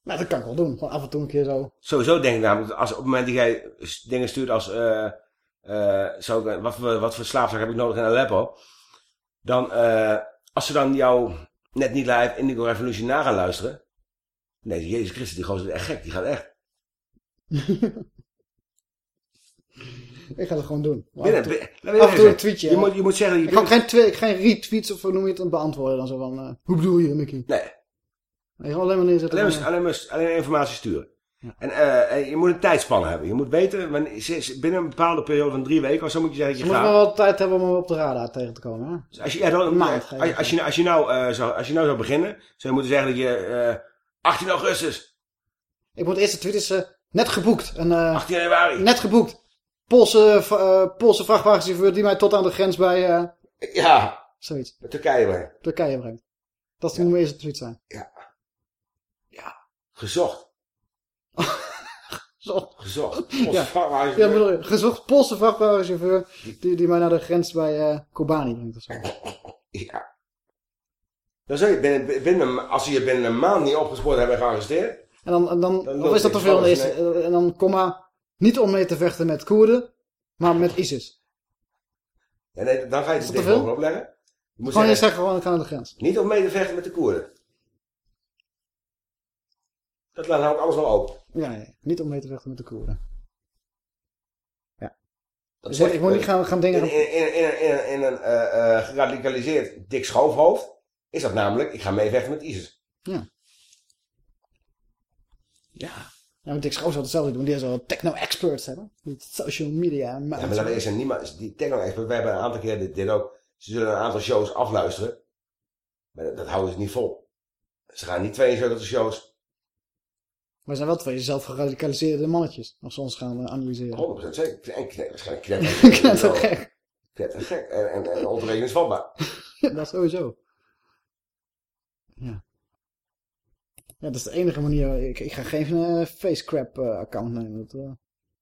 Speaker 2: Nou, dat kan ik wel doen. Gewoon af en toe een keer zo.
Speaker 3: Sowieso denk ik namelijk, als op het moment dat jij dingen stuurt als... zou ik, wat, voor, wat voor slaapzak heb ik nodig in Aleppo? Dan, als ze dan jou net niet live Indigo Revolution na gaan luisteren... Nee, Jezus Christus, die gozer is echt gek. Die gaat echt... <laughs>
Speaker 2: Ik ga het gewoon doen. Af
Speaker 3: Binnen-
Speaker 2: en toe, af en toe een tweetje.
Speaker 3: Je moet- je moet zeggen je
Speaker 2: Ik ga geen, twi- geen retweets of hoe noem je het beantwoorden. Dan zo van... eh, hoe bedoel je, Mickey?
Speaker 3: Nee.
Speaker 2: Nee, gewoon alleen maar neerzetten.
Speaker 3: Alleen maar, alleen maar alleen informatie sturen. En eh, eh, je moet een tijdspanne hebben. Je moet weten, binnen een bepaalde periode van drie weken of zo moet je zeggen
Speaker 2: Ze
Speaker 3: dat je gaat.
Speaker 2: wel wat tijd hebben om op de radar tegen te komen. Hè?
Speaker 3: Dus als je, ja, dan,
Speaker 2: Een maand.
Speaker 3: als, als je, als, je nou, eh, zou, als je nou zou beginnen, zou je moeten zeggen dat je eh 18 augustus,
Speaker 2: Ik moet eerst de tweet is eh, net geboekt. En, eh,
Speaker 3: 18 januari.
Speaker 2: Net geboekt. Poolse, eh, Poolse vrachtwagenchauffeur die mij tot aan de grens bij... eh,
Speaker 3: Ja.
Speaker 2: Zoiets.
Speaker 3: Turkije brengen.
Speaker 2: Turkije brengt. Dat moet mijn eerste tweet zijn.
Speaker 3: Gezocht.
Speaker 2: Gezocht.
Speaker 3: Gezocht.
Speaker 2: Ja.
Speaker 3: Poolse vrachtwagenchauffeur.
Speaker 2: Ja, bedoel je, gezocht Poolse vrachtwagenchauffeur die, die mij naar de grens bij eh Kobani brengt of zo. <laughs>
Speaker 3: Ja. Dan zou je binnen, binnen, als ze je binnen een maand niet opgespoord hebben en gearresteerd.
Speaker 2: En dan, en dan,
Speaker 3: Dan
Speaker 2: of is dat te veel? Is, en dan, komma, niet om mee te vechten met Koerden, maar met ISIS.
Speaker 3: Ja, nee, dan ga je het
Speaker 2: dat te
Speaker 3: dicht
Speaker 2: veel?
Speaker 3: bovenop leggen. Je moet
Speaker 2: Gewoon
Speaker 3: zeggen,
Speaker 2: gewoon, ik ga naar de grens.
Speaker 3: niet om mee te vechten met de Koerden. Dat laat houdt alles wel open.
Speaker 2: Ja, niet om mee te vechten met de Koerden. Ja.
Speaker 3: Dat
Speaker 2: Dus ik moet niet
Speaker 3: eh,
Speaker 2: gaan, gaan dingen...
Speaker 3: In, in, in, in, een eh, geradicaliseerd dik schoofhoofd is dat namelijk, ik ga meevechten met ISIS.
Speaker 2: Ja. Ja. Ja, maar Dick Schoof zou hetzelfde doen. Die is al techno-experts hebben. Met social media. En
Speaker 3: Ja, maar we eerst zijn, niemand, die techno-expert, wij hebben een aantal keer dit, dit ook, ze zullen een aantal shows afluisteren. Maar dat, dat houden ze niet vol. Ze gaan niet 72 shows,
Speaker 2: Maar er zijn wel twee zelf geradicaliseerde mannetjes. Als ze ons gaan eh, analyseren.
Speaker 3: 100% zeker. En knet, waarschijnlijk knetter. <laughs>
Speaker 2: Knettergek.
Speaker 3: Knettergek. En, en, en ontoerekeningsvatbaar. <laughs>
Speaker 2: Ja, dat sowieso. Ja. Ja, dat is de enige manier. Ik, ik ga geen eh, facecrap eh, account nemen. Dat uh,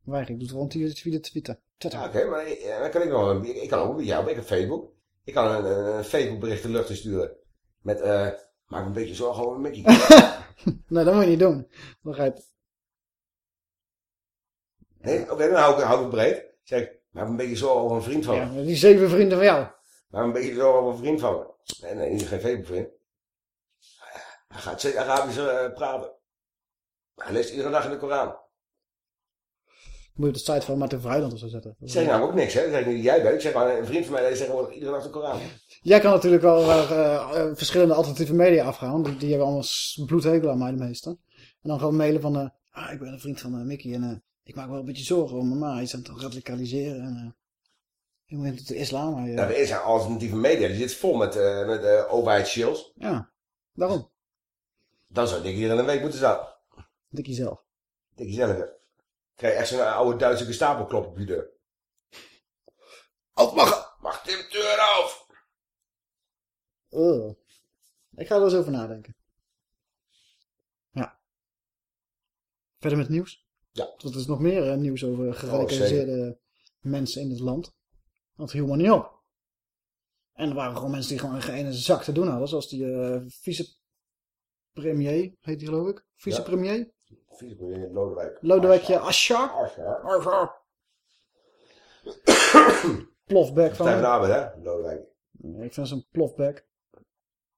Speaker 2: weiger ik. Doe het via via Twitter. Twitter.
Speaker 3: Ja, oké, maar dan kan ik nog, ik, ik kan ook jou, ik heb Facebook. Ik kan een, een Facebook bericht de lucht in sturen. Met, eh, maak me een beetje zorgen over Mickey. <laughs>
Speaker 2: nee, dat moet je niet doen. Dan ga je het...
Speaker 3: Nee, oké, dan hou ik, hou ik het breed. Zeg ik, maak me een beetje zorgen over een vriend van me.
Speaker 2: Ja, die zeven vrienden van jou.
Speaker 3: Maak me een beetje zorgen over een vriend van me. Nee, nee, niet geen Facebook vriend. Hij gaat steeds Arabisch eh, praten. Hij leest iedere dag in de Koran.
Speaker 2: Moet je op de site van Martin Vrijland of zo zetten.
Speaker 3: Ik zeg nou ook niks, hè. Ik zeg niet dat jij bent. Ik zeg maar, een vriend van mij leest tegenwoordig iedere dag de Koran.
Speaker 2: Jij kan natuurlijk wel eh, eh, verschillende alternatieve media afgaan. Die, die hebben allemaal bloedhekel aan mij de meeste. En dan gewoon mailen van... ah, ik ben een vriend van Mickey en ik maak wel een beetje zorgen om mama. Hij is aan het radicaliseren en... helemaal in de islam. Maar,
Speaker 3: Nou, er zijn alternatieve media. Die zit vol met, eh met uh.
Speaker 2: Ja, daarom.
Speaker 3: Dan zou ik hier in een week moeten staan.
Speaker 2: Dikkie zelf.
Speaker 3: Dikkie zelf, hè. Krijg je echt zo'n oude Duitse gestapel klop op je deur. Mag, mag Tim deur af?
Speaker 2: Oh. Ik ga er eens over nadenken. Ja. Verder met nieuws?
Speaker 3: Ja.
Speaker 2: Want er is nog meer eh, nieuws over geradicaliseerde mensen in het land. Dat viel maar niet op. En er waren gewoon mensen die gewoon geen ene zak te doen hadden. Zoals die uh, vicepremier, heet die geloof ik? Vicepremier?
Speaker 3: Vicepremier Lodewijk.
Speaker 2: Lodewijkje. Asscher.
Speaker 3: Asscher.
Speaker 2: Plofbek van
Speaker 3: de Arbeid, hè? Lodewijk.
Speaker 2: Nee, ik vind zo'n plofbek.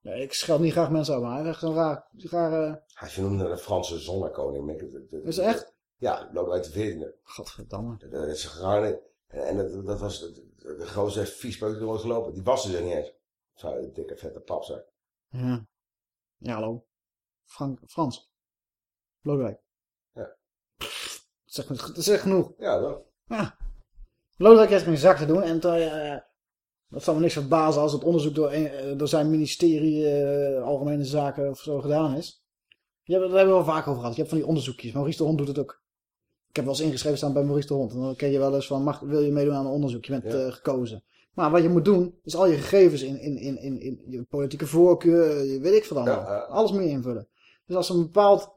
Speaker 2: Nee, ik scheld niet graag mensen aan, maar hij is echt een raar... raar
Speaker 3: Hij vernoemde een Franse zonnekoning.
Speaker 2: Is echt?
Speaker 3: Ja, Lodewijk de 14e.
Speaker 2: Godverdamme.
Speaker 3: Dat is gegaan. En, dat, dat was de, de, de grootste viespeuk die ooit gelopen. Die was er niet eens. Zo'n dikke vette papzak.
Speaker 2: Ja. Ja, hallo. Frank, Frans. Lodewijk.
Speaker 3: Ja.
Speaker 2: Dat is echt, dat is echt genoeg.
Speaker 3: Ja, toch?
Speaker 2: Ja. Lodewijk heeft geen zak te doen. En uh, dat zal me niks verbazen als het onderzoek door, door zijn ministerie uh, Algemene Zaken of zo gedaan is. Je hebt, daar hebben we wel vaak over gehad. Je hebt van die onderzoekjes. Maurice de Hond doet het ook. Ik heb wel eens ingeschreven staan bij Maurice de Hond. En dan ken je wel eens van, mag, wil je meedoen aan een onderzoek? Je bent ja. gekozen. Maar wat je moet doen, is al je gegevens in, in, in, in, in je politieke voorkeur, je weet ik veel allemaal. Ja, alles mee invullen. Dus als ze een, bepaald,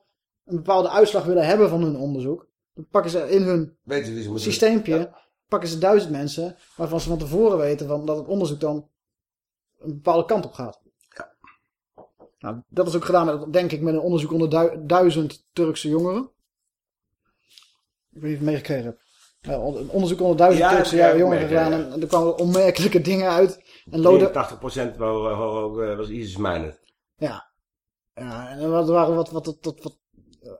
Speaker 2: een bepaalde uitslag willen hebben van hun onderzoek, dan pakken ze in hun
Speaker 3: ze
Speaker 2: systeempje, ja. pakken ze duizend mensen, waarvan ze van tevoren weten van, dat het onderzoek dan een bepaalde kant op gaat.
Speaker 3: Ja.
Speaker 2: Nou, dat is ook gedaan, met, denk ik, met een onderzoek onder du duizend Turkse jongeren. Ik weet niet of je het meegekregen hebt. Een onderzoek onder duizend ja, Turkse ja, jongeren gedaan ja. en er kwamen onmerkelijke dingen uit. En
Speaker 3: Lode... 80% was ISIS-minded.
Speaker 2: Ja. Ja, en er waren wat, wat, wat, wat, wat,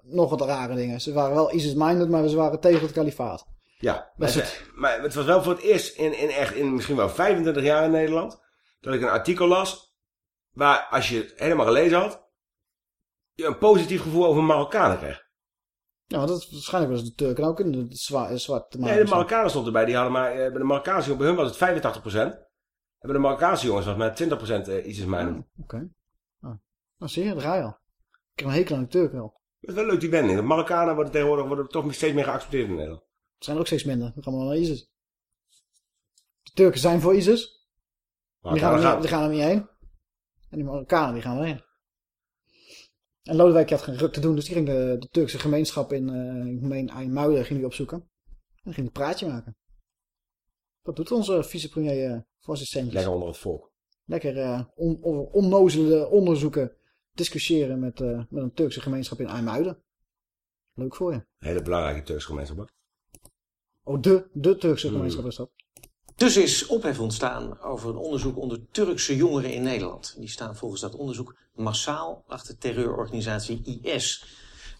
Speaker 2: nog wat rare dingen. Ze waren wel ISIS-minded, maar ze waren tegen het kalifaat.
Speaker 3: Ja, maar, het... maar het was wel voor het eerst in, in echt in misschien wel 25 jaar in Nederland dat ik een artikel las waar als je het helemaal gelezen had, je een positief gevoel over Marokkanen kreeg.
Speaker 2: Ja, want dat waarschijnlijk was de Turken ook in het zwa zwart
Speaker 3: maken. Nee, de Marokkanen stond erbij. Die hadden maar, bij de Marokkaanse jongens, bij hun was het 85%. En bij de Marokkaanse jongens was het maar 20% ISIS minded.
Speaker 2: Oh, Oké. Okay. Nou zie je, ga je al. Ik heb een hekel aan de Turken wel.
Speaker 3: Het is wel leuk die wending. De Marokkanen worden tegenwoordig worden toch steeds meer geaccepteerd in Nederland.
Speaker 2: Het zijn ook steeds minder. Dan gaan we naar ISIS. De Turken zijn voor ISIS. Die gaan, er niet, die gaan er niet heen. En die Marokkanen die gaan erheen. En Lodewijk had geen ruk te doen, dus die ging de, de Turkse gemeenschap in, uh, ik meen IJmuiden ging die opzoeken. En dan ging een praatje maken. Dat doet onze vicepremier uh, voor zijn centjes.
Speaker 3: Lekker onder het volk.
Speaker 2: Lekker uh, on, on, onnozele onderzoeken discussiëren met, uh, met een Turkse gemeenschap in IJmuiden. Leuk voor je.
Speaker 3: Een hele belangrijke Turkse gemeenschap.
Speaker 2: Oh, de, de Turkse gemeenschap is dat.
Speaker 22: Dus is ophef ontstaan over een onderzoek onder Turkse jongeren in Nederland. Die staan volgens dat onderzoek massaal achter terreurorganisatie IS.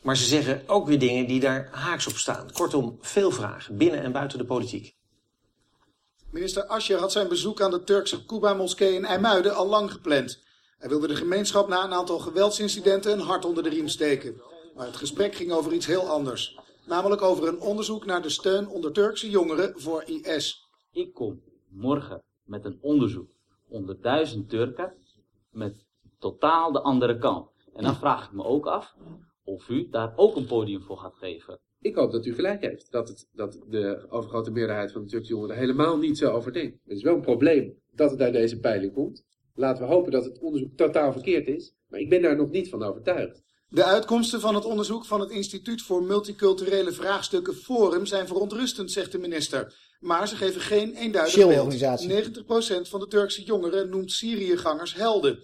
Speaker 22: Maar ze zeggen ook weer dingen die daar haaks op staan. Kortom, veel vragen binnen en buiten de politiek.
Speaker 24: Minister Ascher had zijn bezoek aan de Turkse Kuba-moskee in IJmuiden al lang gepland. Hij wilde de gemeenschap na een aantal geweldsincidenten een hart onder de riem steken. Maar het gesprek ging over iets heel anders. Namelijk over een onderzoek naar de steun onder Turkse jongeren voor IS.
Speaker 25: Ik kom morgen met een onderzoek onder duizend Turken met totaal de andere kant. En dan vraag ik me ook af of u daar ook een podium voor gaat geven.
Speaker 26: Ik hoop dat u gelijk heeft. Dat, het, dat de overgrote meerderheid van de Turkse jongeren er helemaal niet zo over denkt. Het is wel een probleem dat het uit deze peiling komt. Laten we hopen dat het onderzoek totaal verkeerd is. Maar ik ben daar nog niet van overtuigd.
Speaker 24: De uitkomsten van het onderzoek van het Instituut voor Multiculturele Vraagstukken Forum zijn verontrustend, zegt de minister. Maar ze geven geen eenduidig beeld. 90% van de Turkse jongeren noemt Syriëgangers helden. 80%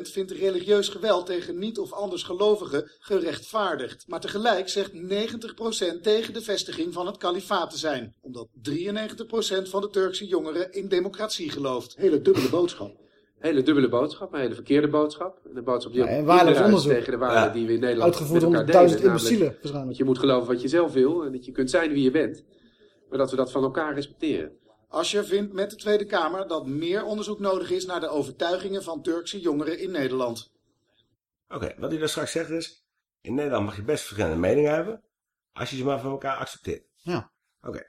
Speaker 24: vindt religieus geweld tegen niet of anders gelovigen gerechtvaardigd. Maar tegelijk zegt 90% tegen de vestiging van het kalifaat te zijn. Omdat 93% van de Turkse jongeren in democratie gelooft.
Speaker 26: Hele dubbele boodschap. Hele dubbele boodschap, een hele verkeerde boodschap. De boodschap die
Speaker 2: ja, ook
Speaker 26: tegen de waarden ja. die we in Nederland
Speaker 2: Uitgevoerd onder duizend imbecielen.
Speaker 26: Dat je moet geloven wat je zelf wil en dat je kunt zijn wie je bent. Maar dat we dat van elkaar respecteren.
Speaker 24: Asscher vindt met de Tweede Kamer dat meer onderzoek nodig is naar de overtuigingen van Turkse jongeren in Nederland.
Speaker 3: Oké, okay, wat u daar straks zegt is, in Nederland mag je best verschillende meningen hebben, als je ze maar van elkaar accepteert.
Speaker 2: Ja.
Speaker 3: Oké, okay.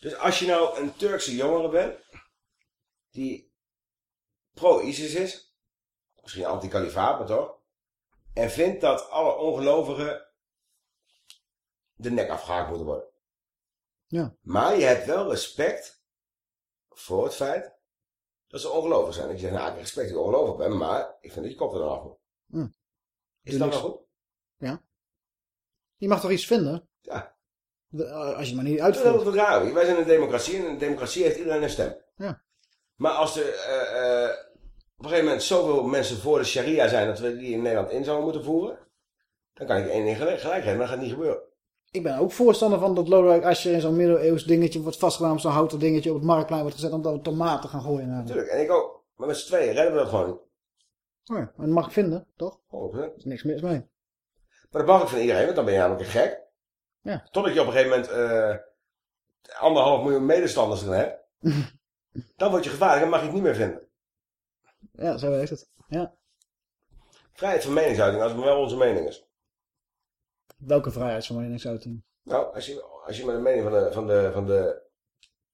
Speaker 3: dus als je nou een Turkse jongere bent, die pro-ISIS is, misschien anti-kalifaat, maar toch, en vindt dat alle ongelovigen de nek afgehaakt moeten worden.
Speaker 2: Ja.
Speaker 3: Maar je hebt wel respect voor het feit dat ze ongelovig zijn. Ik zeg, nou, ik heb respect dat ik ongelovig ben, maar ik vind dat je kop er dan af moet.
Speaker 2: Hm.
Speaker 3: Is dat wel goed?
Speaker 2: Ja. Je mag toch iets vinden?
Speaker 3: Ja.
Speaker 2: De, uh, als je het maar niet uitvoert.
Speaker 3: Dat is raar. Wij zijn een democratie en in een democratie heeft iedereen een stem.
Speaker 2: Ja.
Speaker 3: Maar als er uh, uh, op een gegeven moment zoveel mensen voor de sharia zijn dat we die in Nederland in zouden moeten voeren. Dan kan ik één ding gelijk, gelijk hebben, dan gaat het niet gebeuren.
Speaker 2: Ik ben ook voorstander van dat Lodewijk als je in zo'n middeleeuws dingetje wordt vastgenomen, zo'n houten dingetje op het marktplein wordt gezet, om daar tomaten gaan gooien. Naar.
Speaker 3: Natuurlijk, en ik ook. Maar met z'n tweeën redden we dat gewoon niet.
Speaker 2: Oh ja, maar dat mag ik vinden, toch?
Speaker 3: 100%.
Speaker 2: Er is niks mis mee.
Speaker 3: Maar dat mag ik van iedereen, want dan ben je namelijk een gek.
Speaker 2: Ja.
Speaker 3: Totdat je op een gegeven moment eh, anderhalf miljoen medestanders erin hebt. <laughs> dan word je gevaarlijk en mag je het niet meer vinden.
Speaker 2: Ja, zo werkt het. Ja.
Speaker 3: Vrijheid van meningsuiting, als het maar wel onze mening is.
Speaker 2: Welke vrijheid van meningsuiting?
Speaker 3: Nou, als je, als je met de mening van de, van de, van de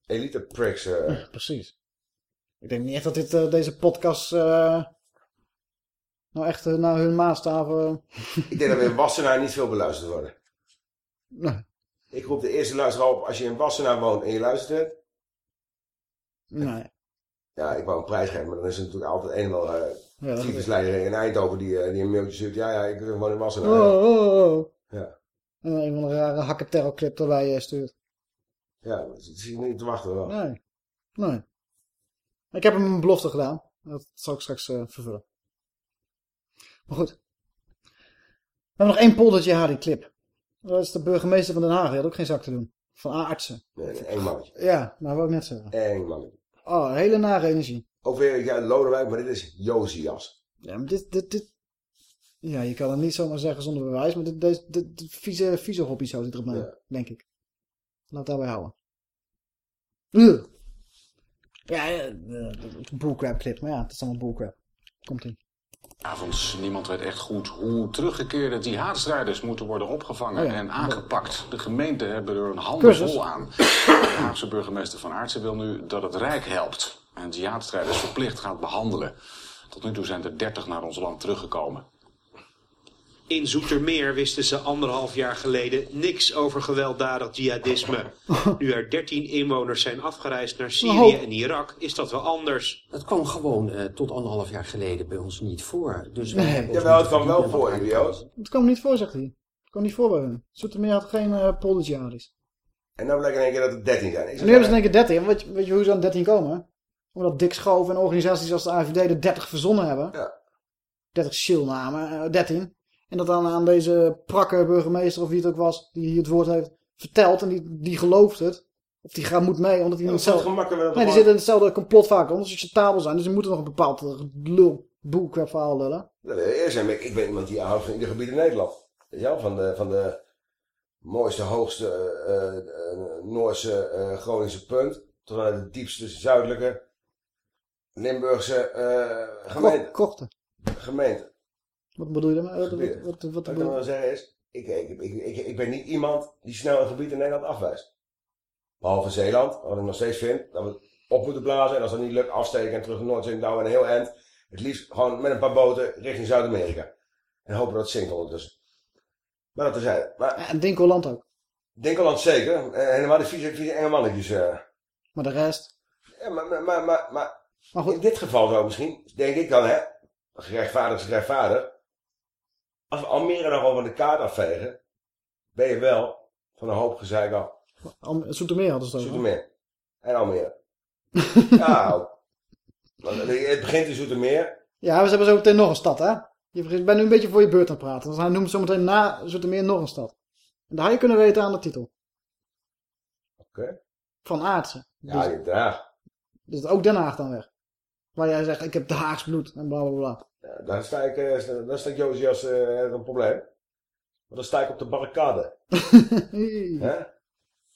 Speaker 3: elite pricks... eh,
Speaker 2: Precies. Ik denk niet echt dat dit, eh, deze podcast eh, nou echt naar hun maatstaven... <laughs>
Speaker 3: ik denk dat we in Wassenaar niet veel beluisterd worden.
Speaker 2: Nee.
Speaker 3: Ik roep de eerste luisteraar op, als je in Wassenaar woont en je luistert...
Speaker 2: Nee.
Speaker 3: Ja, ik wou een prijs geven, maar dan is er natuurlijk altijd een andere
Speaker 2: Ja, dat
Speaker 3: tyfusleider in Eindhoven die, eh, die een mailtje stuurt. Ja, ja, ik woon in Wassenaar.
Speaker 2: Oh, oh, oh.
Speaker 3: Ja.
Speaker 2: En dan een van de rare hakketerrelclip erbij eh, stuurt.
Speaker 3: Ja, dat zie ik niet te wachten wel.
Speaker 2: Nee. Nee. Ik heb hem een belofte gedaan. Dat zal ik straks eh, vervullen. Maar goed. We hebben nog één poldertje haar, die clip. Dat is de burgemeester van Den Haag. Die had ook geen zak te doen. Van artsen.
Speaker 3: Nee, één mannetje.
Speaker 2: Ja, maar wou ik net zeggen.
Speaker 3: Eén mannetje.
Speaker 2: Oh, een hele nare energie.
Speaker 3: Ook weer, ja, Lodewijk, maar dit is Josias.
Speaker 2: Ja, maar dit, dit, dit... Ja, je kan het niet zomaar zeggen zonder bewijs. Maar dit, dit, dit, dit vieze, vieze hobby zo zit erop. Denk ik. Laat daarbij houden. Ugh. Ja, eh, bullcrap clip. Maar ja, het is allemaal bullcrap. Komt ie.
Speaker 11: Avonds, niemand weet echt goed hoe teruggekeerde jihadstrijders moeten worden opgevangen
Speaker 2: Oh ja.
Speaker 11: en aangepakt. De gemeenten hebben er een handen vol aan. De Haagse burgemeester Van Aartsen wil nu dat het Rijk helpt en jihadstrijders verplicht gaat behandelen. Tot nu toe zijn er 30 naar ons land teruggekomen.
Speaker 23: In Zoetermeer wisten ze anderhalf jaar geleden niks over gewelddadig jihadisme. <laughs> Nu er 13 inwoners zijn afgereisd naar Syrië en Irak, is dat wel anders.
Speaker 27: Dat kwam gewoon eh, tot anderhalf jaar geleden bij ons niet voor. Dus wij
Speaker 2: Nee.
Speaker 3: Jawel, het kwam wel voor, idioot.
Speaker 2: Het kwam niet voor, zegt hij. Het kwam niet voor bij hun. Zoetermeer had geen uh.
Speaker 3: En nou blijkt in één keer dat het 13 zijn.
Speaker 2: En nu hebben ze in één keer 13. Weet je, weet je hoe ze aan 13 komen? Omdat Dick Schoof en organisaties als de AVD er 30 verzonnen hebben.
Speaker 3: Ja.
Speaker 2: 30 shillnamen, eh, 13. En dat dan aan deze prakke burgemeester of wie het ook was, die hier het woord heeft, vertelt. En die, die gelooft het. Of die gaat, moet mee, omdat hij
Speaker 3: Ja, wel
Speaker 2: Nee, die zitten in hetzelfde complot vaak, omdat ze acceptabel zijn. Dus die moeten nog een bepaald eh, lul bullcrap verhaal lullen.
Speaker 3: Eerst zijn. Ik, ik ben iemand die houdt van ieder gebied in Nederland. Weet je wel? Van de, van de mooiste, hoogste eh, eh, Noorse eh, Groningse punt. Tot aan de diepste zuidelijke Limburgse eh gemeente.
Speaker 2: Korte.
Speaker 3: gemeente.
Speaker 2: Wat bedoel je daarmee? Wat, wat, wat, wat,
Speaker 3: Wat ik dan wil zeggen is, ik, ik, ik, ik, ben niet iemand die snel een gebied in Nederland afwijst. Behalve Zeeland, wat ik nog steeds vind, dat we het op moeten blazen. En als dat niet lukt, afsteken en terug naar Noordzee douwen en een heel eind. Het liefst gewoon met een paar boten richting Zuid-Amerika. En hopen dat het zinkt ondertussen. Maar dat terzijde. Maar
Speaker 2: En Dinkeland ook.
Speaker 3: Dinkeland zeker. En helemaal die vieze, vieze enge mannetjes. eh.
Speaker 2: Maar de rest...
Speaker 3: Ja, maar, maar, maar, maar, maar, in dit geval zo misschien, denk ik dan, hè. Gerechtvaardigd is gerechtvaardigd. Als we Almere nog wel van de kaart afvegen, ben je wel van een hoop gezeik af.
Speaker 2: Al- Zoetermeer hadden ze het over.
Speaker 3: Zoetermeer. En Almere. <laughs> ja, want het begint in Zoetermeer.
Speaker 2: Ja, we hebben zo meteen nog een stad, hè? Je bent nu een beetje voor je beurt aan het praten. Dus hij noemt zo meteen na Zoetermeer nog een stad. En daar had je kunnen weten aan de titel.
Speaker 3: Oké.
Speaker 2: Van Aardse.
Speaker 3: Ja,
Speaker 2: Dus,
Speaker 3: Den Haag.
Speaker 2: dus ook Den Haag dan weg. Waar jij zegt, ik heb de Haags bloed en bla bla bla.
Speaker 3: Daar sta ik, eh, daar sta ik eh, een probleem. Maar dan sta ik op de barricade. <laughs>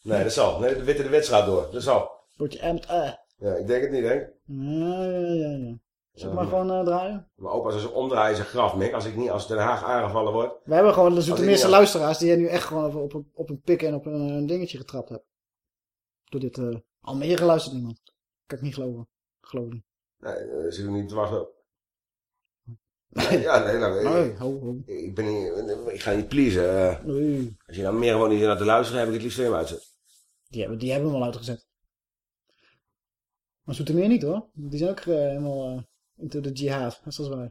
Speaker 3: Nee, dat zal. Nee, de witte de wedstrijd door. Dat zal.
Speaker 2: Word je eh.
Speaker 3: Ja, ik denk het niet, denk.
Speaker 2: Ja, ja, ja, ja. Zal ik maar gewoon eh, draaien?
Speaker 3: Mijn opa zou ze omdraaien zijn graf, Mick. Als ik niet als Den Haag aangevallen word.
Speaker 2: We hebben gewoon de Zoetermeerse
Speaker 3: niet-
Speaker 2: luisteraars die jij nu echt gewoon op, op, op een pik en op een, een dingetje getrapt hebt. Door dit eh Almere luistert niemand. Kan ik niet geloven. Geloof niet.
Speaker 3: Nee, zit ik niet te wachten op. Nee, ja, nee, nou,
Speaker 2: Nee,
Speaker 3: ik,
Speaker 2: ho, ho.
Speaker 3: ik ben niet, ik ga niet pleasen. eh.
Speaker 2: Nee.
Speaker 3: als je nou meer gewoon niet naar te luisteren, heb ik het liefst weer uitzet.
Speaker 2: Die hebben, die hebben hem al uitgezet. Maar Zoetermeer niet hoor. Die zijn ook eh, helemaal eh, into the jihad. Net zoals wij.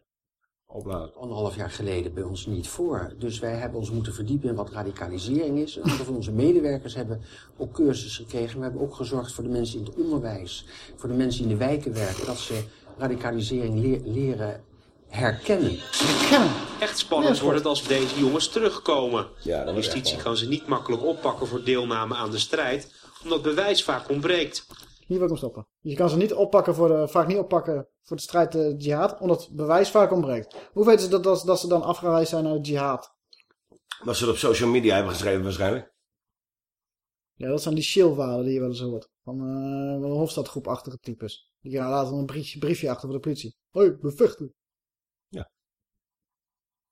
Speaker 3: Opladen.
Speaker 27: anderhalf jaar geleden bij ons niet voor. Dus wij hebben ons moeten verdiepen in wat radicalisering is. Een aantal van onze medewerkers hebben ook cursussen gekregen. We hebben ook gezorgd voor de mensen in het onderwijs, voor de mensen die in de wijken werken, dat ze radicalisering leer- leren herkennen.
Speaker 2: Herkennen?
Speaker 23: Echt spannend wordt het als deze jongens terugkomen.
Speaker 3: Ja,
Speaker 23: de justitie kan ze niet makkelijk oppakken voor deelname aan de strijd, omdat bewijs vaak ontbreekt.
Speaker 2: Hier wil ik hem stoppen. Je kan ze niet oppakken voor de, vaak niet oppakken voor de strijd uh, jihad, omdat bewijs vaak ontbreekt. Hoe weten ze dat, dat, dat ze dan afgereisd zijn naar de jihad?
Speaker 3: Dat ze het op social media hebben geschreven waarschijnlijk.
Speaker 2: Ja, dat zijn die shillwaarden die je wel eens hoort. Van uh, een Hofstadgroepachtige types. Die gaan later een briefje, briefje achter voor de politie. Hoi, we vechten.
Speaker 3: Ja.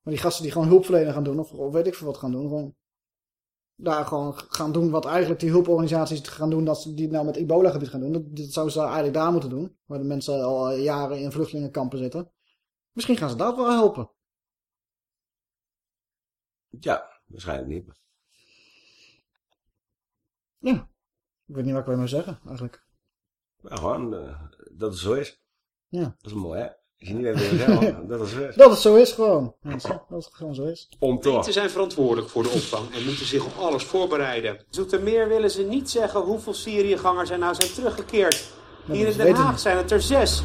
Speaker 2: Maar die gasten die gewoon hulpverlenen gaan doen, of, of weet ik veel wat gaan doen, gewoon daar gewoon gaan doen wat eigenlijk die hulporganisaties gaan doen, dat ze die nou met ebola-gebied gaan doen. Dat, dat zouden ze eigenlijk daar moeten doen, waar de mensen al jaren in vluchtelingenkampen zitten. Misschien gaan ze daar wel helpen.
Speaker 3: Ja, waarschijnlijk niet.
Speaker 2: Ja, ik weet niet wat ik wil maar zeggen, eigenlijk.
Speaker 3: Nou, gewoon, uh, dat het zo is.
Speaker 2: Ja.
Speaker 3: Dat is mooi, hè? <laughs> Dat het zo is.
Speaker 2: Dat het zo is, gewoon. Mensen, dat het gewoon zo is.
Speaker 3: Om toch.
Speaker 23: Ze zijn verantwoordelijk voor de opvang en moeten zich op alles voorbereiden. Zoetermeer willen ze niet zeggen hoeveel Syriëgangers er nou zijn teruggekeerd. Hier in Den Haag zijn het er zes.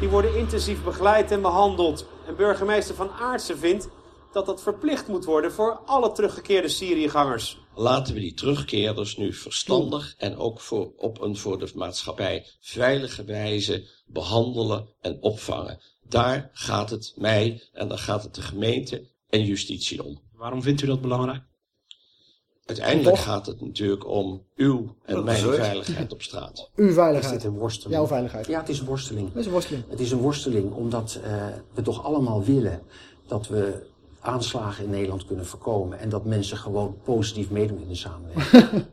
Speaker 23: Die worden intensief begeleid en behandeld. En burgemeester Van Aartsen vindt dat dat verplicht moet worden voor alle teruggekeerde Syriëgangers.
Speaker 28: Laten we die terugkeerders nu verstandig en ook voor, op een voor de maatschappij veilige wijze behandelen en opvangen. Daar gaat het mij en daar gaat het de gemeente en justitie om.
Speaker 23: Waarom vindt u dat belangrijk?
Speaker 28: Uiteindelijk gaat het natuurlijk om uw en mijn veiligheid op straat. <laughs>
Speaker 2: Uw veiligheid.
Speaker 27: Is dit een worsteling?
Speaker 2: Jouw veiligheid.
Speaker 27: Ja, het is een worsteling.
Speaker 2: Het is een worsteling.
Speaker 27: Het is een worsteling omdat uh, we toch allemaal willen dat we aanslagen in Nederland kunnen voorkomen. En dat mensen gewoon positief meedoen in de samenleving. <laughs>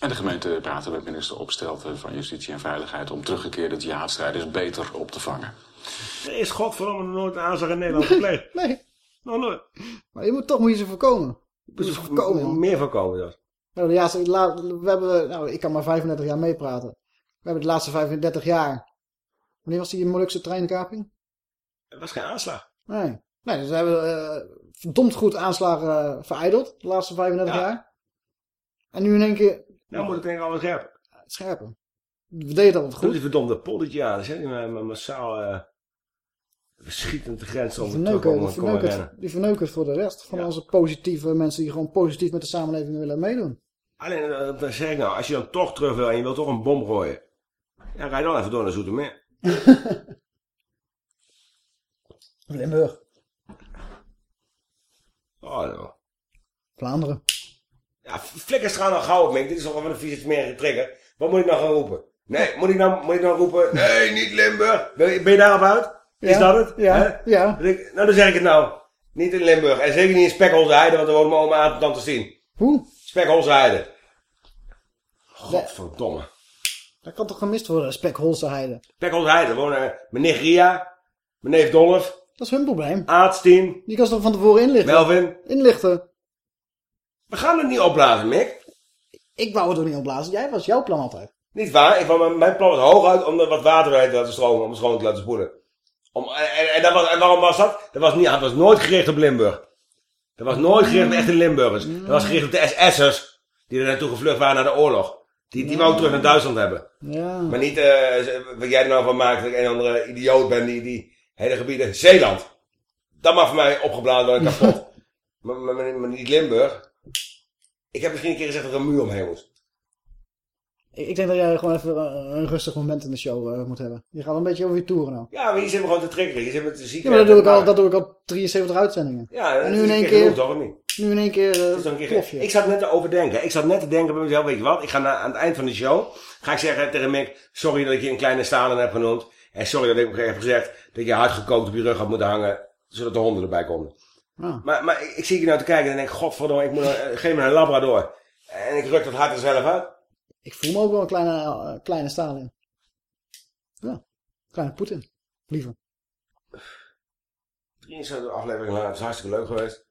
Speaker 11: En de gemeente praten met minister Opstelten van Justitie en Veiligheid om teruggekeerde jihadstrijders beter op te vangen.
Speaker 3: Er is godverdomme nog nooit een aanslag in Nederland gepleegd. <laughs>
Speaker 2: nee.
Speaker 3: Nog nooit.
Speaker 2: Maar je moet toch moet je ze voorkomen. Je moet ze voorkomen.
Speaker 3: Meer voorkomen dus.
Speaker 2: Nou, laatste, we hebben, nou, ik kan maar 35 jaar meepraten. We hebben de laatste 35 jaar. Wanneer was die Molukse treinkaping?
Speaker 3: Het was geen aanslag.
Speaker 2: Nee. Nee, dus we hebben uh, verdomd goed aanslagen uh, vereideld. De laatste 35 ja. jaar. En nu in één keer...
Speaker 3: Nou moet het denk ik allemaal scherpen.
Speaker 2: Scherpen. We deden dat wat goed.
Speaker 3: Die verdomde polletjes, hè, die massaal uh, verschietend de grens
Speaker 2: over die verneuken het, die verneuken het voor de rest van ja. onze positieve mensen die gewoon positief met de samenleving willen meedoen.
Speaker 3: Alleen, dan zeg ik nou, als je dan toch terug wil en je wil toch een bom gooien. Ja, rij dan even door naar Zoetermeer. <laughs>
Speaker 2: Limburg.
Speaker 3: Oh, nou.
Speaker 2: Vlaanderen.
Speaker 3: Ja, flikkerstraal nou gauw op, Mink. Dit is nog wel een vieze meer getriggerd. Wat moet ik nou gaan roepen? Nee, moet ik nou, moet ik nou roepen? Nee, niet Limburg. Ben je, ben je daarop uit? Is
Speaker 2: ja,
Speaker 3: dat het?
Speaker 2: Ja, ja.
Speaker 3: Nou, dan zeg ik het nou. Niet in Limburg. En zeker niet in Spekholse Heide, want daar wonen mijn oma aan dan te zien.
Speaker 2: Hoe?
Speaker 3: Spekholse Heide. Godverdomme.
Speaker 2: Dat kan toch gemist worden, Spekholse Heide?
Speaker 3: Spekholse Heide. wonen mijn nicht Ria, mijn neef Dolf.
Speaker 2: Dat is hun probleem.
Speaker 3: Aadstien.
Speaker 2: Die kan ze toch van tevoren inlichten?
Speaker 3: Melvin.
Speaker 2: Inlichten.
Speaker 3: We gaan het niet opblazen, Mick.
Speaker 2: Ik wou het ook niet opblazen. Jij was jouw plan altijd.
Speaker 3: Niet waar. Ik mijn plan was hooguit om er wat water uit te laten stromen. Om het schoon te laten spoelen. Om, en, en, dat was, en waarom was dat? Dat was, niet, dat was nooit gericht op Limburg. Dat was nooit gericht op echte Limburgers. Dat was gericht op de SS'ers. Die er naartoe gevlucht waren naar de oorlog. Die, die wou terug naar Duitsland hebben.
Speaker 2: Ja.
Speaker 3: Maar niet uh, wat jij er nou van maakt. Dat ik een andere idioot ben die die hele gebieden... Zeeland. Dat mag voor mij opgeblazen worden kapot. maar, <laughs> maar, maar, maar niet Limburg. Ik heb misschien een keer gezegd dat er een muur omheen moest.
Speaker 2: Ik, denk dat jij gewoon even een, een rustig moment in de show uh, moet hebben. Je gaat een beetje over je toeren nou.
Speaker 3: Ja, maar hier zitten we gewoon te triggeren. Je zit met de zieke...
Speaker 2: Ja, maar dat doe, ik al, dat doe ik al 73 uitzendingen.
Speaker 3: Ja,
Speaker 2: en nu in één keer... Genoeg, toch, niet? Nu in één keer, uh,
Speaker 3: een keer Ik zat net te overdenken. Ik zat net te denken bij mezelf, weet je wat? Ik ga na, aan het eind van de show... Ga ik zeggen tegen Mick... Sorry dat ik je een kleine stalen heb genoemd. En sorry dat ik heb gezegd... Dat je hard gekookt op je rug had moeten hangen. Zodat de honden erbij konden.
Speaker 2: Ah.
Speaker 3: Maar, maar ik, ik zie je nou te kijken en denk... Godverdomme, ik moet, uh, geef me een labrador. En ik ruk dat hart er zelf uit.
Speaker 2: Ik voel me ook wel een kleine, uh, kleine Stalin. Ja, kleine Poetin. Liever.
Speaker 3: 73 afleveringen lang, het is hartstikke leuk geweest.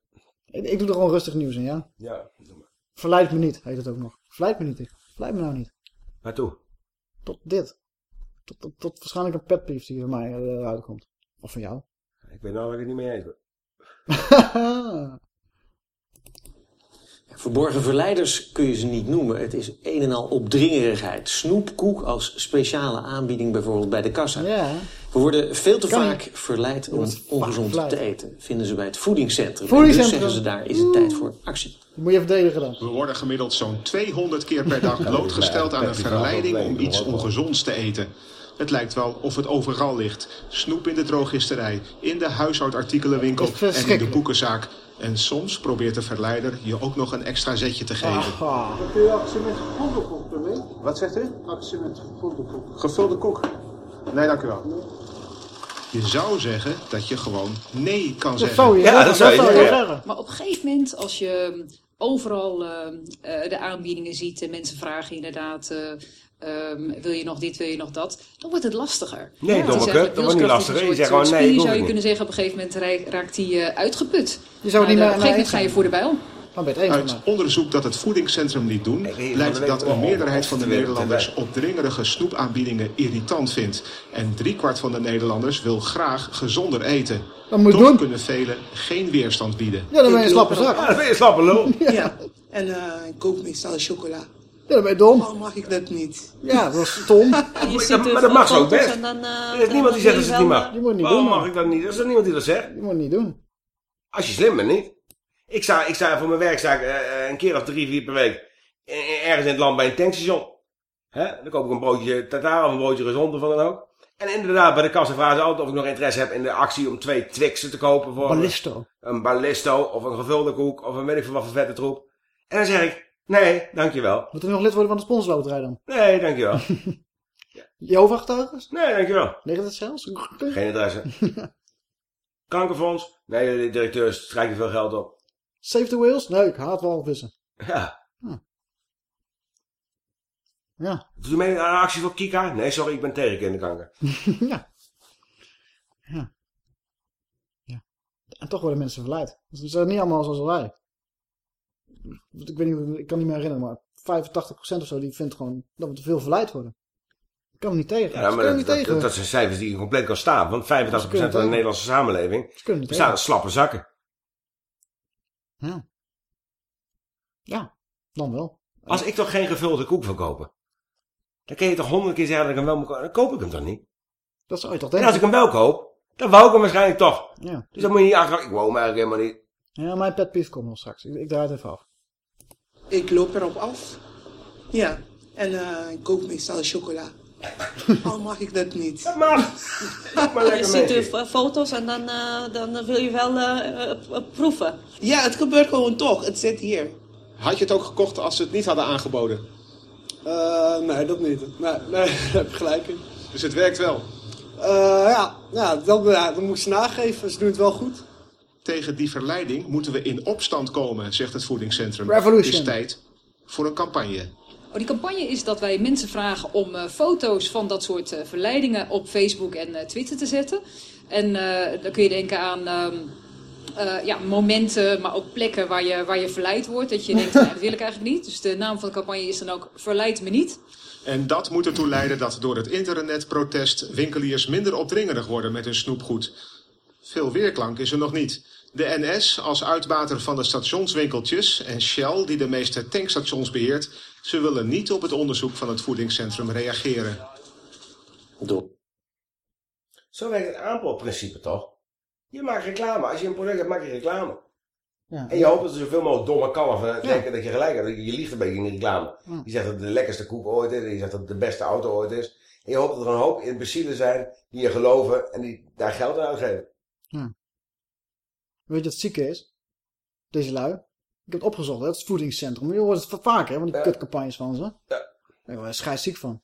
Speaker 2: Ik, ik doe er gewoon rustig nieuws in, ja?
Speaker 3: Ja, doe maar.
Speaker 2: Verleid me niet, heet het ook nog. Verleid me niet, verleid me nou niet.
Speaker 3: Waartoe?
Speaker 2: Tot dit. Tot, tot, tot waarschijnlijk een petbrief die van mij uh, uitkomt. Of van jou.
Speaker 3: Ik weet nou dat ik het niet mee eens ben. <laughs>
Speaker 22: Verborgen verleiders kun je ze niet noemen. Het is een en al opdringerigheid. Snoepkoek als speciale aanbieding bijvoorbeeld bij de kassa.
Speaker 2: Ja.
Speaker 22: We worden veel te
Speaker 2: Kan
Speaker 22: vaak verleid om ongezond te eten, vinden ze bij het voedingscentrum.
Speaker 2: Voedingscentrum.
Speaker 22: En dus zeggen ze daar, is het tijd voor actie.
Speaker 2: Moet je verdedigen dan.
Speaker 29: We worden gemiddeld zo'n 200 keer per dag blootgesteld aan een verleiding om iets ongezonds te eten. Het lijkt wel of het overal ligt. Snoep in de drogisterij, in de huishoudartikelenwinkel en in de
Speaker 2: verschrikkelijk.
Speaker 29: En soms probeert de verleider je ook nog een extra zetje te geven.
Speaker 2: Ah.
Speaker 26: Kun je actie met gevulde koek ermee?
Speaker 29: Wat zegt u?
Speaker 26: Actie met gevulde koek.
Speaker 29: Gevulde koek? Nee, dank u wel. Je zou zeggen dat je gewoon nee kan zeggen.
Speaker 2: zou je Ja, dat zou dat je zou je zeggen. zeggen.
Speaker 30: Maar op een gegeven moment, als je overal eh, eh, de aanbiedingen ziet en mensen vragen inderdaad, eh, ehm, wil je nog dit, wil je nog dat, dan wordt het lastiger.
Speaker 3: Nee, kut, dat wordt niet lastiger. Je zegt gewoon,
Speaker 30: soort
Speaker 3: nee, ik
Speaker 30: zou je kunnen zeggen, op een gegeven moment raakt die eh, uitgeput.
Speaker 2: Je zou het niet
Speaker 30: Nou,
Speaker 2: meer
Speaker 30: op een gegeven moment ga je voor de bijl.
Speaker 2: Dan
Speaker 29: Uit onderzoek dat het voedingscentrum niet doen, blijkt dat een meerderheid van de Nederlanders opdringerige snoepaanbiedingen irritant vindt. En driekwart van de Nederlanders wil graag gezonder eten.
Speaker 2: Dat moet je
Speaker 29: Toch
Speaker 2: doen.
Speaker 29: kunnen velen geen weerstand bieden.
Speaker 2: Ja, dan ben je een slappe zak.
Speaker 3: Ja, dan ben je een slappe lul. <laughs>
Speaker 31: Ja, en eh, ik koop meestal chocola.
Speaker 2: Ja, dan ben je dom.
Speaker 31: Waarom mag ik dat niet?
Speaker 2: Ja, dat is stom. <laughs>
Speaker 3: maar dat mag zo ook best.
Speaker 31: En dan, eh,
Speaker 3: er is niemand die zegt dat ze het niet mag.
Speaker 2: Je moet het niet
Speaker 3: Waarom
Speaker 2: doen,
Speaker 3: mag ik dat niet? Er is er niemand die dat zegt.
Speaker 2: Je moet het niet doen.
Speaker 3: Als je slim bent, niet. Ik sta, ik sta voor mijn werk sta ik, eh, eh, een keer of drie, vier per week ergens in het land bij een tankstation. Hè? Dan koop ik een broodje tataar of een broodje gezond of wat dan ook. En inderdaad, bij de kassa vragen ze altijd of ik nog interesse heb in de actie om twee Twixen te kopen voor
Speaker 2: Ballisto.
Speaker 3: een ballisto of een gevulde koek of een weet ik veel wat voor vette troep. En dan zeg ik, nee, dankjewel.
Speaker 2: Moet er nog lid worden van de sponsorloterij dan?
Speaker 3: Nee, dankjewel. <laughs>
Speaker 2: Jehovah-getuigen?
Speaker 3: Nee, dankjewel.
Speaker 2: Ligt het zelfs?
Speaker 3: Geen adressen. <laughs> Kankerfonds? Nee, de directeur strijkt veel geld op.
Speaker 2: Save the whales? Nee, ik haat walvissen.
Speaker 3: Ja.
Speaker 2: Ja.
Speaker 3: Doe je mee aan een actie voor Kika? Nee, sorry, ik ben tegen kinderkanker. <laughs>
Speaker 2: ja. Ja. Ja. En toch worden mensen verleid. Dus Ze zijn niet allemaal zoals wij. Ik weet niet, ik kan niet meer herinneren, maar 85% of zo, die vindt gewoon dat we te veel verleid worden. Ik kan er niet tegen.
Speaker 3: Ja, maar dat,
Speaker 2: niet
Speaker 3: dat,
Speaker 2: tegen.
Speaker 3: dat, zijn cijfers die je compleet kan staan. Want 85%
Speaker 2: Ze
Speaker 3: van de
Speaker 2: tegen.
Speaker 3: Nederlandse samenleving uit slappe zakken.
Speaker 2: Ja. Ja, dan wel.
Speaker 3: Als ik toch geen gevulde koek wil kopen, dan kun je toch honderd keer zeggen dat ik hem wel moet kopen. Dan koop ik hem toch niet?
Speaker 2: Dat zou je toch
Speaker 3: En
Speaker 2: denken?
Speaker 3: als ik hem wel koop, dan wou ik hem waarschijnlijk toch.
Speaker 2: Ja.
Speaker 3: Dus dan moet je niet achteraf, ik wou hem eigenlijk helemaal niet.
Speaker 2: Ja, mijn pet peeve komt nog straks. Ik, ik draai het even af.
Speaker 31: Ik loop erop af. Ja, en eh, ik koop meestal chocola. <laughs> Waarom mag ik dat niet?
Speaker 3: Dat mag. maar
Speaker 32: Je ziet de fo- foto's en dan, eh, dan wil je wel eh, proeven.
Speaker 31: Ja, het gebeurt gewoon toch. Het zit hier.
Speaker 29: Had je het ook gekocht als ze het niet hadden aangeboden?
Speaker 33: Eh, nee, dat niet. Nee, nee, <laughs> daar heb je gelijk in.
Speaker 29: Dus het werkt wel.
Speaker 33: Eh, ja, ja, dat, ja, dat moet je ze nageven. Ze doen het wel goed.
Speaker 29: Tegen die verleiding moeten we in opstand komen, zegt het voedingscentrum.
Speaker 30: Revolution.
Speaker 29: Het is tijd voor een campagne.
Speaker 30: Oh, die campagne is dat wij mensen vragen om eh, foto's van dat soort eh, verleidingen op Facebook en eh, Twitter te zetten. En eh, dan kun je denken aan ehm, eh, ja, momenten, maar ook plekken waar je, waar je verleid wordt. Dat je denkt, <laughs> nou, dat wil ik eigenlijk niet. Dus de naam van de campagne is dan ook Verleid me niet.
Speaker 29: En dat moet ertoe leiden dat door het internetprotest winkeliers minder opdringerig worden met hun snoepgoed. Veel weerklank is er nog niet. De NS als uitbater van de stationswinkeltjes en Shell die de meeste tankstations beheert, ze willen niet op het onderzoek van het voedingscentrum reageren.
Speaker 22: Doe.
Speaker 3: Zo werkt het aanbodprincipe toch? Je maakt reclame. Als je een product hebt, maak je reclame.
Speaker 2: Ja.
Speaker 3: En je hoopt dat er zoveel mogelijk domme kalven
Speaker 2: Ja.
Speaker 3: denken dat je gelijk hebt. Je liegt een beetje in die reclame.
Speaker 2: Ja.
Speaker 3: Je zegt dat het de lekkerste koek ooit is. Je zegt dat het de beste auto ooit is. En je hoopt dat er een hoop imbecielen zijn die je geloven en die daar geld aan uitgeven.
Speaker 2: Ja. Weet je wat het zieke is? Deze lui. Ik heb het opgezocht, hè? het is het voedingscentrum. Je hoort het vaak, hè, van die kutcampagnes van ze.
Speaker 3: Ja.
Speaker 2: Ik word er scheidsziek van.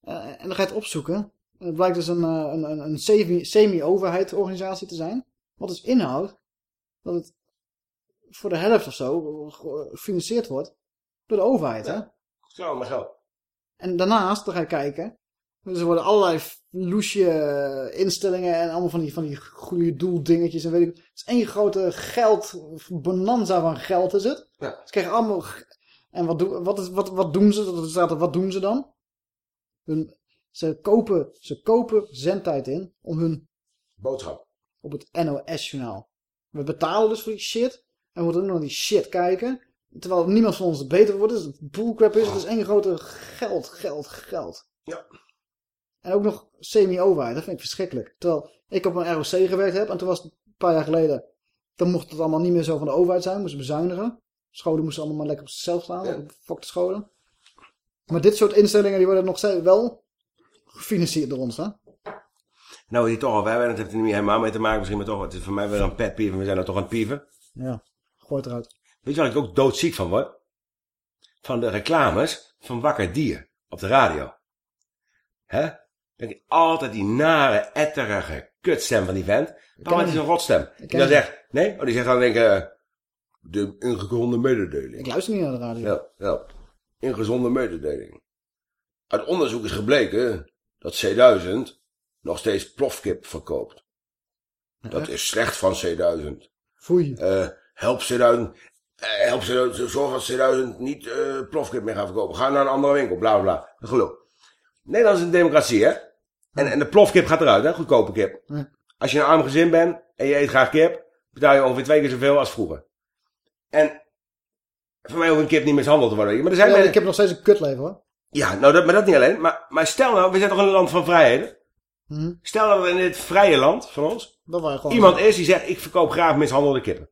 Speaker 2: Eh, en dan ga je het opzoeken. En het blijkt dus een, eh, een, een, een semi- semi-overheidsorganisatie te zijn. Wat dus inhoudt dat het voor de helft of zo gefinancierd wordt door de overheid. Hè?
Speaker 3: Zo, maar geld.
Speaker 2: En daarnaast, dan ga je kijken. Dus er worden allerlei loesje instellingen en allemaal van die, van die goede doeldingetjes en weet ik. Het is één grote geld, bonanza van geld is het.
Speaker 3: Ja.
Speaker 2: Ze krijgen allemaal... En wat, doen wat, is, wat, wat doen ze? Er staat er, wat doen ze dan? Hun, ze, kopen, ze kopen zendtijd in om hun...
Speaker 3: Boodschap.
Speaker 2: Op het NOS-journaal. We betalen dus voor die shit. En we moeten ook nog naar die shit kijken. Terwijl niemand van ons beter wordt. Dus het bullcrap is. Het is één grote geld, geld, geld.
Speaker 3: Ja.
Speaker 2: En ook nog semi-overheid. Dat vind ik verschrikkelijk. Terwijl ik op een ROC gewerkt heb. En toen was het een paar jaar geleden. Dan mocht het allemaal niet meer zo van de overheid zijn. Moesten bezuinigen. Scholen moesten allemaal maar lekker op zichzelf staan. Ja. Fokte scholen. Maar dit soort instellingen die worden nog steeds wel gefinancierd door ons. Hè?
Speaker 3: Nou, die toch al. Wij hebben het heeft er niet meer helemaal mee te maken. Misschien maar toch. Het is voor mij weer een pet peeve. We zijn er toch aan het pieven.
Speaker 2: Ja, gooi het eruit.
Speaker 3: Weet je waar ik ook doodziek van word? Van de reclames van Wakker Dier op de radio. Hè? Denk ik altijd die nare, etterige kutstem van die vent. Het is een rotstem. Die dan zegt, nee? Oh, die zegt dan denk ik, uh, de ingegronde mededeling.
Speaker 2: Ik luister niet naar de radio.
Speaker 3: Ja, ja. Ingezonde mededeling. Uit onderzoek is gebleken dat C1000 nog steeds plofkip verkoopt. Dat is slecht van C1000.
Speaker 2: Foei.
Speaker 3: Uh, help C1000. Uh, help C1000. Zorg dat C1000 niet uh, plofkip meer gaat verkopen. Ga naar een andere winkel. Bla bla. Geloof. Nederland is een democratie, hè? En, en de plofkip gaat eruit, hè? Goedkope kip. Als je een arm gezin bent en je eet graag kip, betaal je ongeveer twee keer zoveel als vroeger. En voor mij hoeft een kip niet mishandeld te worden. Maar er zijn
Speaker 2: ja,
Speaker 3: mensen...
Speaker 2: Ik heb nog steeds een kutleven, hoor.
Speaker 3: Ja, nou, dat, maar dat niet alleen. Maar, maar stel nou, we zijn toch een land van vrijheden?
Speaker 2: Hm.
Speaker 3: Stel dat we in dit vrije land van ons iemand is die zegt, ik verkoop graag mishandelde kippen.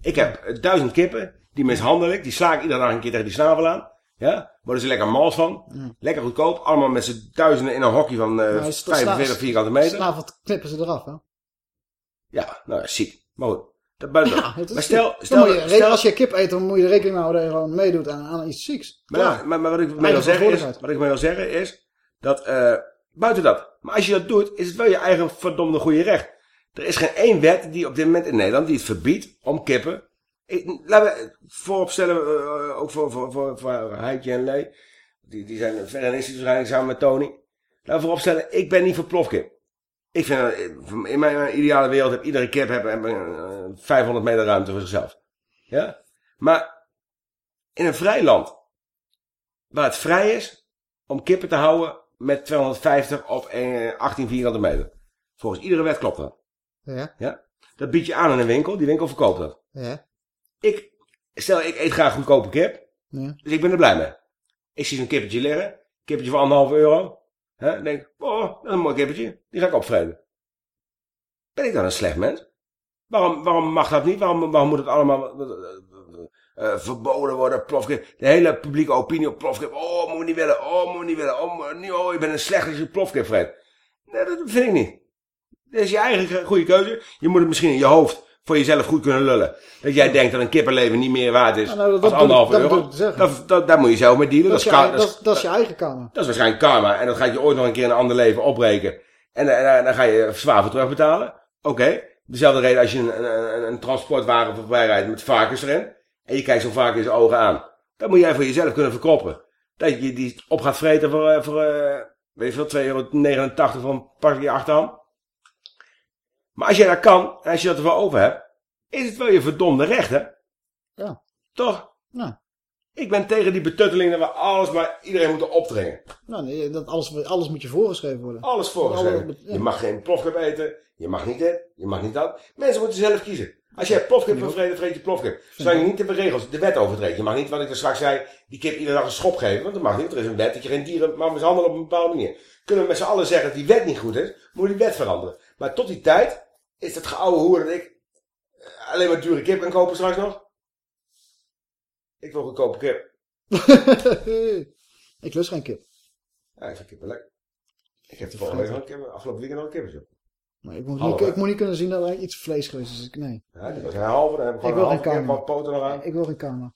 Speaker 3: Ik heb duizend kippen, die mishandel ik, die sla ik iedere dag een keer tegen die snavel aan. Ja, worden ze lekker mals van.
Speaker 2: Ja.
Speaker 3: Lekker goedkoop. Allemaal met z'n duizenden in een hokje van uh,
Speaker 2: Nou, het
Speaker 3: 45
Speaker 2: sla-
Speaker 3: vierkante meter.
Speaker 2: Snavel knippen ze eraf, hè?
Speaker 3: Ja, nou, ziek. Maar goed. Dat buiten. <laughs>
Speaker 2: Ja,
Speaker 3: maar stel, stel,
Speaker 2: je,
Speaker 3: stel,
Speaker 2: als je kip eet, dan moet je er rekening mee houden dat je gewoon meedoet aan, aan iets zieks.
Speaker 3: Maar, ja, maar, maar wat ik mee wil zeggen is, wat ik mee wil zeggen is, dat, eh buiten dat. Maar als je dat doet, is het wel je eigen verdomde goede recht. Er is geen één wet die op dit moment in Nederland die het verbiedt om kippen. Ik, laten we vooropstellen, eh, ook voor, voor, voor, voor en Lee. Die, die zijn veganistisch waarschijnlijk samen met Tony. Laten we vooropstellen, ik ben niet voor plofkip. Ik vind, eh, in mijn ideale wereld heb iedere kip heb, heb, eh, 500 meter ruimte voor zichzelf. Ja? Maar in een vrij land, waar het vrij is om kippen te houden met 250 op eh, 18 vierkante meter. Volgens iedere wet klopt dat.
Speaker 2: Ja.
Speaker 3: Ja? Dat bied je aan in een winkel, die winkel verkoopt dat.
Speaker 2: Ja.
Speaker 3: Ik, stel ik eet graag goedkope kip,
Speaker 2: Ja.
Speaker 3: dus ik ben er blij mee. Ik zie zo'n kippetje liggen, kippetje voor anderhalf euro. Hè? Denk oh, dat is een mooi kippetje, die ga ik opvreten. Ben ik dan een slecht mens? Waarom, waarom mag dat niet? Waarom, waarom moet het allemaal eh, eh, verboden worden? Plofkip. De hele publieke opinie op plofkip. Oh, moet niet willen. Oh, moet niet willen. Oh, niet, oh je bent een slecht als je plofkip vreet. Nee, dat vind ik niet. Dat is je eigen goede keuze. Je moet het misschien in je hoofd voor jezelf goed kunnen lullen. Dat jij denkt dat een kippenleven niet meer waard is
Speaker 2: nou,
Speaker 3: als
Speaker 2: dat
Speaker 3: anderhalf
Speaker 2: dat
Speaker 3: euro. Dat, dat, daar moet je zelf mee dealen.
Speaker 2: Dat, is je, dat,
Speaker 3: dat,
Speaker 2: is- dat is je eigen kamer.
Speaker 3: dat is waarschijnlijk karma. En dat gaat je ooit nog een keer in een ander leven opbreken. En, en, en dan ga je zwaar voor terugbetalen. Oké. Dezelfde reden als je een, een, een, transportwagen voorbij rijdt met varkens erin. En je kijkt zo'n varken in zijn ogen aan. Dat moet jij voor jezelf kunnen verkroppen. Dat je die op gaat vreten voor, eh, voor eh, weet je veel, 2,89 voor een pakje achterhand. Maar als jij dat kan, en als je dat ervoor over hebt, is het wel je verdomde recht, hè?
Speaker 2: Ja.
Speaker 3: Toch?
Speaker 2: Ja.
Speaker 3: Ik ben tegen die betutteling dat we alles maar iedereen moeten opdringen.
Speaker 2: Nou, nee, dat alles, alles moet je voorgeschreven worden.
Speaker 3: Alles voorgeschreven.
Speaker 2: Alles- ja.
Speaker 3: Je mag geen plofkip eten. Je mag niet dit. Je mag niet dat. Mensen moeten zelf kiezen. Als jij plofkip wil vreten, vreet je plofkip. Zolang je niet de regels, de wet overtreedt. Je mag niet, wat ik er straks zei, die kip iedere dag een schop geven. Want dat mag niet. Er is een wet dat je geen dieren mag mishandelen op een bepaalde manier. Kunnen we met z'n allen zeggen dat die wet niet goed is, moet je die wet veranderen. Maar tot die tijd is het geouwe hoer dat ik eh, alleen maar dure kip kan kopen straks nog. Ik wil goedkope kip. <laughs>
Speaker 2: ik lust geen kip.
Speaker 3: Ja, ik vind kippen lekker. Ik heb de vorige week nog een kip, afgelopen weekend nog een kippetje.
Speaker 2: Maar ik moet, niet, ik moet niet kunnen zien dat er iets vlees geweest is. Dus ik, nee.
Speaker 3: Ja, die was een halve, dan heb ik gewoon
Speaker 2: wil
Speaker 3: een
Speaker 2: geen
Speaker 3: halve kip, wat poten.
Speaker 2: Ik wil geen karma.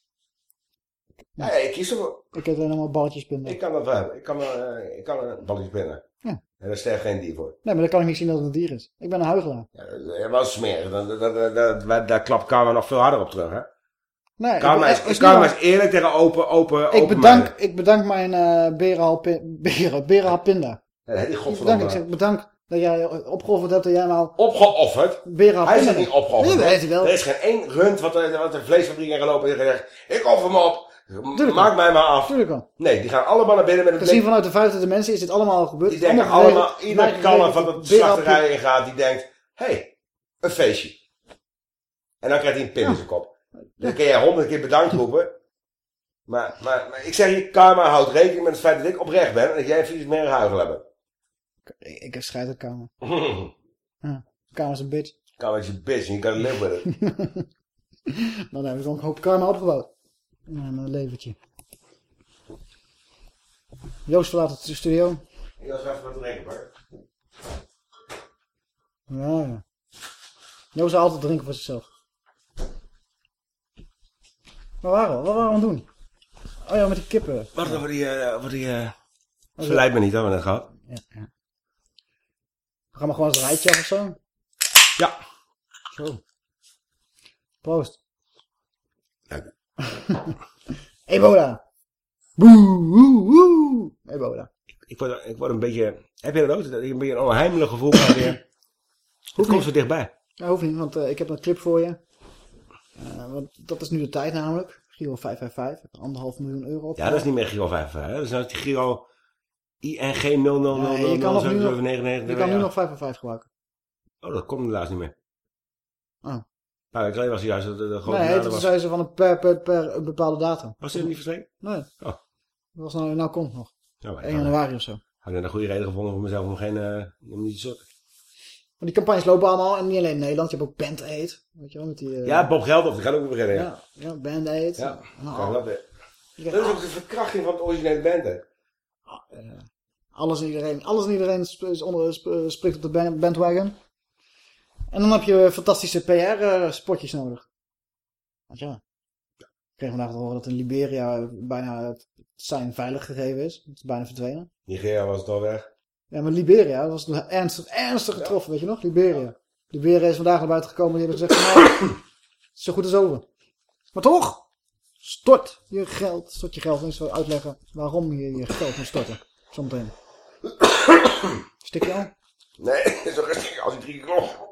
Speaker 3: Ja, ja, ik kies ervoor.
Speaker 2: Ik heb alleen maar balletjes pinnen.
Speaker 3: Ik kan dat wel hebben. Ik kan, eh, ik kan een balletje binnen.
Speaker 2: Ja.
Speaker 3: En daar sterft geen dier voor.
Speaker 2: Nee, maar dan kan ik niet zien dat het een dier is. Ik ben een huigelaar.
Speaker 3: Ja, dat wel smerig. Daar- klapt karma nog veel harder op terug, hè?
Speaker 2: Nee,
Speaker 3: Karma
Speaker 2: ik,
Speaker 3: is,
Speaker 2: is
Speaker 3: karma is eerlijk tegen open, open,
Speaker 2: ik,
Speaker 3: open
Speaker 2: bedank,
Speaker 3: mijnen.
Speaker 2: ik bedank mijn eh berenhalpin- beren, <laughs> berenhalpinda.
Speaker 3: Ja, die
Speaker 2: Ik bedank, ik zeg bedank dat jij opgeofferd hebt dat jij nou...
Speaker 3: Opgeofferd?
Speaker 2: Berenhalpinda
Speaker 3: Hij is het niet opgeofferd.
Speaker 2: Nee, je wel.
Speaker 3: Er is geen één rund wat, er- wat de vleesfabriek in gelopen en gezegd, ik offer me op. Maak mij maar af.
Speaker 2: Tuurlijk wel.
Speaker 3: Nee, die gaan allemaal naar binnen met een
Speaker 2: Gezien vanuit de vijfde dimensie is dit allemaal al gebeurd.
Speaker 3: Die denken
Speaker 2: Allemaal
Speaker 3: ieder
Speaker 2: geregeld.
Speaker 3: van de slachterij ingaat, die denkt, hé, hey, een feestje. En dan krijgt hij een pin in zijn kop. Dan kun jij honderd keer bedankt roepen. Maar, maar, maar ik zeg je, karma houdt rekening met het feit dat ik oprecht ben en dat jij vies meer huigel hebt.
Speaker 2: Ik, ik heb scheid aan Kamer. <laughs> ja, Kamer is een bitch.
Speaker 3: Kamer is een bitch, you gotta live with it. <laughs>
Speaker 2: Dan hebben we gewoon een hoop karma opgebouwd. In een levertje. Joost verlaat de studio.
Speaker 3: Ik was even wat drinken, hoor.
Speaker 2: Ja, ja. Joost altijd drinken voor zichzelf. Waar waren we? Wat waren we aan het doen? Oh ja, met die kippen.
Speaker 3: Wacht over die... Uh, over die uh... Verleid me niet, hebben we net gehad.
Speaker 2: Ja, ja. Gaan we gewoon eens een rijtje af of zo?
Speaker 3: Ja.
Speaker 2: Zo. Proost. Dank <laughs> Ebola. Boe, woe, woe. Ebola.
Speaker 3: Ik, ik, word, ik word een beetje... Heb je dat ook? Dat ik een beetje een onheimelijk gevoel krijg weer. <laughs> Hoe komt zo dichtbij?
Speaker 2: Ja, hoeft niet, want uh, ik heb een clip voor je. Uh, want dat is nu de tijd namelijk. Giro 555, anderhalf miljoen euro op.
Speaker 3: Ja, dat is niet meer Giro 555. Dat is nou die Giro ING 0000. Ja, je kan, nog nu, nog,
Speaker 2: je kan nu nog 555 gebruiken.
Speaker 3: Oh, dat komt helaas niet meer.
Speaker 2: Oh.
Speaker 3: Nou, ik was juist de, de grote
Speaker 2: Nee, dat zei ze van een per, per, per een bepaalde datum.
Speaker 3: Was dit niet verstreken?
Speaker 2: Nee.
Speaker 3: Oh.
Speaker 2: Dat was nou, nou komt nog.
Speaker 3: Ja,
Speaker 2: 1 januari of zo.
Speaker 3: Had ik een goede reden gevonden voor mezelf om geen... Uh, om niet te zorgen.
Speaker 2: Maar die campagnes lopen allemaal, en niet alleen in Nederland, je hebt ook Band Aid. Weet je wel, met die... Uh...
Speaker 3: Ja, Bob Geldof, die gaat ook weer beginnen. Ja,
Speaker 2: ja, ja Band Aid.
Speaker 3: Ja, nou, dat weer. Dat is ook de verkrachting van het originele band, hè?
Speaker 2: Uh, alles en iedereen, alles en iedereen spreekt op de bandwagon. En dan heb je fantastische PR-spotjes nodig. Want ja, ik kreeg vandaag te horen dat in Liberia bijna het zijn veilig gegeven is. Het is bijna verdwenen.
Speaker 3: Nigeria was het al weg.
Speaker 2: Ja, maar Liberia was ernstig, ernstig getroffen, ja. weet je nog? Liberia. Liberia is vandaag naar buiten gekomen en die hebben gezegd, nou, zo goed is over. Maar toch, stort je geld, stort je geld. En ik zal uitleggen waarom je je geld moet storten. Zometeen. <coughs> Stik je al?
Speaker 3: Nee, <laughs> toch rustig als ik drie keer.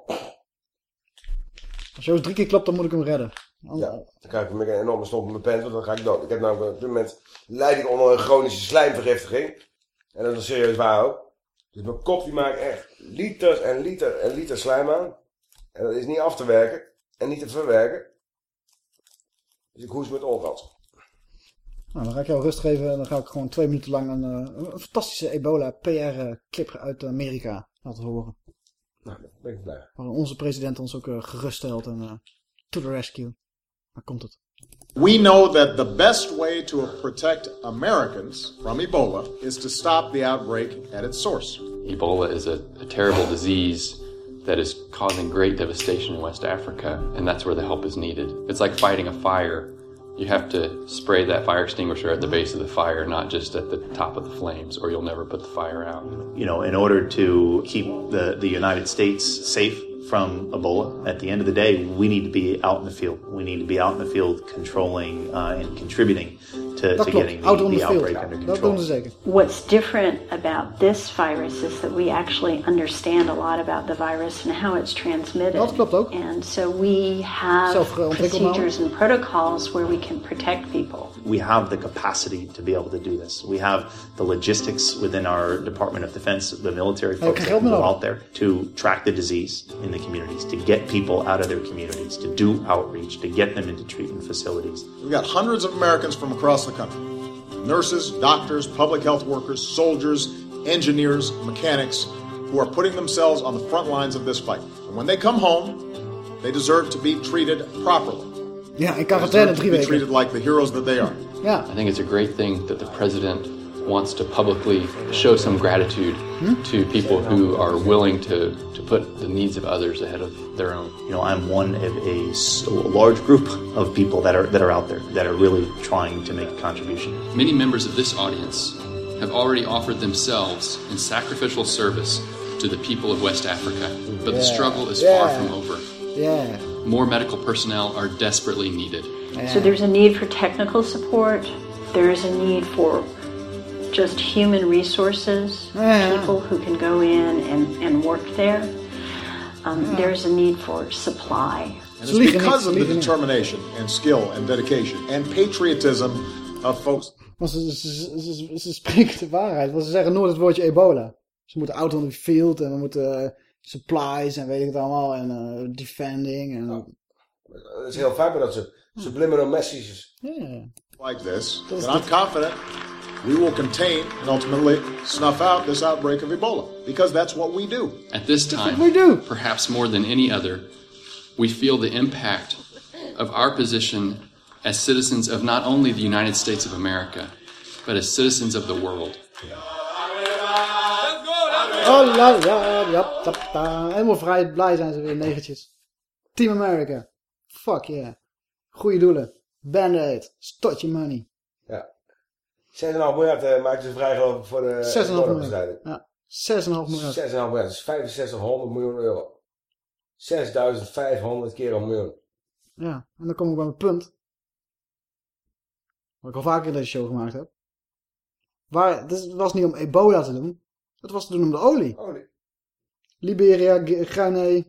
Speaker 2: Als Joost drie keer klopt, dan moet ik hem redden.
Speaker 3: Ja, dan krijg ik een enorme stomp in mijn pen, want dan ga ik dood. Ik heb namelijk op dit moment leid ik onder een chronische slijmvergiftiging. En dat is een serieus waar ook. Dus mijn kop die maakt echt liters en liter en liter slijm aan. En dat is niet af te werken en niet te verwerken. Dus ik hoes met onrat.
Speaker 2: Nou, dan ga ik jou rust geven en dan ga ik gewoon twee minuten lang een, een fantastische ebola PR clip uit Amerika laten horen.
Speaker 3: Nou, dat ben ik blij.
Speaker 2: Waar onze president ons ook uh, geruststelt en uh, to the rescue. Waar komt het?
Speaker 34: We know that the best way to protect Americans from Ebola is to stop the outbreak at its source.
Speaker 35: Ebola is a, a terrible disease that is causing great devastation in West Africa, and that's where the help is needed. It's like fighting a fire. You have to spray that fire extinguisher at the base of the fire, not just at the top of the flames, or you'll never put the fire out.
Speaker 36: You know, in order to keep the, the United States safe from Ebola. At the end of the day, we need to be out in the field. We need to be out in the field controlling uh, and contributing to, to getting the, the outbreak under control.
Speaker 37: What's different about this virus is that we actually understand a lot about the virus and how it's transmitted. And so we have procedures and protocols where we can protect people.
Speaker 36: We have the capacity to be able to do this. We have the logistics within our Department of Defense, the military folks that go out there to track the disease in the communities, to get people out of their communities, to do outreach, to get them into treatment facilities.
Speaker 34: We've got hundreds of Americans from across the country nurses, doctors, public health workers, soldiers, engineers, mechanics who are putting themselves on the front lines of this fight. And when they come home, they deserve to be treated properly.
Speaker 2: Yeah, in quarantaine drie weken.
Speaker 34: treated like the heroes that they are.
Speaker 2: Ja.
Speaker 35: I think it's a great thing that the president wants to publicly show some gratitude hmm? to people who are willing to, to put the needs of others ahead of their own.
Speaker 36: You know, I'm one of a, a large group of people that are that are out there that are really trying to make a contribution.
Speaker 35: Many members of this audience have already offered themselves in sacrificial service to the people of West Africa, but
Speaker 2: yeah.
Speaker 35: the struggle is
Speaker 2: yeah.
Speaker 35: far from over.
Speaker 2: Yeah.
Speaker 35: More medical personnel are desperately needed.
Speaker 37: Yeah. So there's a need for technical support. There is a need for just human resources,
Speaker 2: yeah.
Speaker 37: people who can go in and, and work there. Um, yeah. There's a need for supply.
Speaker 34: And it's because of the determination and skill and dedication and patriotism of folks.
Speaker 2: Maar ze, ze, ze, ze, spreken de waarheid, want ze zeggen nooit het woordje ebola. Ze moeten out on the field en we moeten uh, supplies en weet ik het allemaal en uh, defending. En,
Speaker 3: oh. Het is heel vaak dat ze subliminal messages.
Speaker 2: Yeah.
Speaker 34: Like this, but I'm confident we will contain and ultimately snuff out this outbreak of Ebola because that's what we do.
Speaker 35: At this time,
Speaker 2: we do.
Speaker 35: perhaps more than any other, we feel the impact of our position as citizens of not only the United States of America, but as citizens of the world.
Speaker 2: Oh la la, ja, ta, ta. Helemaal vrij blij zijn ze weer, negertjes. Team America. Fuck yeah. Goeie doelen. Band-Aid. Stotje money.
Speaker 3: Ja. 6,5 miljard uh, maken ze vrij geloof ik voor de
Speaker 2: 6,5 miljard. Ja. 6,5 miljard.
Speaker 3: 6,5 miljard. Dat is 6500 miljoen euro. 6500 keer een miljoen.
Speaker 2: Ja, en dan kom ik bij mijn punt. Wat ik al vaker in deze show gemaakt heb. Waar, het was niet om ebola te doen. Het was te doen om de olie.
Speaker 3: Olie.
Speaker 2: Liberia, Guinea,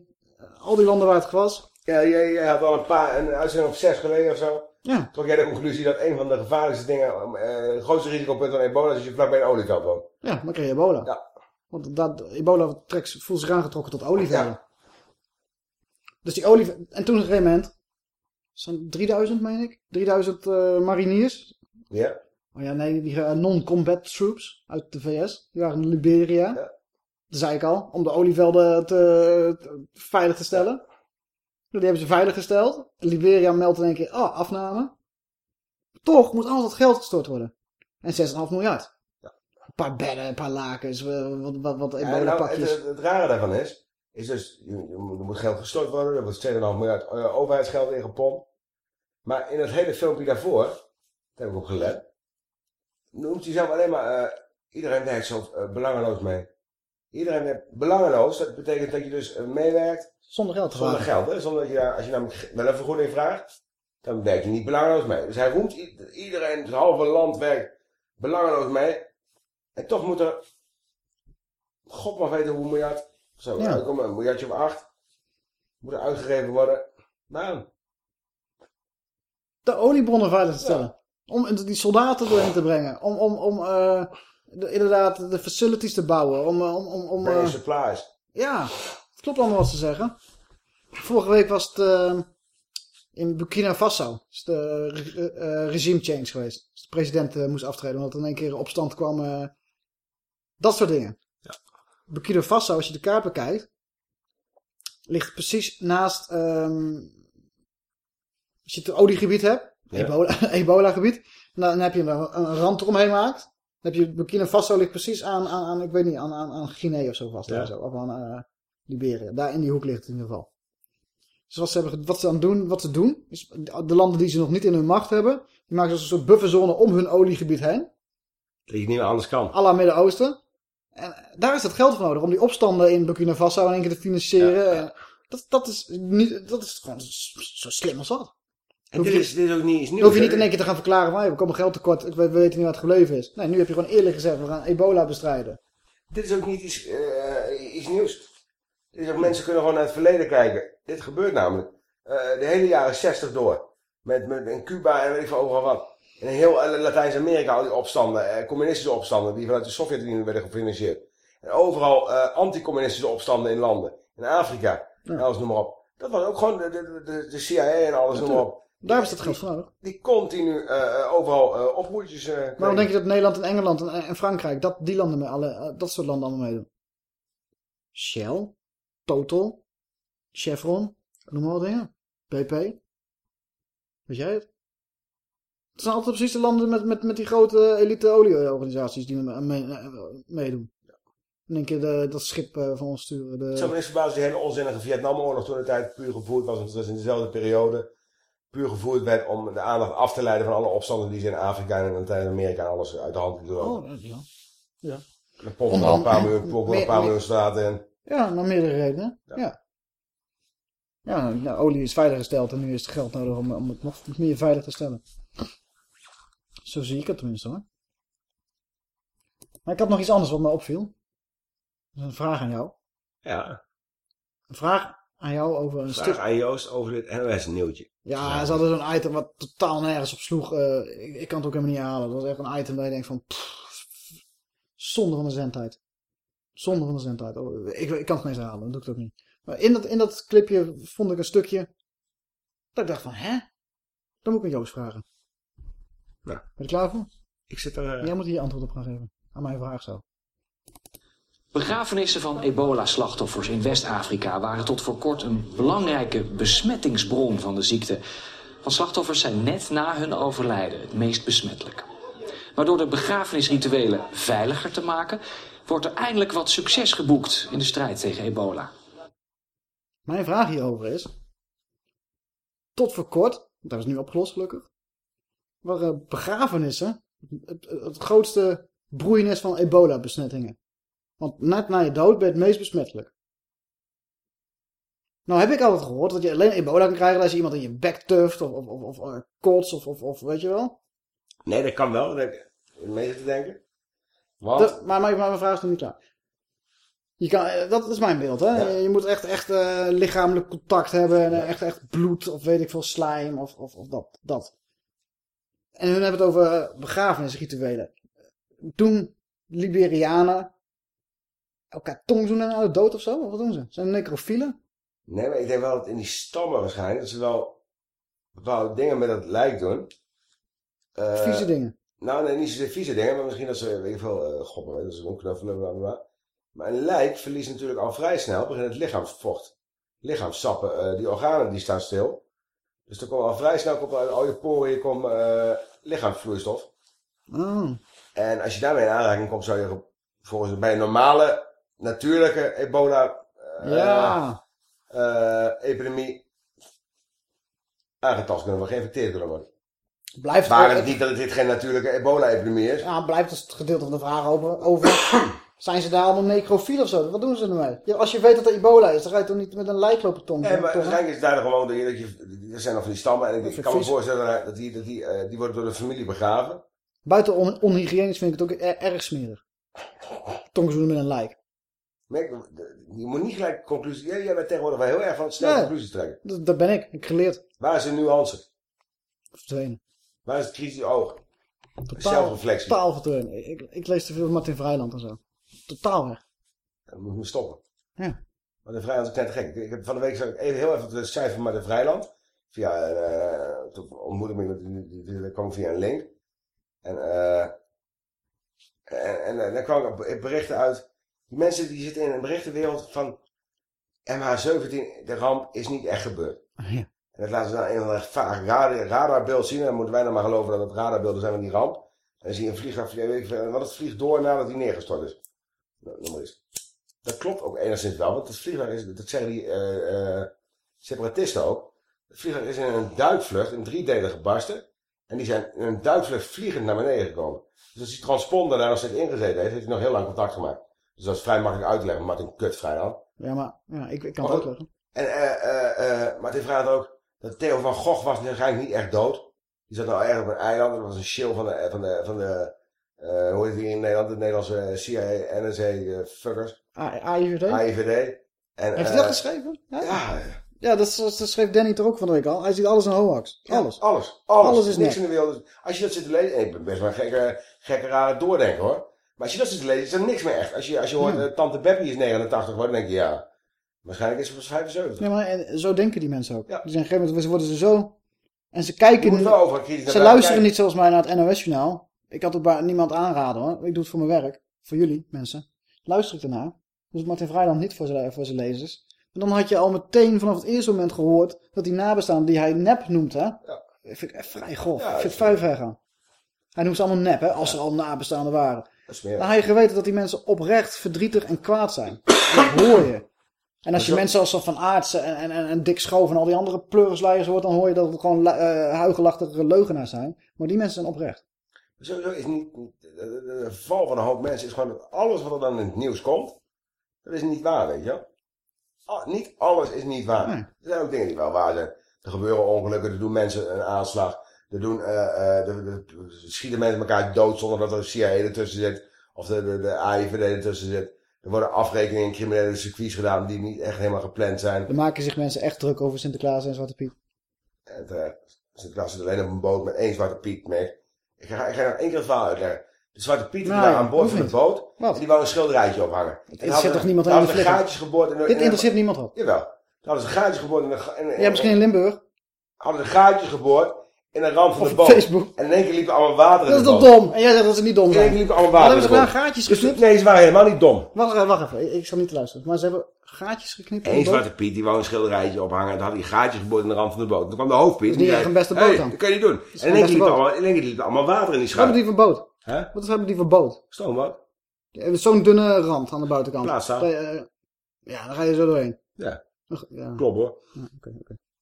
Speaker 2: al die landen waar het was.
Speaker 3: Ja, jij, jij had al een paar, een uitzending of zes geleden of zo.
Speaker 2: Ja.
Speaker 3: Trok jij de conclusie dat een van de gevaarlijkste dingen, uh, het grootste risicopunt van ebola is als je vlakbij een olieveld woont.
Speaker 2: Ja, dan krijg je ebola.
Speaker 3: Ja.
Speaker 2: Want dat, ebola trekt, voelt zich aangetrokken tot olievelden. Ja. Dus die olie... En toen op een gegeven moment... Zo'n 3000, meen ik? 3000 uh, mariniers.
Speaker 3: Ja.
Speaker 2: Oh ja, nee, die uh, non-combat troops uit de VS. Die waren in Liberia. Ja. Dat zei ik al. Om de olievelden te, te, veilig te stellen. Die hebben ze veilig gesteld. Liberia meldt in één keer, oh, afname. Toch moet al dat geld gestort worden. En 6,5 miljard. Ja. Een paar bedden, een paar lakens, wat, wat, wat pakjes.
Speaker 3: Ja, nou, het, het, rare daarvan is, is dus, er moet geld gestort worden, er wordt 2,5 miljard uh, overheidsgeld ingepompt. Maar in het hele filmpje daarvoor, daar heb ik op gelet, noemt hij zelf alleen maar, uh, iedereen werkt zo uh, belangeloos mee. Iedereen werkt belangeloos, dat betekent dat je dus meewerkt.
Speaker 2: Zonder geld te
Speaker 3: Zonder geld, hè? Zonder dat je daar, als je namelijk wel een vergoeding vraagt, dan werk je niet belangeloos mee. Dus hij roemt iedereen, het halve land werkt belangeloos mee. En toch moet er, god mag weten hoe miljard, zo, ja. uitkomen, een miljardje of acht, moet er uitgegeven worden. Nou.
Speaker 2: De oliebronnen veilig te stellen. Om die soldaten erin te brengen. Om, om, om uh, de, inderdaad de facilities te bouwen. Om, om, om, om
Speaker 3: uh, supplies.
Speaker 2: Ja, klopt allemaal wat ze zeggen. Vorige week was het uh, in Burkina Faso. Is de regime change geweest. Dus de president moest aftreden omdat er in één keer opstand kwam. dat soort dingen.
Speaker 3: Ja.
Speaker 2: Burkina Faso, als je de kaart bekijkt, ligt precies naast... Um, als je het oliegebied hebt, Ebola, <laughs> ebola gebied. Dan, heb je een, een rand eromheen gemaakt. Dan heb je Burkina Faso ligt precies aan, aan, aan ik weet niet, aan, aan, aan Guinea of zo vast. Ja. Zo, of aan Liberia. Daar in die hoek ligt het in ieder geval. Dus wat ze, hebben, wat ze aan doen, wat ze doen, is de landen die ze nog niet in hun macht hebben, die maken dus een soort bufferzone om hun oliegebied heen.
Speaker 3: Dat je niet meer anders kan.
Speaker 2: Alla Midden-Oosten. En daar is dat geld voor nodig om die opstanden in Burkina Faso in één keer te financieren. Ja, ja. Dat, dat, is niet, dat is gewoon zo slim als wat.
Speaker 3: En dit is, dit is ook niet iets nieuws.
Speaker 2: hoef je niet in één keer te gaan verklaren van, we komen geld tekort, we, we weten niet wat gebleven is. Nee, nu heb je gewoon eerlijk gezegd, we gaan ebola bestrijden.
Speaker 3: Dit is ook niet iets, uh, iets nieuws. Ook, mensen kunnen gewoon naar het verleden kijken. Dit gebeurt namelijk uh, de hele jaren 60 door. Met, met in Cuba en weet ik veel overal wat. In heel Latijns-Amerika al die opstanden, uh, communistische opstanden, die vanuit de Sovjet-Unie werden gefinancierd. En overal anticommunistische opstanden in landen. In Afrika, en alles noem maar op. Dat was ook gewoon de, de, de, CIA en alles noem maar op.
Speaker 2: Daar is het geld nodig.
Speaker 3: Die continu uh, overal uh, oproertjes uh,
Speaker 2: Waarom denk je dat Nederland en Engeland en, en Frankrijk, dat, die landen met alle, dat soort landen allemaal meedoen? Shell, Total, Chevron, noem maar wat dingen. BP. Weet jij het? Het zijn altijd precies de landen met, met, met die grote elite olieorganisaties die meedoen. Mee, in één keer de, dat schip van ons sturen. De... Het
Speaker 3: zou me verbazen die hele onzinnige Vietnamoorlog toen de tijd puur gevoerd was. Het was in dezelfde periode puur gevoerd werd om de aandacht af te leiden van alle opstanden die ze in Afrika en Latijns-Amerika en alles uit de hand
Speaker 2: lopen. Oh, ja. ja.
Speaker 3: Er pompen nog een paar miljoen, pompen een paar miljoen straten in.
Speaker 2: Ja, naar meerdere redenen. Ja. Ja, ja nou, olie is veilig gesteld en nu is het geld nodig om, om het nog meer veilig te stellen. Zo zie ik het tenminste hoor. Maar ik had nog iets anders wat me opviel. een vraag aan jou.
Speaker 3: Ja.
Speaker 2: Een vraag aan jou over een
Speaker 3: Vraag aan Joost over dit NOS-nieuwtje.
Speaker 2: Ja, ze hadden zo'n item wat totaal nergens op sloeg. Uh, ik, ik, kan het ook helemaal niet halen. Dat was echt een item waar je denkt van... Pff, zonde van de zendtijd. Zonde van de zendtijd. Oh, ik, ik kan het meest halen, dat doe ik het ook niet. Maar in dat, in dat clipje vond ik een stukje... Dat ik dacht van, hè? Dan moet ik aan Joost vragen.
Speaker 3: Ja.
Speaker 2: Ben je klaar voor?
Speaker 3: Ik zit er...
Speaker 2: Jij moet hier antwoord op gaan geven. Aan mijn vraag zo.
Speaker 38: Begrafenissen van ebola-slachtoffers in West-Afrika waren tot voor kort een belangrijke besmettingsbron van de ziekte. Van slachtoffers zijn net na hun overlijden het meest besmettelijk. Maar door de begrafenisrituelen veiliger te maken, wordt er eindelijk wat succes geboekt in de strijd tegen ebola.
Speaker 2: Mijn vraag hierover is, tot voor kort, dat is nu opgelost gelukkig, waren begrafenissen het, het grootste broeinis van ebola-besmettingen. Want net na je dood ben je het meest besmettelijk. Nou heb ik altijd gehoord dat je alleen ebola kan krijgen als je iemand in je bek tuft of, of, of, of uh, kots of, of, of weet je wel.
Speaker 3: Nee, dat kan wel. Dat heb ik mee te denken.
Speaker 2: Maar, maar, mijn vraag is nog niet klaar. Je kan, eh, dat is mijn beeld, hè. Je moet echt, echt uh, lichamelijk contact hebben. En echt, echt bloed of weet ik veel, slijm of, of, of dat, dat. En hun hebben het over begrafenisrituelen. Doen Liberianen elkaar tongzoenen naar de dood of zo? Of wat doen ze? Zijn necrofielen?
Speaker 3: Nee, maar ik denk wel dat in die stammen waarschijnlijk... dat ze wel bepaalde dingen met dat lijk doen.
Speaker 2: Uh, vieze dingen?
Speaker 3: Nou, nee, niet zozeer vieze dingen. Maar misschien dat ze, weet ik veel, uh, goppen, dat ze omknuffelen, bla, bla, Maar een lijk verliest natuurlijk al vrij snel... begint het lichaamsvocht. Lichaamsappen, uh, die organen die staan stil. Dus dan komt al vrij snel komt uit al je poren je komt, uh, lichaamsvloeistof.
Speaker 2: Oh.
Speaker 3: En als je daarmee in aanraking komt, zou je volgens bij een normale, natuurlijke ebola uh,
Speaker 2: ja.
Speaker 3: epidemie aangetast kunnen worden, geïnfecteerd kunnen worden.
Speaker 2: Blijft
Speaker 3: Waren het niet dat dit geen natuurlijke ebola-epidemie is?
Speaker 2: Ja, blijft het gedeelte van de vraag over. over <coughs> zijn ze daar allemaal necrofiel of zo? Wat doen ze ermee? Ja, als je weet dat er ebola is, dan ga je toch niet met een lijk lopen tong?
Speaker 3: Nee, maar waarschijnlijk is het daar gewoon dat je. Er zijn nog van die stammen en ik, ik kan me voorstellen dat die, dat die, uh, die worden door de familie begraven.
Speaker 2: Buiten on, onhygiënisch vind ik het ook erg smerig. Tongzoenen met een lijk.
Speaker 3: Je moet niet gelijk conclusies... Jij, jij bent tegenwoordig wel heel erg van snel conclusies trekken.
Speaker 2: Dat, dat ben ik. Ik geleerd.
Speaker 3: Waar is de nuance?
Speaker 2: Verdwenen.
Speaker 3: Waar is het kritisch oog?
Speaker 2: Totaal,
Speaker 3: Zelfreflectie.
Speaker 2: Totaal verdwenen. Ik, ik lees te veel Martin Vrijland en zo. Totaal weg.
Speaker 3: Dan moet je stoppen.
Speaker 2: Ja.
Speaker 3: Martin Vrijland is net gek. Ik heb van de week zag ik even heel even de cijfer van Martin Vrijland. Via, uh, toen ontmoette ik me, die kwam via een link. En, uh, en, en, en dan kwam ik berichten uit. Die mensen die zitten in een berichtenwereld van MH17, de ramp is niet echt gebeurd.
Speaker 2: Ja.
Speaker 3: En dat laten ze dan een of vaag radarbeeld zien. En dan moeten wij dan maar geloven dat het radarbeelden zijn van die ramp. En dan zie je een vliegtuig, ik wat het vliegt door nadat hij neergestort is. Nou, maar eens. Dat klopt ook enigszins wel, want het vliegtuig is, dat zeggen die uh, uh, separatisten ook. Het vliegtuig is in een duikvlucht in drie delen gebarsten. En die zijn in een duikvlucht vliegend naar beneden gekomen. Dus als die transponder daar nog steeds ingezeten heeft, heeft hij nog heel lang contact gemaakt. Dus dat is vrij makkelijk uit te leggen, Martin Kut vrij dan.
Speaker 2: Ja, maar ja, ik, ik kan het uitleggen.
Speaker 3: En uh, Martin vraagt ook dat Theo van Gogh was waarschijnlijk niet echt dood. Die zat nou ergens op een eiland. Dat was een shill van de, van de, van de uh, hoe heet die in Nederland? De Nederlandse CIA, NSA uh, fuckers.
Speaker 2: AIVD?
Speaker 3: AIVD. En,
Speaker 2: Heeft hij dat geschreven? Ja. ja. Ja, dat, dat, schreef Danny toch ook van de week al. Hij ziet alles in hoax. Alles.
Speaker 3: Ja, alles. alles. Alles is niks in de wereld. Als je dat zit te lezen, ik ben best wel een gekke, gekke rare doordenken hoor. Maar als je dat zit te lezen, is er niks meer echt. Als je, als je hoort. Tante Beppie is 89 geworden, dan denk je ja. Waarschijnlijk is ze pas 75.
Speaker 2: Ja, maar en, zo denken die mensen ook. Ja. Die zijn gegeven moment worden ze zo... En ze kijken niet...
Speaker 3: Over,
Speaker 2: ze luisteren kijken. niet zoals mij naar het NOS-journaal. Ik had het bij niemand aanraden hoor. Ik doe het voor mijn werk. Voor jullie, mensen. Luister ik ernaar. Dus Martin Vrijland niet voor zijn, voor zijn lezers. En dan had je al meteen vanaf het eerste moment gehoord... dat die nabestaanden die hij nep noemt, hè.
Speaker 3: Ja.
Speaker 2: Ik vind het vrij grof. Ja, ik vind het vrij ver gaan. Hij noemt ze allemaal nep, hè. Als er al nabestaanden waren. Dan had je geweten dat die mensen oprecht verdrietig en kwaad zijn. Dat hoor je. En als je mensen als Van Aartsen en, en, en Dick Schoof en al die andere pleurisleiers hoort, dan hoor je dat het gewoon uh, huigelachtige leugenaars zijn. Maar die mensen zijn oprecht.
Speaker 3: Sowieso is niet, de, de val van een hoop mensen is gewoon dat alles wat er dan in het nieuws komt, dat is niet waar, weet je wel. Ah, niet alles is niet waar.
Speaker 2: Nee.
Speaker 3: Er zijn ook dingen die wel waar zijn. Er gebeuren ongelukken, er doen mensen een aanslag, er, doen, uh, uh, er, er schieten mensen elkaar dood zonder dat er CIA ertussen zit, of de, de, de AIVD ertussen zit. Er worden afrekeningen in criminele circuits gedaan die niet echt helemaal gepland zijn.
Speaker 2: Er maken zich mensen echt druk over Sinterklaas en Zwarte Piet.
Speaker 3: En terecht. Sinterklaas zit alleen op een boot met één Zwarte Piet mee. Ik ga, ik ga nog één keer het verhaal uitleggen. De Zwarte Piet die nou, aan boord van de boot.
Speaker 2: Wat?
Speaker 3: En die wou een schilderijtje ophangen.
Speaker 2: Het interesseert toch niemand aan de
Speaker 3: gaatjes geboord.
Speaker 2: Dit interesseert niemand op.
Speaker 3: Jawel. Toen hadden ze gaatjes geboord. In,
Speaker 2: ja, misschien in Limburg.
Speaker 3: Hadden ze gaatjes geboord in een rand van
Speaker 2: Of
Speaker 3: de boot.
Speaker 2: Facebook.
Speaker 3: En in één keer liepen allemaal water in
Speaker 2: Dat is
Speaker 3: de
Speaker 2: toch
Speaker 3: boot.
Speaker 2: dom? En jij zegt dat ze niet dom
Speaker 3: In één
Speaker 2: zijn.
Speaker 3: keer liepen allemaal
Speaker 2: Wat
Speaker 3: water in
Speaker 2: hebben
Speaker 3: de
Speaker 2: ze gedaan?
Speaker 3: boot.
Speaker 2: Gaatjes
Speaker 3: Dus-
Speaker 2: geknipt?
Speaker 3: Nee, ze waren helemaal niet dom.
Speaker 2: Wacht, even, wacht even, ik zal niet te luisteren. Maar ze hebben gaatjes geknipt
Speaker 3: Eén
Speaker 2: de boot.
Speaker 3: zwarte Piet, die wou een schilderijtje ophangen. En toen had hij gaatjes geboord in de rand van de boot. Toen kwam de hoofdpiet.
Speaker 2: Dat is niet echt een beste boot
Speaker 3: hey,
Speaker 2: dan.
Speaker 3: dat kan je niet doen. En in één keer liep er allemaal, één liep er allemaal water in die
Speaker 2: Wat hebben
Speaker 3: schuim.
Speaker 2: die voor boot?
Speaker 3: Hè?
Speaker 2: Wat hebben die voor boot?
Speaker 3: Stoomboot.
Speaker 2: Hebben Zo'n dunne rand aan de buitenkant. Eh, Ja, daar ga je zo doorheen.
Speaker 3: Ja, klopt hoor.
Speaker 2: Ja, oké.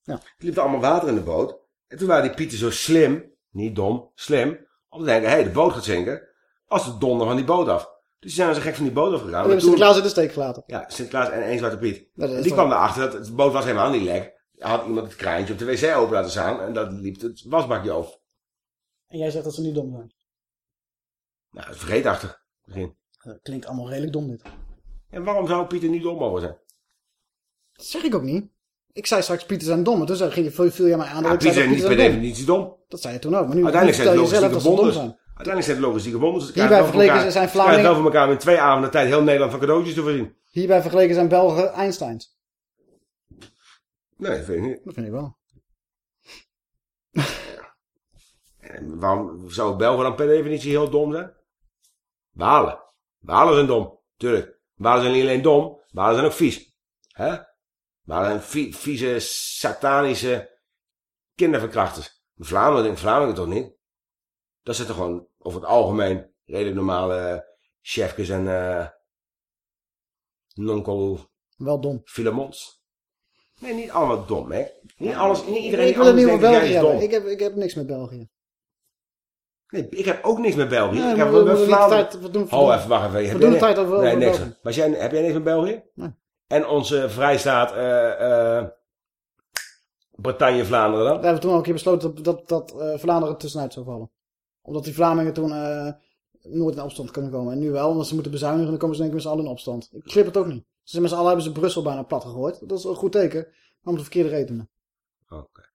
Speaker 3: Er liep er allemaal water in de boot. En toen waren die Pieten zo slim, niet dom, slim, om te denken, hé, hey, de boot gaat zinken. Als de donder van die boot af. Dus die zijn zo gek van die boot afgegaan. En
Speaker 2: hebben
Speaker 3: toen-
Speaker 2: Sinterklaas in de steek gelaten.
Speaker 3: Ja, Sinterklaas en één zwarte Piet. en die
Speaker 2: toch-
Speaker 3: kwam erachter dat de boot was helemaal niet lek. Had iemand het kraantje op de wc open laten staan. En dat liep het wasbakje over.
Speaker 2: En jij zegt dat ze niet dom zijn.
Speaker 3: Nou, dat is vergeetachtig. Misschien.
Speaker 2: Dat klinkt allemaal redelijk dom dit.
Speaker 3: En waarom zou Pieter niet dom mogen zijn?
Speaker 2: Dat zeg ik ook niet. Ik zei straks Pieter zijn dom. En toen zei, ging je, viel, viel jij mij aan
Speaker 3: Ja,
Speaker 2: dat
Speaker 3: is niet per
Speaker 2: zijn
Speaker 3: definitie dom.
Speaker 2: Dat zei je toen ook. Maar nu,
Speaker 3: Uiteindelijk zijn het
Speaker 2: je
Speaker 3: logistieke
Speaker 2: ze
Speaker 3: bonden.
Speaker 2: zijn.
Speaker 3: Uiteindelijk zijn het logistieke bonden. Ze
Speaker 2: Hierbij vergeleken
Speaker 3: elkaar-
Speaker 2: zijn
Speaker 3: ze
Speaker 2: Vlamingen-
Speaker 3: wel voor elkaar in twee avonden tijd heel Nederland van cadeautjes te voorzien.
Speaker 2: Hierbij vergeleken zijn Belgen Einsteins.
Speaker 3: Nee, dat vind ik niet.
Speaker 2: Dat vind ik wel.
Speaker 3: En waarom zou Belgen dan per definitie heel dom zijn? Walen. Walen zijn dom. Tuurlijk. Walen zijn niet alleen dom, walen zijn ook vies. Hè? Zijn vie- vieze, satanische kinderverkrachters. De Vlamingen, Vlamingen toch niet? Dat toch gewoon over het algemeen redelijk normale chefjes en eh nonkel
Speaker 2: Wel dom.
Speaker 3: Filemons. Nee, niet allemaal dom, hè? Niet alles, niet iedereen
Speaker 2: ik wil het niet over België hebben. Ik heb, ik heb niks met België.
Speaker 3: Nee, ik heb ook niks met België.
Speaker 2: Nee,
Speaker 3: ik
Speaker 2: maar
Speaker 3: heb
Speaker 2: we
Speaker 3: ook met
Speaker 2: moeten niet
Speaker 3: Vlaanderen.
Speaker 2: tijd-
Speaker 3: Hou even, wacht even.
Speaker 2: we
Speaker 3: Heb
Speaker 2: doen
Speaker 3: jij
Speaker 2: de
Speaker 3: ni-
Speaker 2: tijd over-
Speaker 3: Nee,
Speaker 2: over
Speaker 3: niks. Maar jij, heb jij niks met België?
Speaker 2: Nee.
Speaker 3: En onze vrijstaat eh eh Bretagne-Vlaanderen dan?
Speaker 2: We hebben toen ook een keer besloten dat, dat, dat eh, Vlaanderen tussenuit zou vallen. Omdat die Vlamingen toen eh, nooit in opstand kunnen komen. En nu wel, omdat ze moeten bezuinigen, dan komen ze denk ik met z'n allen in opstand. Ik klip het ook niet. Ze zijn met z'n allen hebben ze Brussel bijna plat gegooid. Dat is een goed teken. Maar om de verkeerde redenen.
Speaker 3: Oké.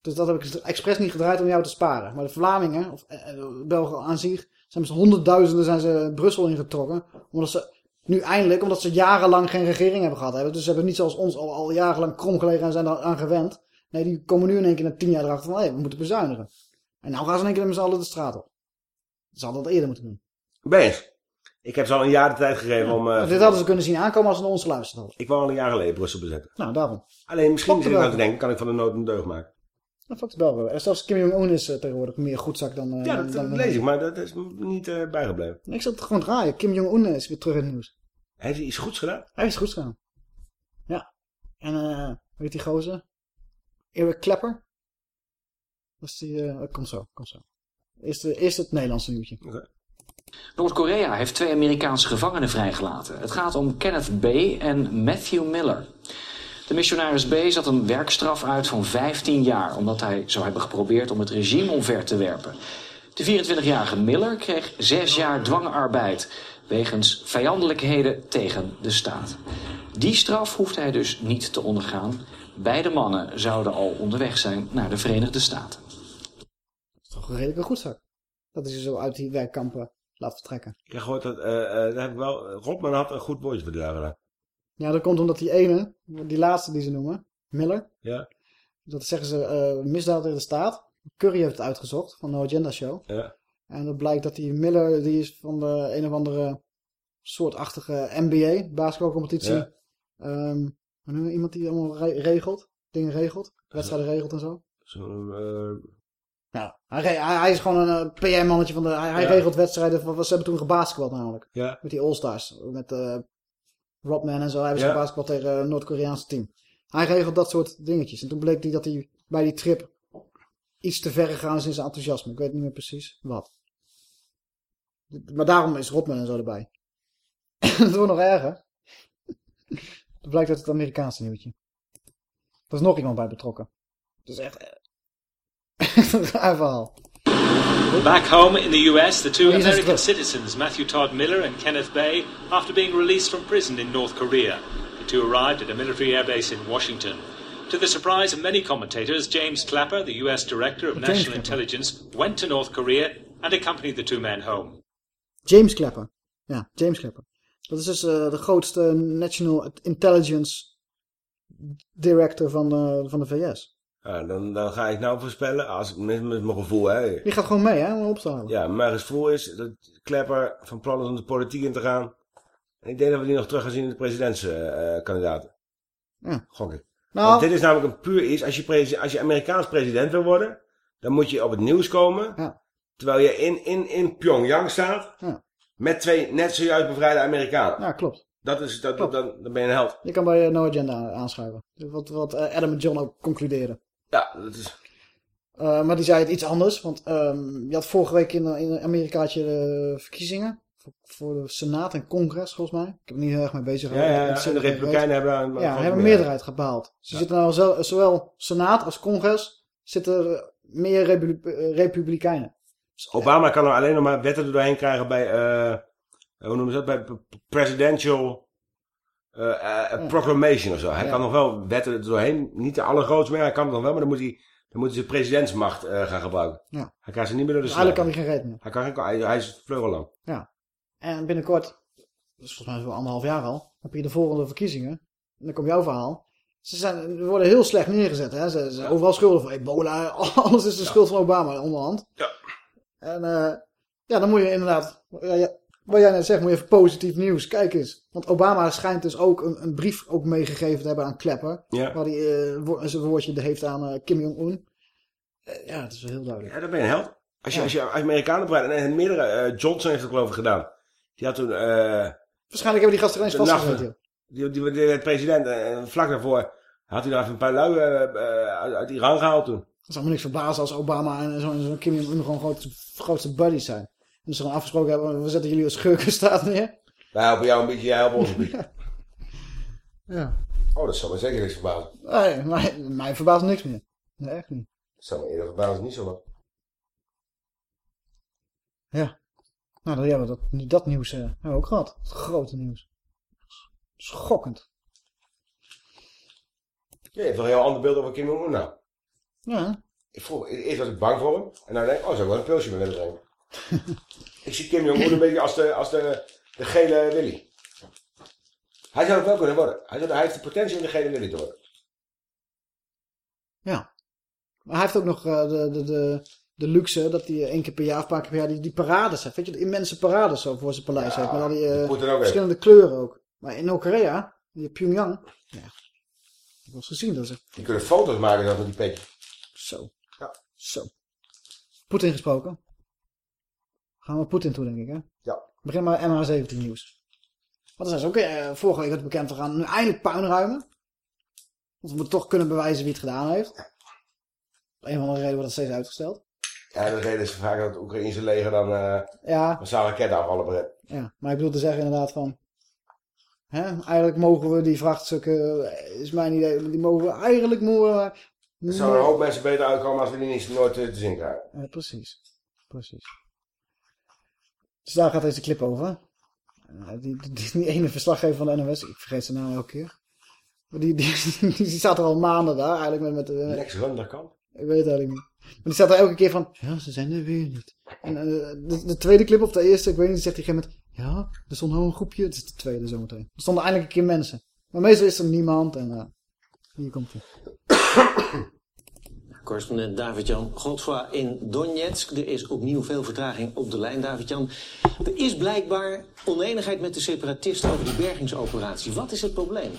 Speaker 2: Dus dat heb ik expres niet gedraaid om jou te sparen. Maar de Vlamingen, of eh, eh, Belgen aan zich, zijn met z'n honderdduizenden zijn ze Brussel ingetrokken. Omdat ze nu eindelijk, omdat ze jarenlang geen regering hebben gehad. Hebben. Dus ze hebben niet zoals ons al, al jarenlang krom gelegen en zijn aan gewend. Nee, die komen nu in één keer na tien jaar erachter van, hé, we moeten bezuinigen. En nou gaan ze in één keer met z'n allen de straat op. Ze hadden dat eerder moeten doen.
Speaker 3: Ben eens. Ik heb ze al een jaar de tijd gegeven om... eh,
Speaker 2: dit hadden ze kunnen zien aankomen als ze naar ons geluisterd hadden.
Speaker 3: Ik wou al een jaar geleden Brussel bezetten.
Speaker 2: Nou, daarom.
Speaker 3: Alleen misschien zit ik te
Speaker 2: Belgen.
Speaker 3: denken, kan ik van de nood een deugd maken.
Speaker 2: Nou, fuck de Belgen. En zelfs Kim Jong-un is eh, tegenwoordig meer goedzak dan... eh,
Speaker 3: Ja, dat,
Speaker 2: dan,
Speaker 3: lees ik, maar dat is niet eh, bijgebleven.
Speaker 2: Ik zat het gewoon draaien. Kim Jong-un is weer terug in het nieuws.
Speaker 3: Heeft hij iets goeds gedaan?
Speaker 2: Hij is goed gedaan. Ja. En eh, hoe heet die gozer? Eric Klepper? Was die, eh, komt zo, komt zo. Eerst, eh, eerst het Nederlandse nieuwtje.
Speaker 38: Noord-Korea heeft twee Amerikaanse gevangenen vrijgelaten. Het gaat om Kenneth B. en Matthew Miller. De missionaris B. zat een werkstraf uit van 15 jaar... omdat hij zou hebben geprobeerd om het regime omver te werpen. De 24-jarige Miller kreeg zes jaar dwangarbeid... wegens vijandelijkheden tegen de staat. Die straf hoeft hij dus niet te ondergaan. Beide mannen zouden al onderweg zijn naar de Verenigde Staten.
Speaker 2: Dat is toch een redelijke goedzak. Dat is zo uit die werkkampen laat vertrekken.
Speaker 3: Ik heb gehoord dat, eh, eh, heb ik wel, Robman had een goed woordje voor.
Speaker 2: Ja, dat komt omdat die ene, die laatste die ze noemen, Miller...
Speaker 3: Ja,
Speaker 2: Dat zeggen ze uh, misdaad tegen de staat. Curry heeft het uitgezocht van de Agenda Show.
Speaker 3: ja.
Speaker 2: En dat blijkt dat die Miller, die is van de een of andere soortachtige NBA, basketbalcompetitie.
Speaker 3: Ja.
Speaker 2: Ehm, hoe noem je iemand die allemaal re- regelt, dingen regelt, wedstrijden regelt en zo.
Speaker 3: Zo'n, eh,
Speaker 2: Ja, hij, hij, is gewoon een uh, PR-mannetje van de, hij,
Speaker 3: Ja.
Speaker 2: regelt wedstrijden, van, ze hebben toen gebasketbald namelijk.
Speaker 3: Ja.
Speaker 2: Met die All-Stars, met eh Rodman en zo, hebben ze
Speaker 3: Ja.
Speaker 2: gebasketbald tegen een Noord-Koreaanse team. Hij regelt dat soort dingetjes. En toen bleek hij dat hij bij die trip iets te ver gegaan is in zijn enthousiasme. Ik weet niet meer precies wat. Maar daarom is Rodman en zo erbij. <laughs> dat wordt nog erger. <laughs> Het blijkt uit het Amerikaanse nieuwtje. Er is nog iemand bij betrokken. Dat is echt... echt <laughs> een raar verhaal.
Speaker 39: Back home in the US, the two
Speaker 2: Hier is het
Speaker 39: American citizens, Matthew Todd Miller and Kenneth Bay, after being released from prison in North Korea. The two arrived at a military airbase in Washington. To the surprise of many commentators, James Clapper, the US Director of
Speaker 2: James
Speaker 39: National
Speaker 2: Clapper.
Speaker 39: Intelligence, went to North Korea and accompanied the two men home.
Speaker 2: James Clapper. Ja, James Clapper. Dat is dus eh, de grootste National Intelligence Director van de, van de VS.
Speaker 3: Ja, dan, dan ga ik nou voorspellen, als, met, met mijn gevoel, hè.
Speaker 2: Die gaat gewoon mee, hè, om op te halen.
Speaker 3: Ja, mijn gevoel is dat Klepper van plan is om de politiek in te gaan. En ik denk dat we die nog terug gaan zien in de presidentskandidaten.
Speaker 2: Uh, ja.
Speaker 3: Gok ik.
Speaker 2: Nou,
Speaker 3: Want dit is namelijk een puur iets, als je, als je Amerikaans president wil worden, dan moet je op het nieuws komen.
Speaker 2: Ja.
Speaker 3: Terwijl je in, in, in Pyongyang staat,
Speaker 2: Ja.
Speaker 3: met twee net zojuist bevrijde Amerikanen.
Speaker 2: Ja, klopt.
Speaker 3: Dat is, dat, dan, dan ben je een held.
Speaker 2: Je kan bij uh, No Agenda aanschuiven. Wat, wat uh, Adam en John ook concluderen.
Speaker 3: Ja, dat is...
Speaker 2: Uh, maar die zei het iets anders. Want um, je had vorige week in, in Amerika had je de verkiezingen. Voor, voor de Senaat en Congres, volgens mij. Ik heb er niet heel erg mee bezig
Speaker 3: Ja, ja, ja. En de Republikeinen hebben... Een,
Speaker 2: ja, hebben een meerderheid gebehaald. Ze ja. zitten nou zo, zowel Senaat als Congres zitten meer Repu Republikeinen.
Speaker 3: Dus Obama kan er alleen nog maar wetten er doorheen krijgen bij... Uh, hoe noemen ze dat? Bij presidential... Uh, uh, proclamation of zo. Hij kan nog wel wetten er doorheen. Niet de allergrootste, maar hij kan het nog wel. Maar dan moet hij, dan moet hij zijn presidentsmacht uh, gaan gebruiken.
Speaker 2: Ja.
Speaker 3: Hij kan ze niet meer door de
Speaker 2: dus Eigenlijk kan hij geen reet meer.
Speaker 3: Hij, kan geen, hij, hij is vleugellang.
Speaker 2: Ja. En binnenkort, dat is volgens mij zo anderhalf jaar al, heb je de volgende verkiezingen. En dan komt jouw verhaal. Ze zijn, worden heel slecht neergezet. Hè? Ze zijn ja. overal schulden van ebola. <laughs> Alles is de schuld van Obama onderhand.
Speaker 3: Ja.
Speaker 2: En ja, dan moet je inderdaad... Ja, wat jij net zegt, moet je even positief nieuws. Kijk eens. Want Obama schijnt dus ook een, een brief ook meegegeven te hebben aan Klepper.
Speaker 3: Ja.
Speaker 2: Waar hij uh, wo zijn woordje heeft aan uh, Kim Jong-un. Uh, ja, dat is wel heel duidelijk.
Speaker 3: Ja, dan ben je een held. Als je, ja. als je Amerikanen bereidt, en meerdere, Johnson heeft het geloof ik gedaan. Die had toen...
Speaker 2: Waarschijnlijk hebben die gasten ineens vastgezet.
Speaker 3: Die, die, die, die, president, en vlak daarvoor had hij daar even een paar lui uit, uit Iran gehaald toen.
Speaker 2: Dat zou me niks verbazen als Obama en zo'n zo Kim Jong-un gewoon grootste, grootste buddies zijn. Dus ze gewoon afgesproken hebben, we zetten jullie als schurkenstaat neer.
Speaker 3: Wij helpen jou een beetje, jij helpt ons een beetje. <laughs>
Speaker 2: ja.
Speaker 3: Oh, dat zou me zeker niks verbazen.
Speaker 2: Nee, mij, mij verbaast niks meer. Nee, echt niet.
Speaker 3: Dat zou me eerder verbazen, niet zo wat.
Speaker 2: Ja. Nou, dan hebben we dat, dat nieuws uh, hebben we ook gehad. Het grote nieuws. Schokkend.
Speaker 3: Ja, je hebt een heel ander beeld over Kim Jong-un nou?
Speaker 2: Ja.
Speaker 3: Ik vroeg, eerst was ik bang voor hem. En dan denk ik, oh, zou ik wel een pilsje willen drinken. <laughs> ik zie Kim Jong-un een beetje als de, als de, de gele Willy. Hij zou het wel kunnen worden. Hij, hij heeft de potentie om de gele Willy te worden.
Speaker 2: Ja. Maar hij heeft ook nog uh, de, de, de, de luxe dat hij één keer per jaar of een paar keer per jaar die, die parades heeft. Weet je, de immense parades zo voor zijn paleis
Speaker 3: Ja,
Speaker 2: heeft. Met al die uh,
Speaker 3: ook
Speaker 2: verschillende kleuren ook. Maar in Noord-Korea, die Pyongyang, ja, ik heb wel eens gezien dat ze...
Speaker 3: Die kunnen foto's maken dan van die petje.
Speaker 2: Zo.
Speaker 3: Ja.
Speaker 2: Zo. Poetin gesproken. Gaan we Poetin toe, denk ik, hè?
Speaker 3: Ja.
Speaker 2: Begin maar MH17 nieuws. Want dan zijn ze ook, eh, vorige week werd bekend, we gaan nu eindelijk puin ruimen. Want we moeten toch kunnen bewijzen wie het gedaan heeft. Een van de redenen wordt dat steeds uitgesteld.
Speaker 3: Ja, de reden is vaak dat het Oekraïnse leger dan uh,
Speaker 2: Ja.
Speaker 3: massaal raketaanvallen begint.
Speaker 2: Ja, maar ik bedoel te zeggen inderdaad van... Hè, eigenlijk mogen we die vrachtstukken, eh, is mijn idee, die mogen we eigenlijk mogen we...
Speaker 3: Er zouden een hoop mensen beter uitkomen als we die niet nooit te, te zien krijgen.
Speaker 2: Ja, precies. Precies. Dus daar gaat deze clip over. Uh, die, die, die, ene verslaggever van de NOS, ik vergeet zijn naam elke keer. Maar die, die, die, <laughs> die staat er al maanden daar, eigenlijk met... met uh,
Speaker 3: Lex Runderkamp?
Speaker 2: Ik weet het eigenlijk niet. Maar die staat er elke keer van, ja, ze zijn er weer niet. En uh, de, de, tweede clip of de eerste, ik weet niet, zegt hij met, ja, er stond nou een groepje, het is de tweede zometeen. Er stonden eindelijk een keer mensen. Maar meestal is er niemand en uh, hier komt hij. <coughs>
Speaker 22: Correspondent David-Jan Godfroy in Donetsk. Er is opnieuw veel vertraging op de lijn, David-Jan. Er is blijkbaar oneenigheid met de separatisten over die bergingsoperatie. Wat is het probleem?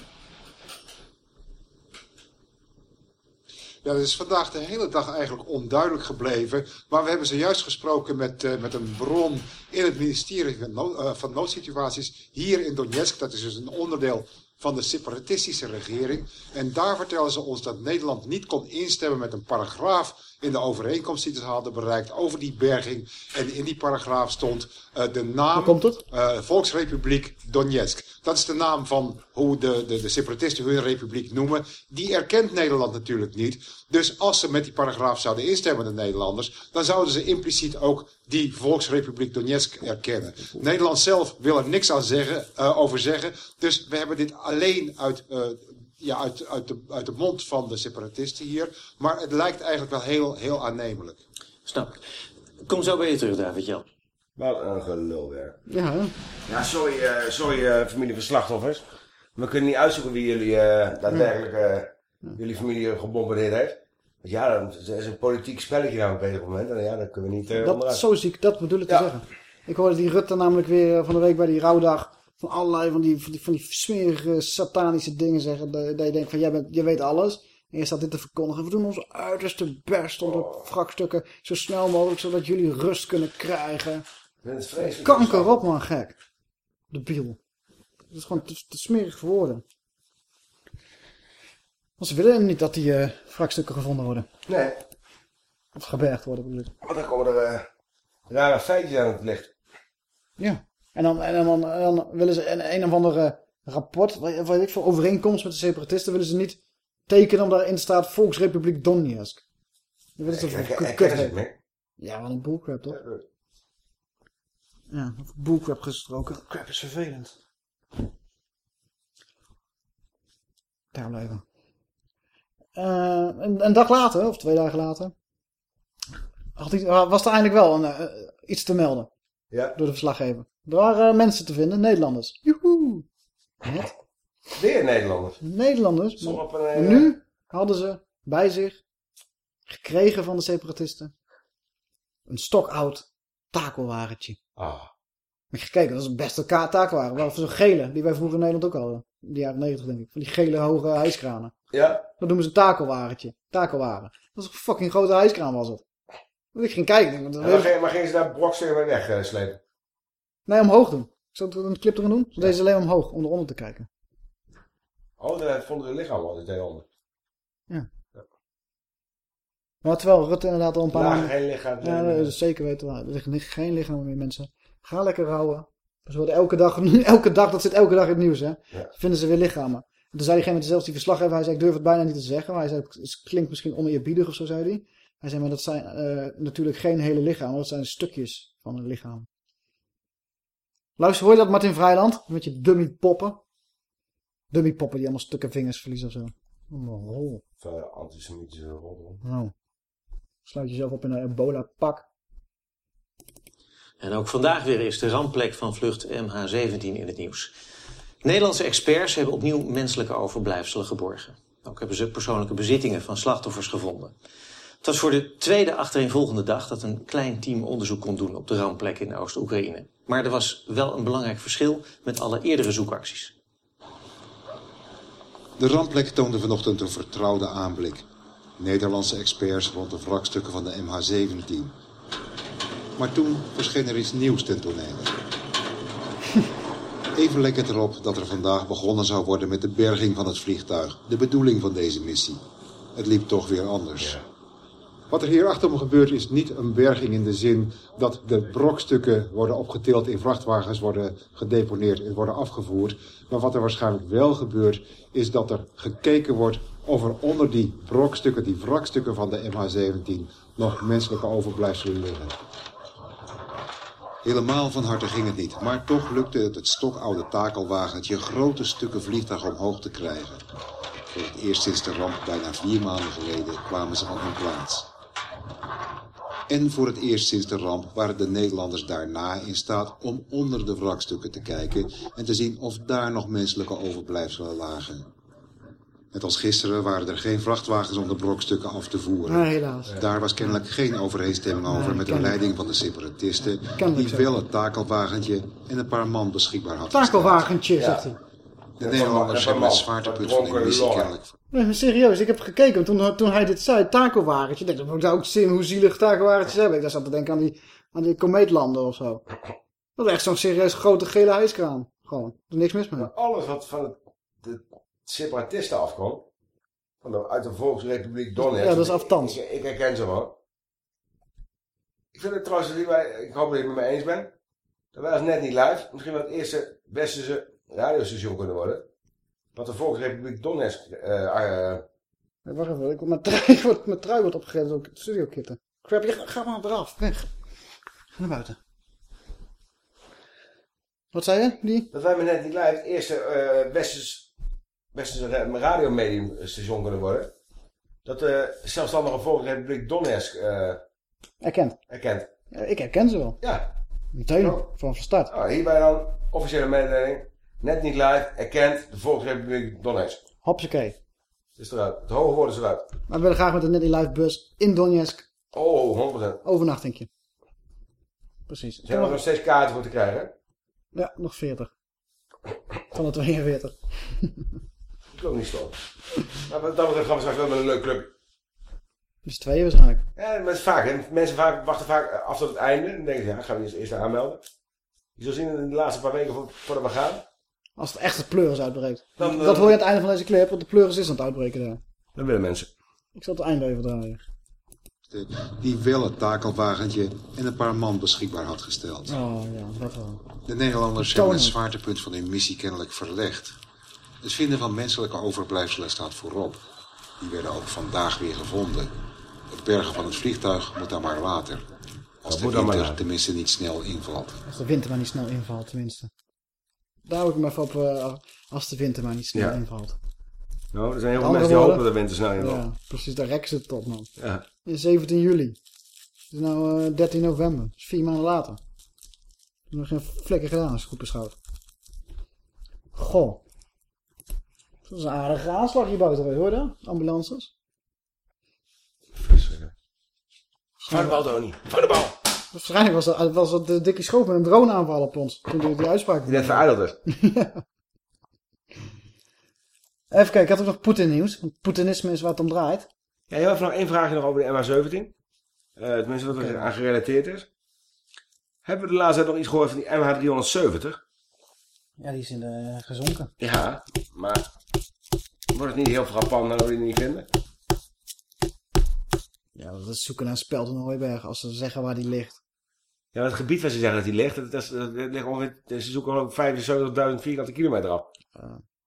Speaker 24: Ja, dat is vandaag de hele dag eigenlijk onduidelijk gebleven. Maar we hebben zojuist gesproken met, uh, met een bron in het ministerie van, uh, van Noodsituaties hier in Donetsk. Dat is dus een onderdeel van de separatistische regering. En daar vertellen ze ons dat Nederland niet kon instemmen met een paragraaf in de overeenkomst die ze hadden bereikt over die berging. En in die paragraaf stond uh, de naam
Speaker 2: komt het?
Speaker 24: Uh, Volksrepubliek Donetsk. Dat is de naam van hoe de, de, de separatisten hun republiek noemen. Die erkent Nederland natuurlijk niet. Dus als ze met die paragraaf zouden instemmen, de Nederlanders, dan zouden ze impliciet ook die Volksrepubliek Donetsk erkennen. Nederland zelf wil er niks aan zeggen, uh, over zeggen. Dus we hebben dit alleen uit ja, uit, uit, de, uit de mond van de separatisten hier. Maar het lijkt eigenlijk wel heel, heel aannemelijk.
Speaker 22: Snap ik. Kom zo bij je terug, David-Jan.
Speaker 3: Wat een gelul weer.
Speaker 2: Ja?
Speaker 3: Ja, sorry, uh, sorry uh, familie van slachtoffers. We kunnen niet uitzoeken wie jullie uh, daadwerkelijk jullie familie gebombardeerd heeft. Ja, dat is een politiek spelletje nou op een moment. En ja, dat kunnen we niet uh,
Speaker 2: dat, Zo ziek, dat bedoel ik te zeggen. Ik hoorde die Rutte namelijk weer van de week bij die rouwdag... van allerlei van die, van die, van die smerige, satanische dingen zeggen... Dat, dat je denkt van, jij, bent, jij weet alles... En je staat dit te verkondigen. We doen ons uiterste best om de wrakstukken zo snel mogelijk... zodat jullie rust kunnen krijgen. Kanker op, man, gek. De biel. Dat is gewoon te, te smerig voor woorden. Want ze willen niet dat die uh, wrakstukken gevonden worden.
Speaker 3: Nee.
Speaker 2: Of gebergd worden, bedoel ik.
Speaker 3: Want dan komen er uh, rare feitjes aan het licht.
Speaker 2: Ja. En dan, en dan, dan willen ze een, een of andere rapport, wat ik voor overeenkomst met de separatisten, willen ze niet tekenen omdat erin staat Volksrepubliek Donetsk.
Speaker 3: Weet het toch?
Speaker 2: Ja, wat een bullcrap toch? Ja, bullcrap gesproken. Crap is vervelend. Daar blijven. Uh, een, een, dag later, of twee dagen later, was er eindelijk wel een, uh, iets te melden.
Speaker 3: Ja.
Speaker 2: Door de verslaggever. Er waren mensen te vinden, Nederlanders. Joehoe.
Speaker 3: Wat? Weer Nederlanders?
Speaker 2: Nederlanders. Maar, en nu hadden ze bij zich gekregen van de separatisten een stokoud takelwagentje.
Speaker 3: Ah.
Speaker 2: Heb je gekeken, dat is het beste takelwagen. Wel zo'n gele, die wij vroeger in Nederland ook hadden. In de jaren 90 denk ik. Van die gele hoge hijskranen.
Speaker 3: Ja.
Speaker 2: Dat noemen ze een takelwagentje. Takelwagen. Dat is een fucking grote hijskraan was het. Ik ging kijken. Want
Speaker 3: maar, ging, maar gingen ze daar brokstukken weer wegslepen?
Speaker 2: Nee, omhoog doen. Ik zou het een clip erin doen. Ja. deze alleen omhoog, om eronder te kijken.
Speaker 3: Oh, daar vonden ze lichaam al, die onder.
Speaker 2: Ja. ja. Maar terwijl Rutte inderdaad al een paar
Speaker 3: geen lichaam.
Speaker 2: Ja, dat is zeker weten we. Er liggen geen lichaam meer mensen. Ga lekker rouwen. Ze worden elke dag, <laughs> elke dag, dat zit elke dag in het nieuws, hè.
Speaker 3: Ja.
Speaker 2: Vinden ze weer lichamen. En toen zei diegene met zelfs die verslaggever, hij zei, ik durf het bijna niet te zeggen. Maar hij zei, het klinkt misschien oneerbiedig of zo, zei hij. Hij zei, maar dat zijn uh, natuurlijk geen hele lichamen, dat zijn stukjes van een lichaam. Luister, hoor je dat Martin Vrijland? Met je dummy poppen. Dummy poppen die allemaal stukken vingers verliezen of zo. Oh,
Speaker 3: oh. Antisemitische rol.
Speaker 2: Oh. Sluit jezelf op in een ebola pak.
Speaker 22: En ook vandaag weer is de rampplek van vlucht MH17 in het nieuws. Nederlandse experts hebben opnieuw menselijke overblijfselen geborgen. Ook hebben ze persoonlijke bezittingen van slachtoffers gevonden. Het was voor de tweede achtereenvolgende dag dat een klein team onderzoek kon doen op de rampplek in Oost-Oekraïne. Maar er was wel een belangrijk verschil met alle eerdere zoekacties.
Speaker 40: De rampplek toonde vanochtend een vertrouwde aanblik. Nederlandse experts rond de wrakstukken van de MH17. Maar toen verscheen er iets nieuws ten toneel. <laughs> Even leek het erop dat er vandaag begonnen zou worden met de berging van het vliegtuig. De bedoeling van deze missie. Het liep toch weer anders. Wat er hier achter me gebeurt is niet een berging in de zin dat de brokstukken worden opgetild in vrachtwagens, worden gedeponeerd en worden afgevoerd. Maar wat er waarschijnlijk wel gebeurt is dat er gekeken wordt of er onder die brokstukken, die wrakstukken van de MH17, nog menselijke overblijfselen liggen. Helemaal van harte ging het niet, maar toch lukte het het stokoude takelwagentje grote stukken vliegtuig omhoog te krijgen. Voor het eerst sinds de ramp bijna vier maanden geleden kwamen ze van hun plaats. En voor het eerst sinds de ramp waren de Nederlanders daarna in staat om onder de wrakstukken te kijken en te zien of daar nog menselijke overblijfselen lagen. Net als gisteren waren er geen vrachtwagens om de brokstukken af te voeren.
Speaker 2: Nee, helaas.
Speaker 40: Daar was kennelijk geen overeenstemming over
Speaker 2: Nee,
Speaker 40: met de leiding van de separatisten... Die wel het takelwagentje en een paar man beschikbaar had.
Speaker 2: Takelwagentje, zegt hij.
Speaker 40: De Nederlanders hebben het zwaartepunt van de missie kennelijk
Speaker 2: Nee, maar serieus, ik heb gekeken. Toen, toen hij dit zei, takelwagentje. Ik dacht, ook zien hoe zielig takelwagentjes hebben. Ik dacht, zat te denken aan die, aan die komeetlanden of zo. Dat is echt zo'n serieus grote gele ijskraan. Gewoon, er is niks mis mee.
Speaker 3: Alles wat van het, de separatisten afkomt, van de, uit de Volksrepubliek Donetsk.
Speaker 2: Ja, dat is aftans.
Speaker 3: Ik, ik herken ze wel. Ik vind het trouwens, dat wij, ik hoop dat je het met me eens bent, dat wij als net niet live misschien wel het eerste westerse radiostation kunnen worden. Wat de Volksrepubliek Donetsk eh eh,
Speaker 2: Nee, wacht even, ik word mijn trui, <laughs> wordt- mijn trui wordt opgegeten door studio kitten. Crap, je, ga maar eraf, weg. Ga naar buiten. Wat zei je? Die?
Speaker 3: dat wij met net niet live het eerste eh westers, radiomediumstation kunnen worden. Dat de zelfstandige Volksrepubliek Donetsk eh
Speaker 2: Erkend.
Speaker 3: erkent.
Speaker 2: Ja, ik herken ze wel.
Speaker 3: Ja.
Speaker 2: Meteen, vanaf de start.
Speaker 3: Nou, hierbij dan officiële mededeling. Net niet live erkent de Volksrepubliek Donetsk.
Speaker 2: Hopsakee.
Speaker 3: is eruit. Het hoge woord is eruit.
Speaker 2: Maar we willen graag met de Netty Live bus in Donetsk.
Speaker 3: Oh, 100%.
Speaker 2: Overnachtingje. Precies.
Speaker 3: Zijn er nog steeds kaarten voor te krijgen?
Speaker 2: Ja, nog 40. Van de 42.
Speaker 3: Ik ook niet stom. Maar wat dat betreft gaan we straks wel met een leuk clubje.
Speaker 2: Dus twee waarschijnlijk.
Speaker 3: Ja, maar het is vaak. Hè. Mensen vaak, wachten vaak af tot het einde. En denken ze, ja, gaan we eerst, eerst aanmelden. Je zult zien in de laatste paar weken voordat we gaan.
Speaker 2: Als het echt het pleuris uitbreekt. Dan, dat hoor je aan het einde van deze clip, want de pleuris is aan het uitbreken daar.
Speaker 3: Dan willen mensen.
Speaker 2: Ik zal het einde even draaien.
Speaker 40: Die wel het takelwagentje en een paar man beschikbaar had gesteld.
Speaker 2: Oh ja, dat wel.
Speaker 40: De Nederlanders hebben het zwaartepunt van hun missie kennelijk verlegd. Het vinden van menselijke overblijfselen staat voorop. Die werden ook vandaag weer gevonden. Het bergen van het vliegtuig moet dan maar later. Als de winter tenminste niet snel invalt.
Speaker 2: Als de winter maar niet snel invalt, tenminste. Daar hou ik me even op uh, als de winter maar niet snel ja. invalt.
Speaker 3: Nou, er zijn heel veel mensen die hopen dat de winter snel invalt. Ja,
Speaker 2: precies, daar rekken ze het tot, man.
Speaker 3: Ja.
Speaker 2: In 17 juli. Het is nu uh, 13 november. Dat is vier maanden later. Ik heb nog geen vlekken gedaan als het goed beschouwd. Goh. Dat is een aardige aanslag hier buiten, hoor je? Ambulances.
Speaker 3: Van de bal, Tony. Van de bal.
Speaker 2: Waarschijnlijk was dat, was dat de dikke schoof met een drone aanval op ons. Toen die, die uitspraak...
Speaker 3: Die net verijdeld is. <laughs>
Speaker 2: Even kijken, ik had ook nog Poetin nieuws. Poetinisme is wat het om draait.
Speaker 3: Ja, heel even nog één vraagje nog over de MH17. Uh, tenminste wat er aan gerelateerd is. Hebben we de laatste tijd nog iets gehoord van die MH370?
Speaker 2: Ja, die is in de, gezonken.
Speaker 3: Ja, maar wordt het niet heel frappant dat we die niet vinden?
Speaker 2: Ja, dat is zoeken naar Speld Hooiberg als ze zeggen waar die ligt.
Speaker 3: Ja, het gebied waar ze zeggen dat die ligt, dat, dat ligt ongeveer, ze zoeken ook 75.000 vierkante kilometer af.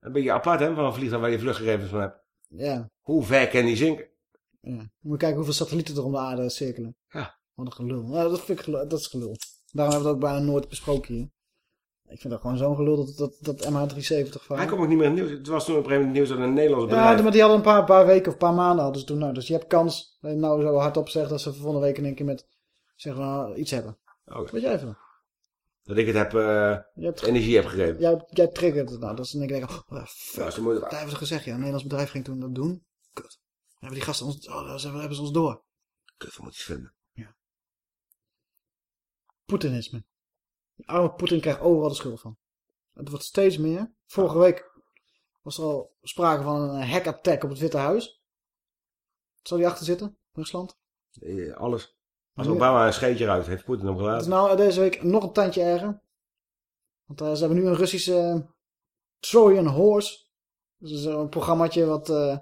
Speaker 3: Een beetje apart hè, van een vliegtuig waar je vluchtgegevens van hebt.
Speaker 2: Ja.
Speaker 3: Hoe ver kan die zinken?
Speaker 2: Ja. Moet je kijken hoeveel satellieten er om de aarde cirkelen.
Speaker 3: Ja.
Speaker 2: Wat een gelul. Ja, dat, vind ik gelul. dat is gelul. Daarom hebben we het ook bijna nooit besproken hier. Ik vind dat gewoon zo'n gelul dat, dat, dat MH370 van.
Speaker 3: Hij komt ook niet meer in het nieuws. Het was toen op een gegeven moment nieuws dat een Nederlandse
Speaker 2: bedrijf... Ja, maar die hadden een paar, paar weken of een paar maanden hadden ze toen. Nou, dus je hebt kans, dat je nou zo hardop zegt, dat ze volgende week in één keer met zeg maar, iets hebben.
Speaker 3: Okay.
Speaker 2: Weet jij even?
Speaker 3: Dat ik het heb, uh, hebt, energie heb gegeven.
Speaker 2: Jij, jij triggert het nou. Dat is dan denk ik, oh, fuck. Ja, dat hebben ze gezegd, ja. Een Nederlands bedrijf ging toen dat doen. Kut. Hebben die gasten ons, oh, hebben ze ons door.
Speaker 3: Kut, we moeten iets vinden.
Speaker 2: Ja. Poetinisme. Die arme Poetin krijgt overal de schuld van. Het wordt steeds meer. Vorige week was er al sprake van een hackattack op het Witte Huis. Zal die achter zitten? Rusland?
Speaker 3: Ja, alles. Als Obama een scheetje uit heeft Poetin hem gelaten.
Speaker 2: Het is nou deze week nog een tandje erger. Want uh, ze hebben nu een Russische uh, Trojan Horse. Dat is een programmaatje wat... Uh,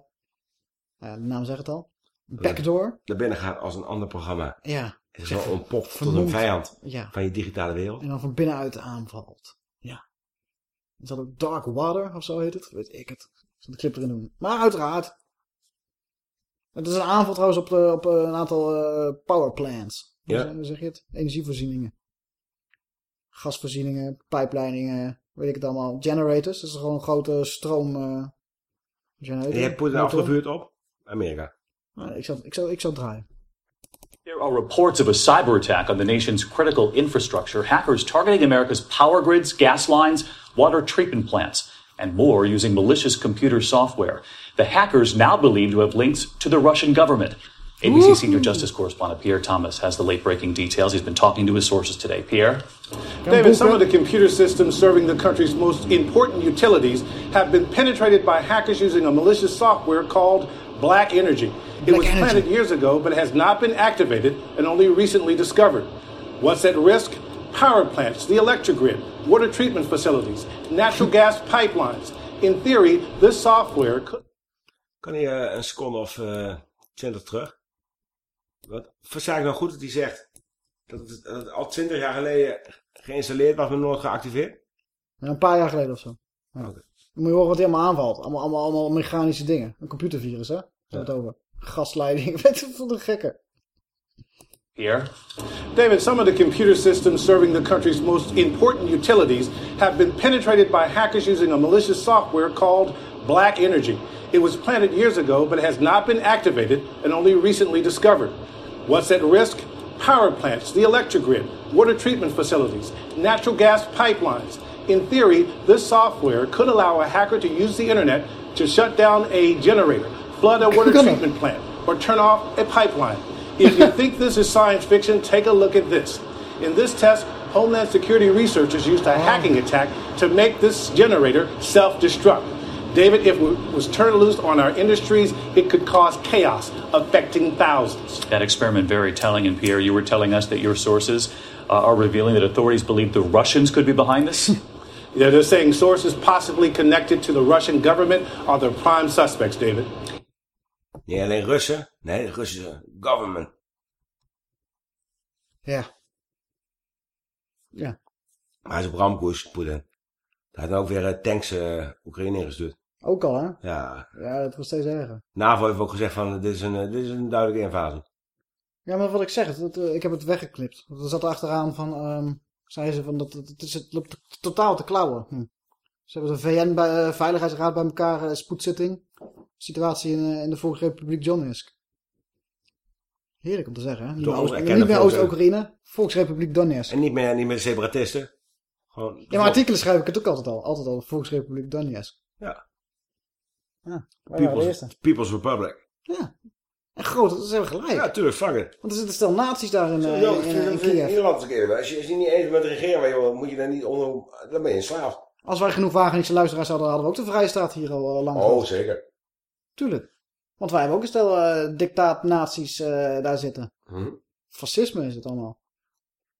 Speaker 2: de naam zegt het al. Backdoor.
Speaker 3: Naar binnen gaat als een ander programma.
Speaker 2: Ja.
Speaker 3: Het is wel een pop tot een vijand ja. van je digitale wereld.
Speaker 2: En dan van binnenuit aanvalt. Ja. Er zat ook Dark Water of zo heet het. Weet ik het. Ik zal de clip erin doen. Maar uiteraard. Het is een aanval trouwens op, de, op een aantal uh, power plants.
Speaker 3: Ja.
Speaker 2: Hoe zeg je het? Energievoorzieningen. Gasvoorzieningen, pijpleidingen, weet ik het allemaal. Generators, dat is gewoon een grote stroom... Uh, generator.
Speaker 3: En je hebt Poetin afgevuurd op Amerika.
Speaker 2: Nou, ik, zal, ik, zal, ik zal draaien.
Speaker 41: There are reports of a cyber attack on the nation's critical infrastructure. Hackers targeting America's power grids, gas lines, water treatment plants, and more using malicious computer software. The hackers now believed to have links to the Russian government. ABC senior justice correspondent Pierre Thomas has the late breaking details. He's been talking to his sources today. Pierre?
Speaker 42: David, some of the computer systems serving the country's most important utilities have been penetrated by hackers using a malicious software called Black Energy. It was planted years ago, but has not been activated and only recently discovered. What's at risk? Power plants, the electric grid, water treatment facilities, natural gas pipelines. In theory, this software could...
Speaker 3: Kan hij uh, een seconde of uh, 20 terug? Wat? Versta ik nou goed dat hij zegt dat het, dat het al 20 jaar geleden geïnstalleerd was, maar nooit geactiveerd?
Speaker 2: Ja, een paar jaar geleden of zo. Ja. Okay. Dan moet je horen wat hij allemaal aanvalt. Allemaal, allemaal, allemaal mechanische dingen. Een computervirus, hè? Ja. het over. Gasleiding. Weet <laughs> je wat een gekke.
Speaker 41: Here.
Speaker 42: David, some of the computer systems serving the country's most important utilities have been penetrated by hackers using a malicious software called Black Energy. It was planted years ago, but has not been activated and only recently discovered. What's at risk? Power plants, the electric grid, water treatment facilities, natural gas pipelines. In theory, this software could allow a hacker to use the internet to shut down a generator, flood a water treatment plant or turn off a pipeline. If you think this is science fiction, take a look at this. In this test, Homeland Security researchers used a hacking attack to make this generator self-destruct. David, if it was turned loose on our industries, it could cause chaos, affecting thousands.
Speaker 41: That experiment very telling. And Pierre, you were telling us that your sources uh, are revealing that authorities believe the Russians could be behind this. <laughs>
Speaker 42: yeah, they're saying sources possibly connected to the Russian government are the prime suspects, David.
Speaker 3: Niet alleen Russen, nee, de Russische government.
Speaker 2: Ja. Ja.
Speaker 3: Maar hij is op ramkoers, Poetin. Hij heeft ook weer tanks uh, Oekraïne ingestuurd.
Speaker 2: Ook al, hè?
Speaker 3: Ja.
Speaker 2: Ja, dat wordt steeds erger.
Speaker 3: NAVO heeft ook gezegd van, dit is een, eh, dit is een duidelijke invasie.
Speaker 2: Ja, maar wat ik zeg, dat, ik heb het weggeklipt. Er zat achteraan van, um, zei ze van, dat, het, is, het loopt totaal te klauwen. Hm. Ze hebben de VN-veiligheidsraad bij elkaar, uh, spoedzitting. Situatie in, in de Volksrepubliek Donetsk. Heerlijk om te zeggen, hè? Niet meer Oost-Oekraïne, Volksrepubliek Donetsk.
Speaker 3: En niet meer, niet meer separatisten. Gewoon,
Speaker 2: ja, maar artikelen schrijf ik het ook altijd al. Altijd al Volksrepubliek Donetsk.
Speaker 3: Ja.
Speaker 2: Ja,
Speaker 3: People's, People's Republic.
Speaker 2: Ja. En groot, dat is heel gelijk.
Speaker 3: Ja, tuurlijk, it.
Speaker 2: Want er zitten stel naties daar in, uh,
Speaker 3: in,
Speaker 2: in, in,
Speaker 3: keer. Als je, als je niet eens met de regering moet je daar niet onder... Dan ben je een slaaf.
Speaker 2: Als wij genoeg Wageningse luisteraars hadden, hadden we ook de Vrijstaat hier al uh, lang
Speaker 3: Oh, gehad. zeker.
Speaker 2: Tuurlijk. Want wij hebben ook een stel uh, dictaatnaties uh, daar zitten.
Speaker 3: Hm?
Speaker 2: Fascisme is het allemaal.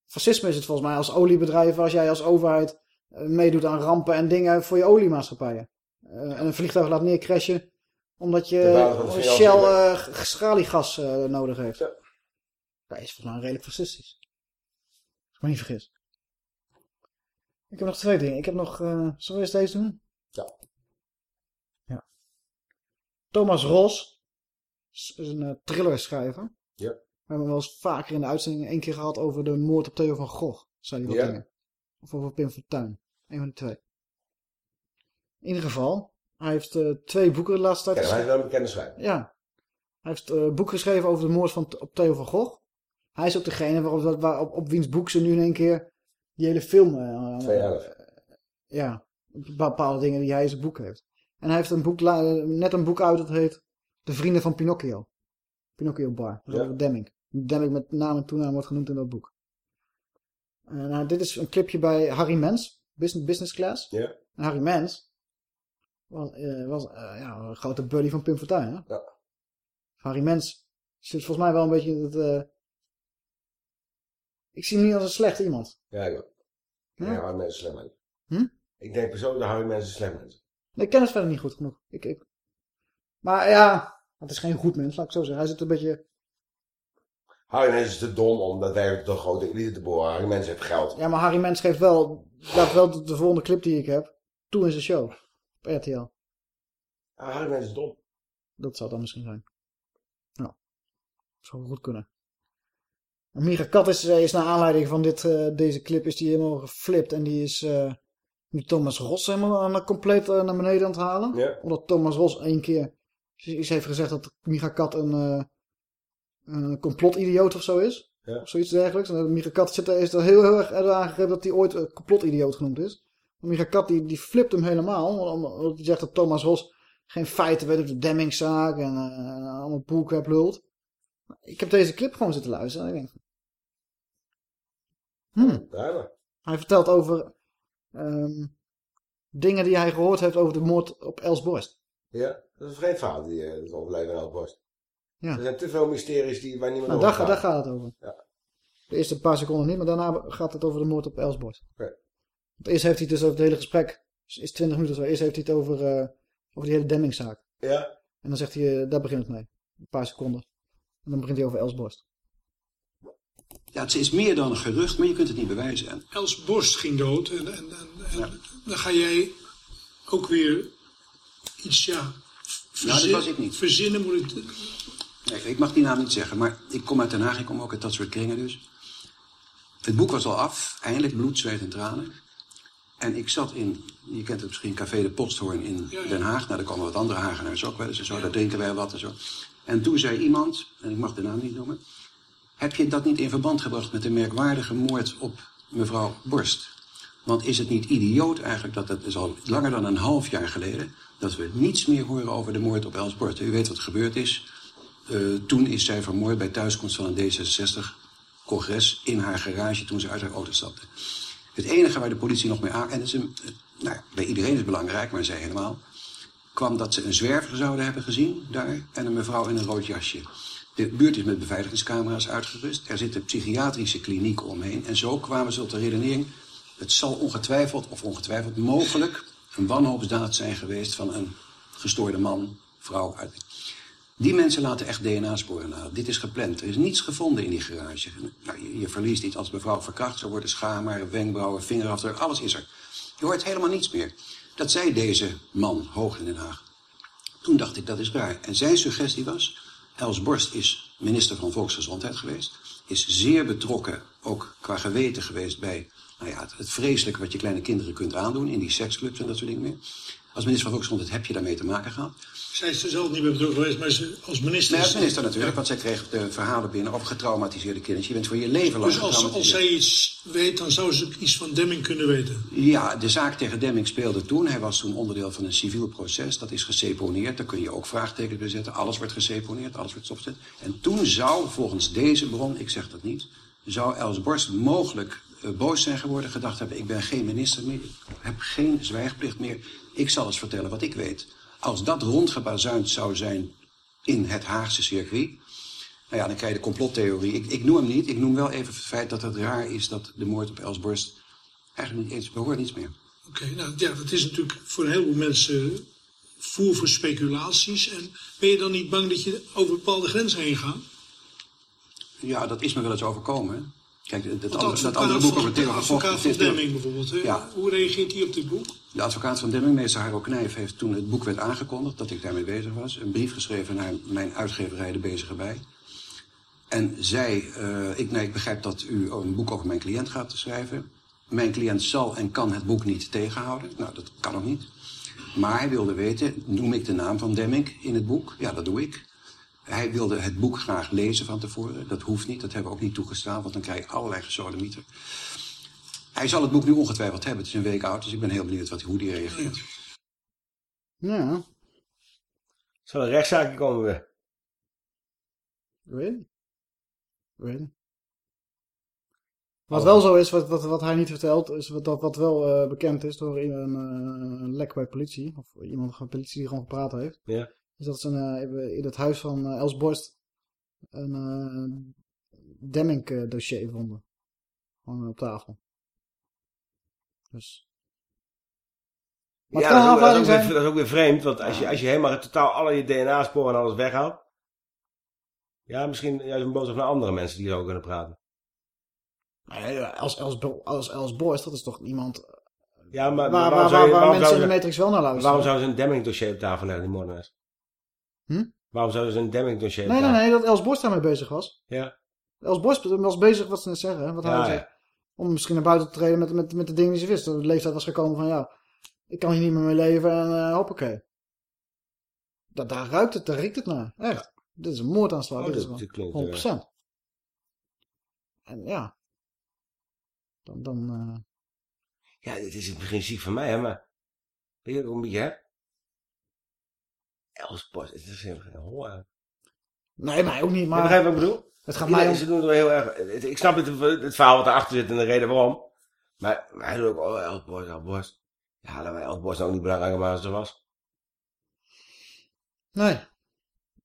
Speaker 2: Fascisme is het volgens mij als oliebedrijven, als jij als overheid meedoet aan rampen en dingen voor je oliemaatschappijen. En een vliegtuig laat neercrashen omdat je Shell uh, schaliegas nodig heeft.
Speaker 3: Ja.
Speaker 2: Dat is volgens mij redelijk fascistisch. Als ik me niet vergis. Ik heb nog twee dingen. Ik heb nog... zullen we eens deze doen?
Speaker 3: Ja.
Speaker 2: Ja. Thomas Ros is een uh, thrillerschrijver.
Speaker 3: Ja.
Speaker 2: We hebben wel eens vaker in de uitzending één keer gehad over de moord op Theo van Gogh. Zei hij wat
Speaker 3: ja.
Speaker 2: dingen. Of over Pim Fortuyn. Een van de twee. In ieder geval, hij heeft uh, twee boeken de laatste tijd
Speaker 3: Ja, hij is wel een bekende schrijver.
Speaker 2: Ja. Hij heeft een uh, boek geschreven over de moord van op Theo van Gogh. Hij is ook degene waarop, waar, op, op wiens boek ze nu in één keer die hele film... Uh,
Speaker 3: 2011.
Speaker 2: ja, bepaalde dingen die hij in zijn boek heeft. En hij heeft een boek, net een boek uit dat heet De Vrienden van Pinocchio. Pinocchio Bar.
Speaker 3: Ja.
Speaker 2: over Demming. Demming met naam en toenaam wordt genoemd in dat boek. Nou, dit is een clipje bij Harry Mens. Business, business Class.
Speaker 3: Ja.
Speaker 2: En Harry Mens was, eh, was eh, ja, een grote buddy van Pim Fortuyn. Hè?
Speaker 3: Ja.
Speaker 2: Harry Mens zit volgens mij wel een beetje in het... eh, Ik zie hem niet als een slecht iemand.
Speaker 3: Ja, ik ook.
Speaker 2: Ja?
Speaker 3: Ja, Harry mensen slecht mensen.
Speaker 2: Hm?
Speaker 3: Ik denk persoonlijk dat Harry mensen slecht mensen.
Speaker 2: Nee, ik ken het verder niet goed genoeg. Ik, ik... Maar ja, het is geen goed mens, laat ik zo zeggen. Hij zit een beetje...
Speaker 3: Harry mensen is te dom om daadwerkelijk tot grote elite te boren. Harry mensen heeft geld.
Speaker 2: Ja, maar Harry Mens geeft wel, laat wel de, de volgende clip die ik heb, toe in zijn show. Op RTL.
Speaker 3: Ah, Harry is dom.
Speaker 2: Dat zou dan misschien zijn. Ja. Zou goed kunnen. En Micha Kat is, eh, is naar aanleiding van dit, eh, deze clip is die helemaal geflipt. En die is uh, nu Thomas Ros helemaal aan, compleet uh, naar beneden aan het halen.
Speaker 3: Ja.
Speaker 2: Omdat Thomas Ros één keer iets heeft gezegd dat Micha Kat een, een complotidioot of zo is.
Speaker 3: Ja.
Speaker 2: Of zoiets dergelijks. En Micha Kat zit, is er heel, heel erg aangegeven dat hij ooit een complotidioot genoemd is. Micha Kat die, die flipt hem helemaal. Omdat hij zegt dat Thomas Ros geen feiten weet op de Demmingzaak. En uh, allemaal bullcrap lult. Ik heb deze clip gewoon zitten luisteren. En ik denk, Hmm. Hij vertelt over um, dingen die hij gehoord heeft over de moord op Els Borst.
Speaker 3: Ja, dat is een vreemd verhaal, die, uh, het overlijden van Els Borst.
Speaker 2: Ja.
Speaker 3: Er zijn te veel mysteries die, waar niemand
Speaker 2: nou,
Speaker 3: over
Speaker 2: daar, daar gaat het over.
Speaker 3: Ja.
Speaker 2: De eerste paar seconden niet, maar daarna gaat het over de moord op Els Borst.
Speaker 3: Okay.
Speaker 2: Want eerst heeft hij het dus over het hele gesprek, is 20 minuten zo, eerst heeft hij het over, uh, over die hele Demmingzaak.
Speaker 3: Ja.
Speaker 2: En dan zegt hij, uh, daar begint het mee. Een paar seconden. En dan begint hij over Els Borst.
Speaker 43: Ja, het is meer dan een gerucht, maar je kunt het niet bewijzen. En...
Speaker 44: Els Borst ging dood en, en, en, en ja. dan ga jij ook weer iets, ja...
Speaker 43: Verzin, nou, dat was ik niet.
Speaker 44: Verzinnen moet het...
Speaker 43: Nee, ik mag die naam niet zeggen, maar ik kom uit Den Haag, ik kom ook uit dat soort kringen dus. Het boek was al af, eindelijk bloed, zweet en tranen. En ik zat in, je kent het misschien, Café de Posthoorn in ja, ja. Den Haag. Nou, daar komen wat andere Hagenaars ook wel eens en zo, ja. daar drinken wij wat en zo. En toen zei iemand, en ik mag de naam niet noemen... Heb je dat niet in verband gebracht met de merkwaardige moord op mevrouw Borst? Want is het niet idioot eigenlijk dat het is al langer dan een half jaar geleden... dat we niets meer horen over de moord op Els Borst. U weet wat gebeurd is. Uh, toen is zij vermoord bij thuiskomst van een D66-congres... in haar garage toen ze uit haar auto stapte. Het enige waar de politie nog mee aan... en is nou, bij iedereen is het belangrijk, maar zij helemaal... kwam dat ze een zwerver zouden hebben gezien daar... en een mevrouw in een rood jasje. De buurt is met beveiligingscamera's uitgerust. Er zit een psychiatrische kliniek omheen. En zo kwamen ze tot de redenering... het zal ongetwijfeld, of ongetwijfeld mogelijk... een wanhoopsdaad zijn geweest van een gestoorde man, vrouw... Uit. Die mensen laten echt DNA-sporen na. Dit is gepland. Er is niets gevonden in die garage. Nou, je, verliest iets als mevrouw verkracht zou worden. Schaamharen, wenkbrauwen, vingerafdruk, alles is er. Je hoort helemaal niets meer. Dat zei deze man hoog in Den Haag. Toen dacht ik, dat is raar. En zijn suggestie was... Els Borst is minister van Volksgezondheid geweest. Is zeer betrokken, ook qua geweten geweest bij nou ja, het, het vreselijke wat je kleine kinderen kunt aandoen in die seksclubs en dat soort dingen meer. Als minister van Volksgezondheid heb je daarmee te maken gehad.
Speaker 44: Zij is er zelf niet meer betrokken geweest, maar ze als minister...
Speaker 43: Nee, als minister natuurlijk, want zij kreeg de verhalen binnen over getraumatiseerde kinderen. Je bent voor je leven lang
Speaker 44: Dus als, als zij iets weet, dan zou ze iets van Demming kunnen weten?
Speaker 43: Ja, de zaak tegen Demming speelde toen. Hij was toen onderdeel van een civiel proces. Dat is geseponeerd, daar kun je ook vraagtekens bij zetten. Alles werd geseponeerd, alles werd stopgezet. En toen zou, volgens deze bron, ik zeg dat niet... zou Els Borst mogelijk uh, boos zijn geworden, gedacht hebben... ik ben geen minister meer, ik heb geen zwijgplicht meer... ik zal eens vertellen wat ik weet... Als dat rondgebazuind zou zijn in het Haagse circuit... Nou ja, dan krijg je de complottheorie. Ik, ik noem hem niet. Ik noem wel even het feit dat het raar is dat de moord op Elsborst... eigenlijk niet eens behoort niets meer.
Speaker 44: Oké, nou ja, dat is natuurlijk voor een heleboel mensen voer voor speculaties. En ben je dan niet bang dat je over bepaalde grenzen heen gaat?
Speaker 43: Ja, dat is me wel eens overkomen. Kijk, dat, andere, dat andere boek over
Speaker 44: van advocaat van Demming bijvoorbeeld. Ja. Hoe reageert hij op dit boek?
Speaker 43: De advocaat van Demming, meester Harro Knijf, heeft toen het boek werd aangekondigd... dat ik daarmee bezig was, een brief geschreven naar mijn uitgeverij De Bezige Bij. En zei, uh, ik, nee, ik begrijp dat u een boek over mijn cliënt gaat schrijven. Mijn cliënt zal en kan het boek niet tegenhouden. Nou, dat kan ook niet. Maar hij wilde weten, noem ik de naam van Demming in het boek? Ja, dat doe ik. Hij wilde het boek graag lezen van tevoren. Dat hoeft niet, dat hebben we ook niet toegestaan, want dan krijg je allerlei gesodemieter. Hij zal het boek nu ongetwijfeld hebben. Het is een week oud, dus ik ben heel benieuwd wat, hoe die reageert.
Speaker 2: Ja.
Speaker 45: Zal een komen weer?
Speaker 2: Weet Weet Wat wel zo is, wat, wat, wat hij niet vertelt, is wat, dat, wat wel uh, bekend is door een, uh, een lek bij politie. Of iemand van politie die gewoon gepraat heeft.
Speaker 45: Ja.
Speaker 2: Is dat ze uh, in het huis van Els Borst een Demming dossier vonden. Gewoon op tafel. Dus.
Speaker 45: Maar ja, dat is, ook, dat is, ook weer vreemd, want als je, als je helemaal totaal alle je DNA-sporen en alles weghaalt. Ja, misschien juist een boodschap naar andere mensen die erover kunnen praten.
Speaker 2: Als als dat is toch iemand...
Speaker 45: Ja, maar,
Speaker 2: waar, waar, waar, waar mensen in de Matrix wel naar luisteren.
Speaker 45: Waarom zouden ze een Demming dossier op tafel leggen, die moordenaars?
Speaker 2: Hm?
Speaker 45: Waarom zouden ze een Demming dossier
Speaker 2: Nee, nee, nee, dat Els Borst daarmee bezig was.
Speaker 45: Ja.
Speaker 2: Els Borst was bezig, wat ze net zeggen, wat hij ja. Om misschien naar buiten te treden met, met, met de dingen die ze wist. De leeftijd was gekomen van ja, ik kan hier niet meer mee leven en uh, hoppakee. Da daar ruikt het, daar riekt het naar. Echt. Dit is een moordaanslag. Oh, dit is dit klinkt, 100%. Uh... En ja. Dan, dan uh...
Speaker 45: Ja, dit is in het begin ziek van mij, hè, maar... Weet je ook een beetje, hè? Elsport, het is helemaal geen hoor.
Speaker 2: Nee, mij ook niet, maar...
Speaker 45: Je begrijpt wat ik bedoel?
Speaker 2: Het gaat mij om...
Speaker 45: Ze doen het wel heel erg... Ik snap het, het verhaal wat erachter zit en de reden waarom. Maar hij doet ook, oh, Elsborst, Elsborst. Ja, dat wij Elsborst ook niet belangrijker maar als ze was.
Speaker 2: Nee.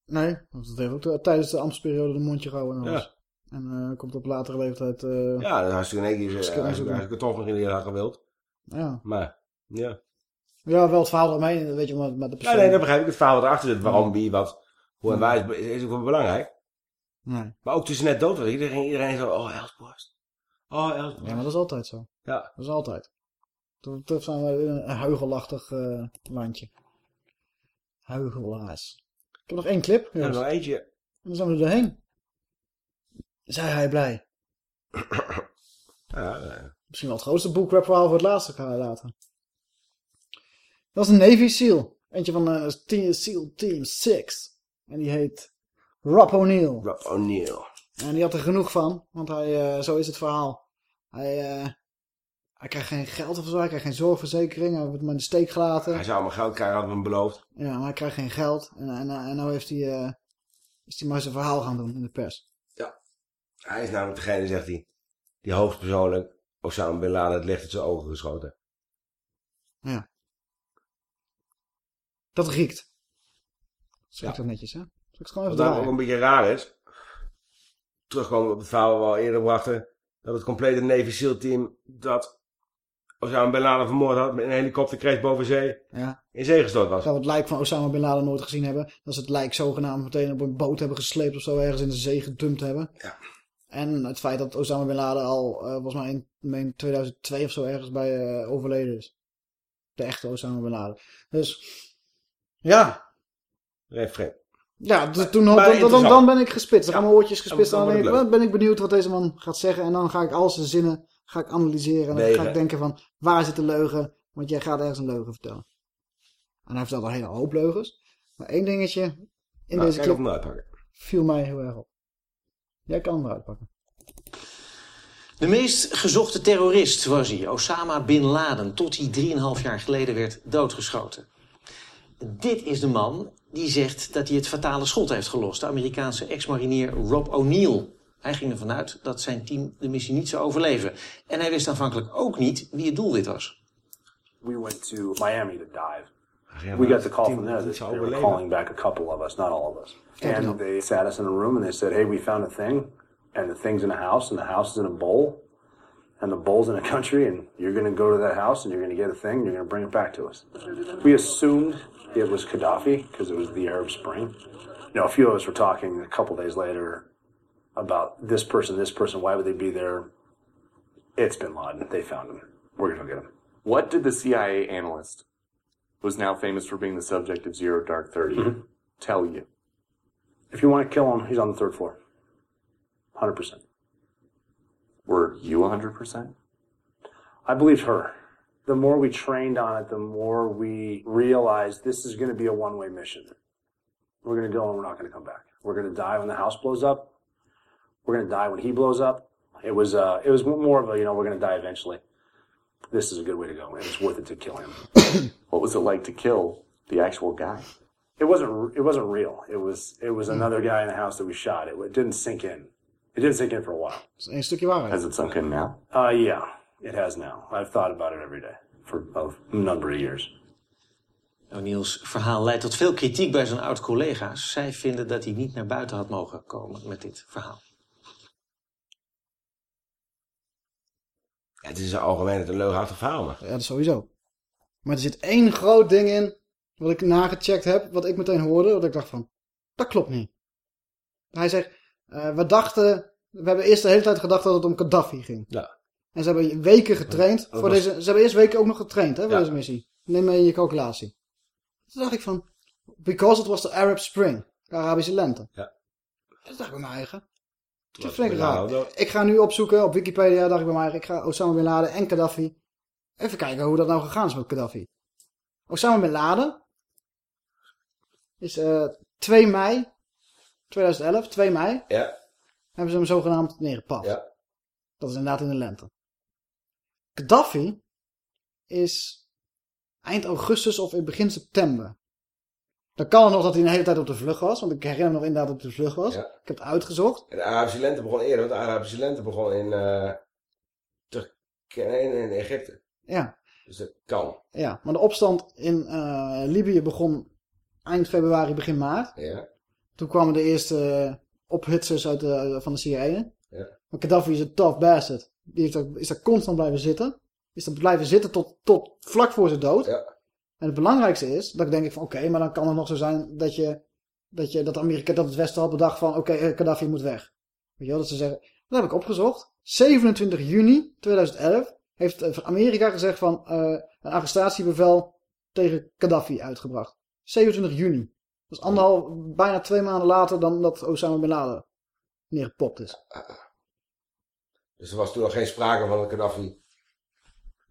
Speaker 2: Nee, want het heeft ook tijdens de ambtsperiode de mondje gehouden en alles. En uh, komt op latere leeftijd... Uh,
Speaker 45: ja, dan had je in één keer eigenlijk het toch nog in de had gewild.
Speaker 2: Ja.
Speaker 45: Maar, ja.
Speaker 2: Ja, wel het verhaal eromheen, weet je, met de
Speaker 45: persoon. Nee, nee, dat begrijp ik. Het verhaal wat erachter zit, waarom, wie, wat, hoe en waar, is, is ook wel belangrijk.
Speaker 2: Nee.
Speaker 45: Maar ook toen ze net dood was, iedereen, iedereen zo, oh, Elsborst. Oh, Elsborst.
Speaker 2: Ja, maar dat is altijd zo.
Speaker 45: Ja.
Speaker 2: Dat is altijd. Toen zijn we een huigelachtig uh, landje. Huigelaars. Ik heb nog één clip.
Speaker 45: Ja, nog eentje.
Speaker 2: En dan zijn we er doorheen. Zei hij blij. <coughs>
Speaker 45: ja, ja.
Speaker 2: Misschien wel het grootste boekrapverhaal voor het laatste gaan laten. Dat is een Navy SEAL. Eentje van uh, SEAL Team 6. En die heet Rob O'Neill.
Speaker 45: Rob O'Neill.
Speaker 2: En die had er genoeg van, want hij, uh, zo is het verhaal. Hij, uh, Hij krijgt geen geld of zo, hij krijgt geen zorgverzekering, hij wordt maar in de steek gelaten.
Speaker 45: Hij zou allemaal geld krijgen, hadden we hem beloofd.
Speaker 2: Ja, maar hij krijgt geen geld. En, en, en nou heeft hij, uh, is hij maar zijn verhaal gaan doen in de pers.
Speaker 45: Ja, hij is namelijk degene, zegt hij, die hoogstpersoonlijk Osama Bin Laden het licht uit zijn ogen geschoten.
Speaker 2: Ja. Dat riekt. Zeg ja. dat netjes, hè?
Speaker 45: Wat dan ook een beetje raar is. Terugkomen op het verhaal waar we al eerder brachten. Dat het complete Navy SEAL team dat Osama Bin Laden vermoord had met een helikoptercrash boven zee.
Speaker 2: Ja.
Speaker 45: In zee gestort was.
Speaker 2: Dat we het lijk van Osama Bin Laden nooit gezien hebben. Dat ze het lijk zogenaamd meteen op een boot hebben gesleept of zo ergens in de zee gedumpt hebben.
Speaker 45: Ja.
Speaker 2: En het feit dat Osama Bin Laden al, uh, volgens mij in, in 2002 of zo ergens bij uh, overleden is. De echte Osama Bin Laden. Dus, ja.
Speaker 45: Refrein.
Speaker 2: Ja, dus toen, dan, dan, dan, ben ik gespitst. Dan gaan mijn oortjes gespitst. Dan, dan ben ik benieuwd wat deze man gaat zeggen. En dan ga ik al zijn zinnen ga ik analyseren. En dan ga ik denken van, waar zit de leugen? Want jij gaat ergens een leugen vertellen. En hij vertelt al een hele hoop leugens. Maar één dingetje in
Speaker 45: nou,
Speaker 2: deze clip viel mij heel erg op. Jij kan hem eruit pakken.
Speaker 22: De meest gezochte terrorist was hij, Osama Bin Laden, tot hij 3,5 jaar geleden werd doodgeschoten. Dit is de man die zegt dat hij het fatale schot heeft gelost. De Amerikaanse ex-marinier Rob O'Neill. Hij ging ervan uit dat zijn team de missie niet zou overleven. En hij wist aanvankelijk ook niet wie het doelwit was.
Speaker 46: We went to Miami to dive. We got the call from there that they were calling back a couple of us, not all of us. And they sat us in a room and they said, hey, we found a thing. And the thing's in a house and the house is in a bowl. And the bulls in a <laughs> country and you're going to go to that house and you're going to get a thing and you're going to bring it back to us. We assumed it was Gaddafi because it was the Arab Spring. You know, a few of us were talking a couple days later about this person, this person, why would they be there? It's Bin Laden. They found him. We're going to get him.
Speaker 47: What did the CIA analyst, who's now famous for being the subject of Zero Dark 30, mm-hmm. tell you?
Speaker 46: If you want to kill him, he's on the third floor. 100%.
Speaker 47: Were you 100%?
Speaker 46: I believed her. The more we trained on it, the more we realized this is going to be a one way mission. We're going to go and we're not going to come back. We're going to die when the house blows up. We're going to die when he blows up. It was, uh, it was more of a, you know, we're going to die eventually. This is a good way to go, and it's worth it to kill him. <coughs>
Speaker 47: what was it like to kill the actual guy?
Speaker 46: It wasn't, it wasn't real. It was, it was another guy in the house that we shot. It, it didn't sink in. It didn't sink in for a while.
Speaker 47: Has it sunk in now?
Speaker 46: Uh, yeah, it has now. I've thought about it every day for a number of years.
Speaker 22: O'Neill's verhaal leidt tot veel kritiek bij zijn oud-collega's. Zij vinden dat hij niet naar buiten had mogen komen met dit verhaal.
Speaker 45: Ja, het is een algemeen een leugenachtig verhaal. Maar.
Speaker 2: Ja, dat sowieso. Maar er zit één groot ding in, wat ik nagecheckt heb, wat ik meteen hoorde, wat ik dacht van, dat klopt niet. Hij zegt, uh, we dachten, we hebben eerst de hele tijd gedacht dat het om Gaddafi ging.
Speaker 45: Ja.
Speaker 2: En ze hebben weken getraind. voor deze, ze hebben eerst weken ook nog getraind hè, voor deze missie. Neem mee in je calculatie. Toen dacht ik van, because it was the Arab Spring, de Arabische lente.
Speaker 45: Ja.
Speaker 2: Dat dacht ik bij mijn eigen. Dat vind ik raar. Ik ga nu opzoeken op Wikipedia, dacht ik bij mij, ik ga Osama Bin Laden en Gaddafi. Even kijken hoe dat nou gegaan is met Gaddafi. Osama Bin Laden is uh, eh, 2 mei 2011, 2 mei.
Speaker 45: Ja.
Speaker 2: Hebben ze hem zogenaamd neergepakt.
Speaker 45: Ja.
Speaker 2: Dat is inderdaad in de lente. Gaddafi is eind augustus of in begin september. Dan kan het nog dat hij een hele tijd op de vlucht was. Want ik herinner me nog inderdaad dat hij op de vlucht was.
Speaker 45: Ja.
Speaker 2: Ik heb het uitgezocht.
Speaker 45: de Arabische lente begon eerder. Want de Arabische lente begon in, uh, Turkije, in Egypte.
Speaker 2: Ja.
Speaker 45: Dus dat kan.
Speaker 2: Ja, maar de opstand in uh, Libië begon eind februari, begin maart.
Speaker 45: Ja.
Speaker 2: Toen kwamen de eerste ophitsers uit de, van de CIA.
Speaker 45: Ja.
Speaker 2: Maar Gaddafi is een tough bastard. Die heeft daar, is daar constant blijven zitten. Is daar blijven zitten tot, tot vlak voor zijn dood.
Speaker 45: Ja.
Speaker 2: En het belangrijkste is, dat ik denk van oké, maar dan kan het nog zo zijn dat je, dat je, dat Amerika, dat het Westen al bedacht van oké, okay, Gaddafi moet weg. Weet je wel, dat ze zeggen, dat heb ik opgezocht. 27 juni 2011 heeft Amerika gezegd van uh, een arrestatiebevel tegen Gaddafi uitgebracht. 27 juni. Dat is anderhalf, bijna twee maanden later dan dat Osama Bin Laden neergepopt is.
Speaker 45: Dus er was toen nog geen sprake van een Gaddafi?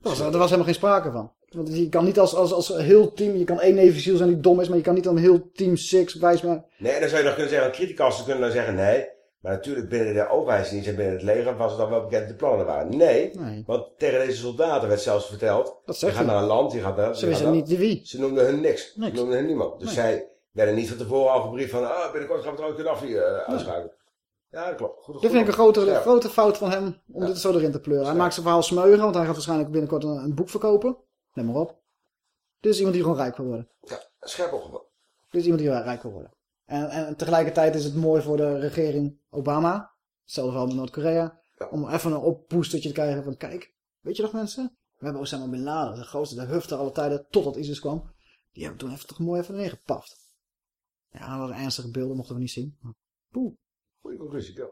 Speaker 2: Er was, er was helemaal geen sprake van. Want je kan niet als, als, als heel team, je kan één SEAL zijn die dom is, maar je kan niet dan heel team Six wijs maar...
Speaker 45: Nee, dan zou je nog kunnen zeggen, criticals kunnen dan zeggen nee.
Speaker 3: Maar natuurlijk binnen de overheidsdienst en binnen het leger was het dan wel bekend dat de plannen waren. Nee,
Speaker 2: Nee.
Speaker 3: want tegen deze soldaten werd zelfs verteld.
Speaker 2: Dat
Speaker 3: je
Speaker 2: zegt
Speaker 3: gaat
Speaker 2: hij.
Speaker 3: naar een land, je gaat naar...
Speaker 2: Ze wisten niet wie.
Speaker 3: Ze noemden hun niks.
Speaker 2: Niks.
Speaker 3: Ze noemden hun niemand. Dus
Speaker 2: Nee.
Speaker 3: zij werden niet van tevoren al gebriefd van... Ah, binnenkort gaan we trouwens Gaddafi uh, uitschakelen. Ja, dat klopt. Goed,
Speaker 2: Dit
Speaker 3: goed
Speaker 2: vind ik een grote, grote fout van hem om dit zo erin te pleuren. Hij maakt zijn verhaal smeugen, want hij gaat waarschijnlijk binnenkort een, een boek verkopen. Let maar op. Dit is iemand die gewoon rijk wil worden.
Speaker 3: Ja, scherp opgevallen.
Speaker 2: Dit is iemand die rijk wil worden. En, en tegelijkertijd is het mooi voor de regering Obama. Hetzelfde verhaal met Noord-Korea. Om even een oppoestertje te krijgen van kijk, weet je nog mensen? We hebben Osama Bin Laden, de grootste, de hufter alle tijden, totdat ISIS kwam. Die hebben toen even toch mooi even neergepaft. Ja, dat ernstige beelden, mochten we niet zien. Poeh.
Speaker 3: Goeie conclusie, Bill.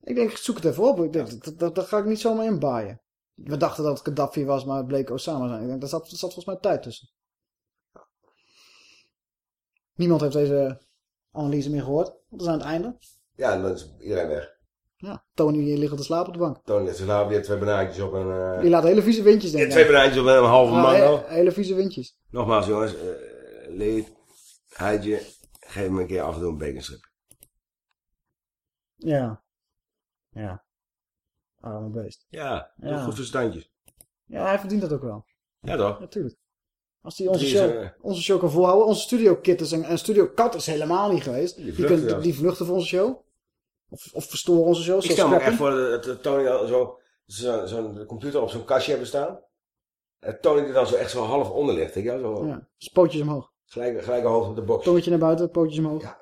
Speaker 2: Ik denk, zoek het even op. Ik denk, dat, dat, dat ga ik niet zomaar inbaaien. We dachten dat het Gaddafi was, maar het bleek Osama zijn. Ik denk, daar zat, zat volgens mij tijd tussen. Niemand heeft deze analyse meer gehoord. We zijn aan het einde.
Speaker 3: Ja, en dan is iedereen weg.
Speaker 2: Ja, Tony ligt de slaap op de bank.
Speaker 3: Tony ligt slaap, die heeft twee banaantjes op een... eh,
Speaker 2: Die laat hele vieze windjes denken.
Speaker 3: heeft twee banaantjes op een halve
Speaker 2: Ja,
Speaker 3: mango.
Speaker 2: he- hele vieze windjes.
Speaker 3: Nogmaals jongens, eh leed, heidje, geef me een keer af en toe een.
Speaker 2: Ja. Ja. Arme beest.
Speaker 3: Ja,
Speaker 2: Ja.
Speaker 3: goed voor standjes.
Speaker 2: Ja, hij verdient dat ook wel.
Speaker 3: Ja toch?
Speaker 2: Natuurlijk. Als hij onze
Speaker 3: is,
Speaker 2: show,
Speaker 3: eh,
Speaker 2: onze show kan volhouden. Onze studio kit is en, en studio kat is helemaal niet geweest. Die,
Speaker 3: vluchten zelfs.
Speaker 2: die vluchten voor onze show. Of, of verstoren onze show.
Speaker 3: Ik stel me echt voor dat dat Tony dan zo- zo- zo'n computer op zo'n kastje hebben staan. En Tony die dan zo echt zo half onder ligt. Je wel? Zo
Speaker 2: Ja, dus pootjes omhoog.
Speaker 3: Gelijk, gelijk een hoofd op de box.
Speaker 2: Tongetje naar buiten, pootjes omhoog.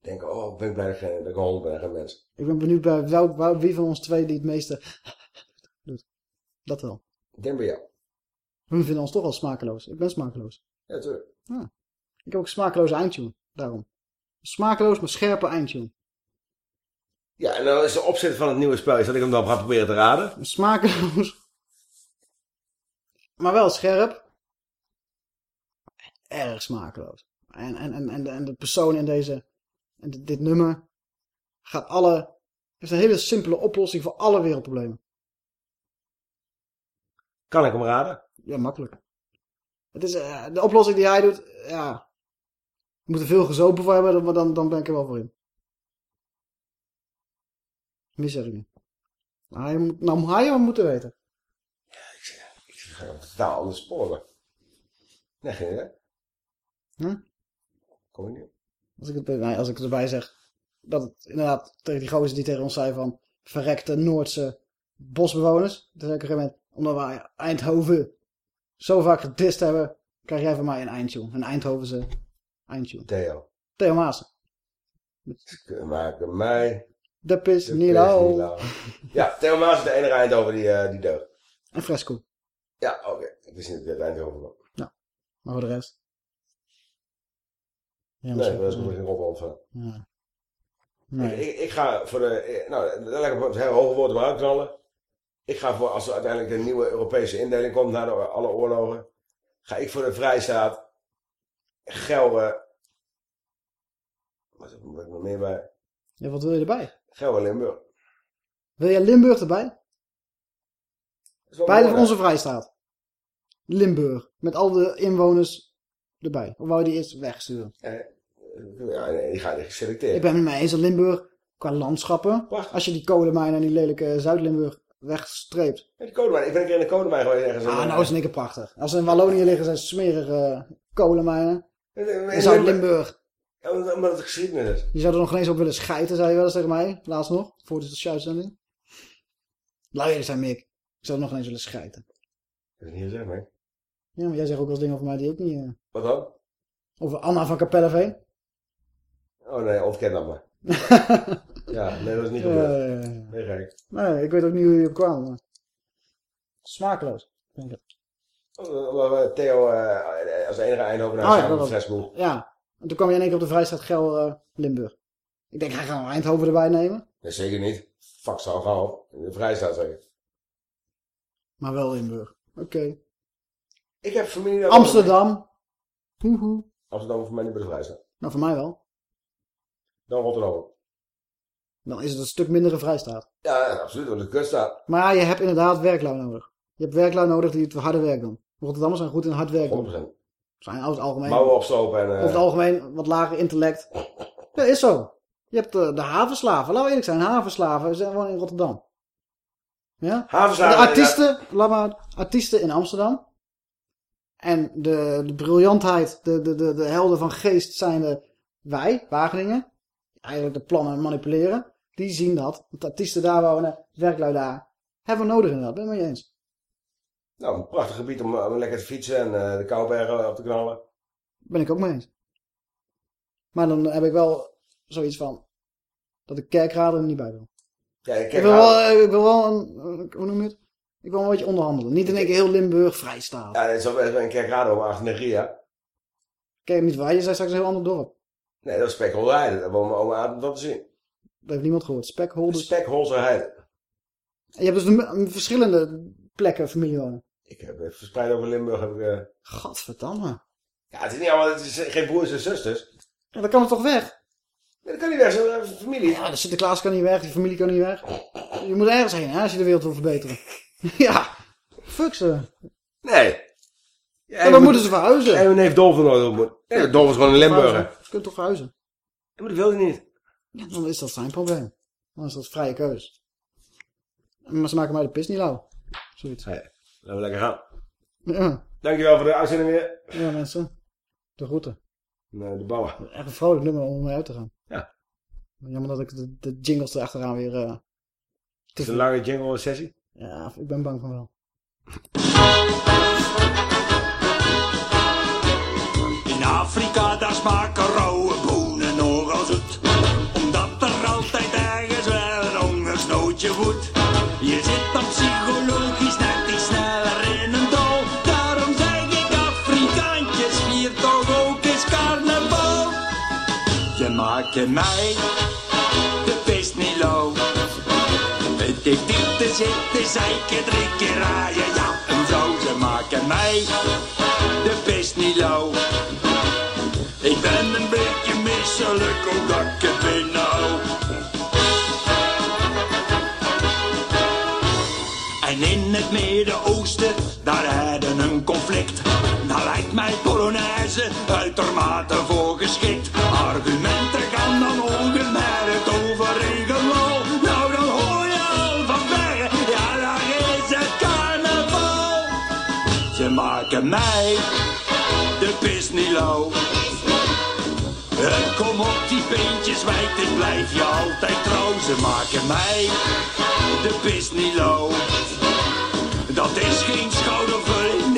Speaker 3: Denken, oh, ben ik blij dat ik, dat hond ben en geen mens.
Speaker 2: Ik ben benieuwd bij wel- wel- wie van ons twee die het meeste <laughs> doet. Dat wel.
Speaker 3: Ik denk bij jou.
Speaker 2: We vinden ons toch wel smakeloos. Ik ben smakeloos.
Speaker 3: Ja, tuurlijk.
Speaker 2: Ja. Ik heb ook een smakeloze eindtune. Daarom. Smakeloos, maar scherpe eindtune.
Speaker 3: Ja, en dan is de opzet van het nieuwe spel is dat ik hem dan ga proberen te raden.
Speaker 2: Smakeloos. <laughs> Maar wel scherp. Erg smakeloos. En, en, en, en, de, en de persoon in deze, dit, dit nummer gaat alle, heeft een hele simpele oplossing voor alle wereldproblemen.
Speaker 3: Kan ik hem raden?
Speaker 2: Ja, makkelijk. Het is, eh, de oplossing die hij doet, ja. Je moet er veel gezopen voor hebben, maar dan, dan ben ik er wel voor in. Meer zeg ik niet. Maar hij moet, nou, hij hem moeten weten.
Speaker 3: Ik ga op totaal andere sporen. Nee, geen Kom ik niet.
Speaker 2: Als ik, het, nee, als ik erbij zeg dat het inderdaad tegen die gozer die tegen ons zei van verrekte Noordse bosbewoners. Dus op een gegeven moment, omdat wij Eindhoven zo vaak gedist hebben, krijg jij van mij een eindtune. Een Eindhovense eindtune.
Speaker 3: Theo.
Speaker 2: Theo Maassen.
Speaker 3: Maken mij.
Speaker 2: De pis
Speaker 3: de
Speaker 2: niet lauw.
Speaker 3: Ja, Theo Maas is de enige Eindhoven die, eh, die deugt.
Speaker 2: En Fresco.
Speaker 3: Ja, oké. Ik wist niet dat het Eindhoven was.
Speaker 2: Maar voor de rest. Ja,
Speaker 3: nee, dat is nog geen Rob van.
Speaker 2: Ja.
Speaker 3: Ik,
Speaker 2: Nee.
Speaker 3: ik, ik ga voor de... Nou, lekker het hele hoge woord eruit knallen. Ik ga voor, als er uiteindelijk een nieuwe Europese indeling komt na de, alle oorlogen, ga ik voor de vrijstaat Gelre... Wat is er nog meer bij?
Speaker 2: Ja, wat wil je erbij?
Speaker 3: Gelre Limburg.
Speaker 2: Wil je Limburg erbij? Beide van onze vrijstaat. Limburg. Met al de inwoners erbij. Of wou je die eerst wegsturen?
Speaker 3: Eh, Ja, nee, die ga je geselecteerd.
Speaker 2: Ik ben het met mij eens dat Limburg qua landschappen. Als je die kolenmijnen en die lelijke Zuid-Limburg wegstreept.
Speaker 3: Ja, die kolenmijn. Ik ben een keer in de kolenmijn geweest ergens.
Speaker 2: Ah, nou is het een keer prachtig. Als er in Wallonië liggen zijn smerige kolenmijnen.
Speaker 3: in-
Speaker 2: Zuid-Limburg.
Speaker 3: Ja, omdat het geschiedenis is.
Speaker 2: Je zou er nog geen eens op willen schijten, zei je wel eens tegen mij. Laatst nog. Voor de uitzending. Laat eerlijk zijn, Mick. Ik zou er nog geen eens willen schijten.
Speaker 3: Dat is niet gezegd, nee.
Speaker 2: Ja, maar jij zegt ook wel eens dingen over mij die ook niet... eh,
Speaker 3: Wat dan?
Speaker 2: Over Anna van Capelleveen.
Speaker 3: Oh nee, ontken dat maar. <laughs> ja, nee, dat is niet gebeurd.
Speaker 2: Eh,
Speaker 3: Nee, gek.
Speaker 2: nee, ik weet ook niet hoe jullie op kwamen. Maar... Smakeloos. Denk ik.
Speaker 3: Omdat we Theo eh, als enige Eindhovenaar
Speaker 2: Oh ja,
Speaker 3: samen met
Speaker 2: was-. Ja. En toen kwam je in één keer op de Vrijstaat Gel eh, Limburg. Ik denk, hij gaat Eindhoven erbij nemen.
Speaker 3: Nee, zeker niet. Fuck, zou gaan op. In de Vrijstaat zeker.
Speaker 2: Maar wel Limburg. Oké.
Speaker 3: Ik heb familie
Speaker 2: Amsterdam. Hoehoe.
Speaker 3: Amsterdam voor mij niet bij de Vrijstaat.
Speaker 2: Nou, voor mij wel.
Speaker 3: Dan Rotterdam.
Speaker 2: Dan is het een stuk minder een Vrijstaat.
Speaker 3: Ja, ja, absoluut, want staat.
Speaker 2: Maar je hebt inderdaad werklui nodig. Je hebt werklui nodig die het harde werk doen. Rotterdammers zijn goed in hard werk doen.
Speaker 3: 100%.
Speaker 2: Zijn over het algemeen.
Speaker 3: Mouwen opslopen en... eh,
Speaker 2: Over het algemeen wat lager intellect. <laughs> Dat is zo. Je hebt de, de havenslaven. Laten we eerlijk zijn. Havenslaven zijn gewoon in Rotterdam. Ja?
Speaker 3: Havenslaven,
Speaker 2: de artiesten, laat maar, artiesten in Amsterdam. En de, de briljantheid, de, de, de, de helden van geest zijn de wij, Wageningen. Eigenlijk de plannen manipuleren. Die zien dat. De artiesten daar wonen, werklui daar. Hebben we nodig inderdaad. Ben je mee eens?
Speaker 3: Nou, een prachtig gebied om, om lekker te fietsen en uh, de koubergen op te knallen.
Speaker 2: Ben ik ook mee eens. Maar dan heb ik wel zoiets van... Dat de kerkraden er niet bij wil.
Speaker 3: Ja,
Speaker 2: ik, wil wel, ik wil wel een... Hoe noem je het? Ik wil een beetje onderhandelen. Niet in één keer heel Limburg vrij staan.
Speaker 3: Ja, dat is wel een kerkrade om Agneria.
Speaker 2: Kijk niet waar. Je zei straks een heel ander dorp.
Speaker 3: Nee, dat is Spekholderheide. Daar woont mijn oma Adam dat te zien.
Speaker 2: Dat heeft niemand gehoord. Spekholder...
Speaker 3: Spekholderheide.
Speaker 2: En je hebt dus verschillende plekken familie wonen.
Speaker 3: Ik heb verspreid over Limburg. Heb ik, uh...
Speaker 2: Gadverdamme.
Speaker 3: Ja, het is niet allemaal, het is geen broers en zusters.
Speaker 2: Ja, dan kan het toch weg?
Speaker 3: Ja, dat kan niet weg, zo'n familie.
Speaker 2: Ja, de Sinterklaas kan niet weg, die familie kan niet weg. Je moet ergens heen, hè, als je de wereld wil verbeteren. <laughs> ja, fuck ze.
Speaker 3: Nee.
Speaker 2: Ja, en dan moeten ze verhuizen.
Speaker 3: En heeft Dolphin nooit ontmoet. Dolphin is gewoon in Limburg.
Speaker 2: Je kunt toch verhuizen?
Speaker 3: Ja, maar dat wil hij niet.
Speaker 2: Ja, dan is dat zijn probleem. Dan is dat vrije keus. Maar ze maken mij de pis niet lauw. Zoiets.
Speaker 3: Hey, laten we lekker gaan.
Speaker 2: Ja.
Speaker 3: Dankjewel voor de uitzending weer.
Speaker 2: Ja, mensen. De groeten.
Speaker 3: Nee, de ballen.
Speaker 2: Echt een vrolijk nummer om mee uit te gaan.
Speaker 3: Ja.
Speaker 2: Jammer dat ik de, de jingles erachteraan weer... Uh,
Speaker 3: het is een lange jingle sessie?
Speaker 2: Ja, ik ben bang van wel.
Speaker 48: Afrika, daar smaken rauwe bonen nogal zoet. Omdat er altijd ergens wel een hongersnoodje. Je zit dan psychologisch net iets sneller in een dal. Daarom zeg ik Afrikaantjes, vier toch ook eens carnaval. Je maakt mij de pist niet lauw. Het heeft diep te zitten, zeiken drie keer raaien. Ja, een vrouw, ze maken mij de pist niet lauw. Uitermate voor geschikt. Argumenten gaan dan ongemerkt over gelul. Nou, dan hoor je al van verre, ja, daar is het carnaval. Ze maken mij de pis niet lauw. En kom op die beentjes wijd, ik blijf je altijd trouw. Ze maken mij de pis niet lauw. Dat is geen schoudervulling,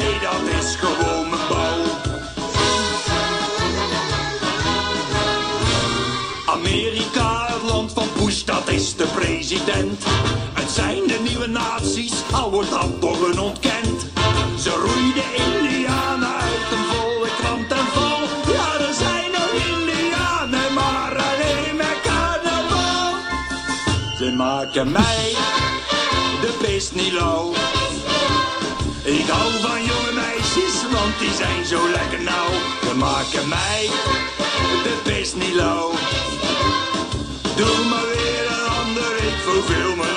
Speaker 48: president. Het zijn de nieuwe nazi's, al wordt dat toch een ontkend. Ze roeiden Indianen uit een volle kwam ten val. Ja, er zijn nog Indianen, maar alleen met carnaval. Ze maken mij de pist niet lauw. Ik hou van jonge meisjes, want die zijn zo lekker nauw. Ze maken mij de pist niet lauw. Doe maar weer me.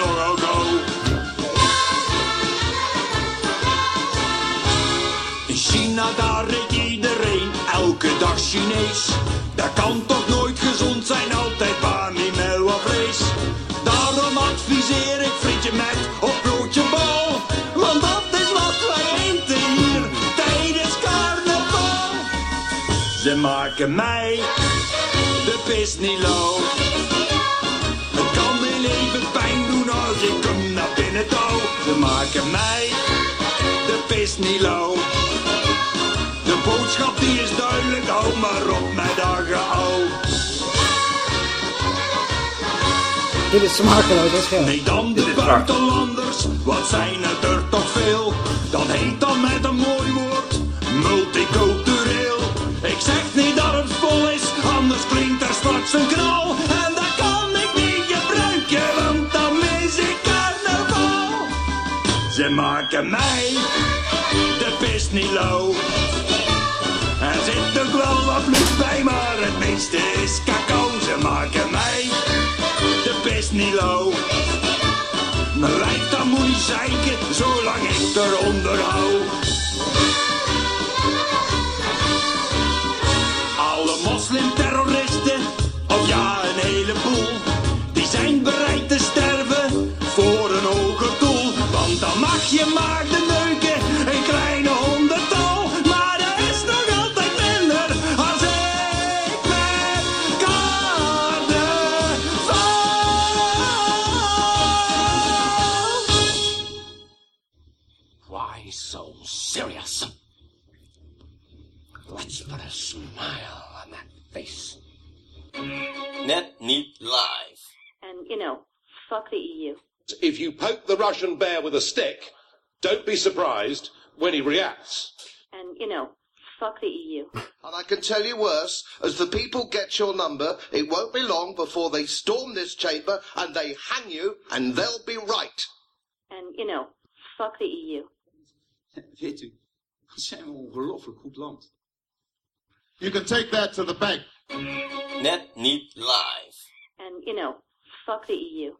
Speaker 48: In China, daar eet iedereen elke dag Chinees. Dat kan toch nooit gezond zijn, altijd bami met wat vlees. Daarom adviseer ik frietje met op broodje bal. Want dat is wat wij eten hier tijdens carnaval. Ze maken mij de pis niet lauw. Binnen touw. Ze maken mij de pis niet lauw. De boodschap die is duidelijk, hou maar op met dagen oud.
Speaker 2: Dit is smakeloos, dat is.
Speaker 48: Nee, dan de buitenlanders, wat zijn het er toch veel. Dat heet dan met een mooi woord, multicultureel. Ik zeg niet dat het vol is, anders klinkt er straks een knal. Ze maken mij de pist niet lauw. Er zit ook wel wat lucht bij, maar het meeste is cacao. Ze maken mij de pist niet lauw. Mijn lijf dat moet zeiken, zolang ik eronder hou. je maakt de neuken een kleine honderdtal. Maar er is nog altijd minder als ik met.
Speaker 49: Why so serious? Let's put a smile on that face.
Speaker 50: Net Neat Live.
Speaker 51: And, you know, fuck the EU.
Speaker 52: If you poke the Russian bear with a stick, don't be surprised when he reacts.
Speaker 51: And, you know, fuck the EU. <laughs>
Speaker 53: And I can tell you worse, as the people get your number, it won't be long before they storm this chamber and they hang you, and they'll be right.
Speaker 51: And, you know, fuck the EU.
Speaker 54: Weet u, wat zijn we een ongelooflijk goed land.
Speaker 34: You can take that to the bank.
Speaker 50: Net niet live.
Speaker 51: And, you know, fuck the EU.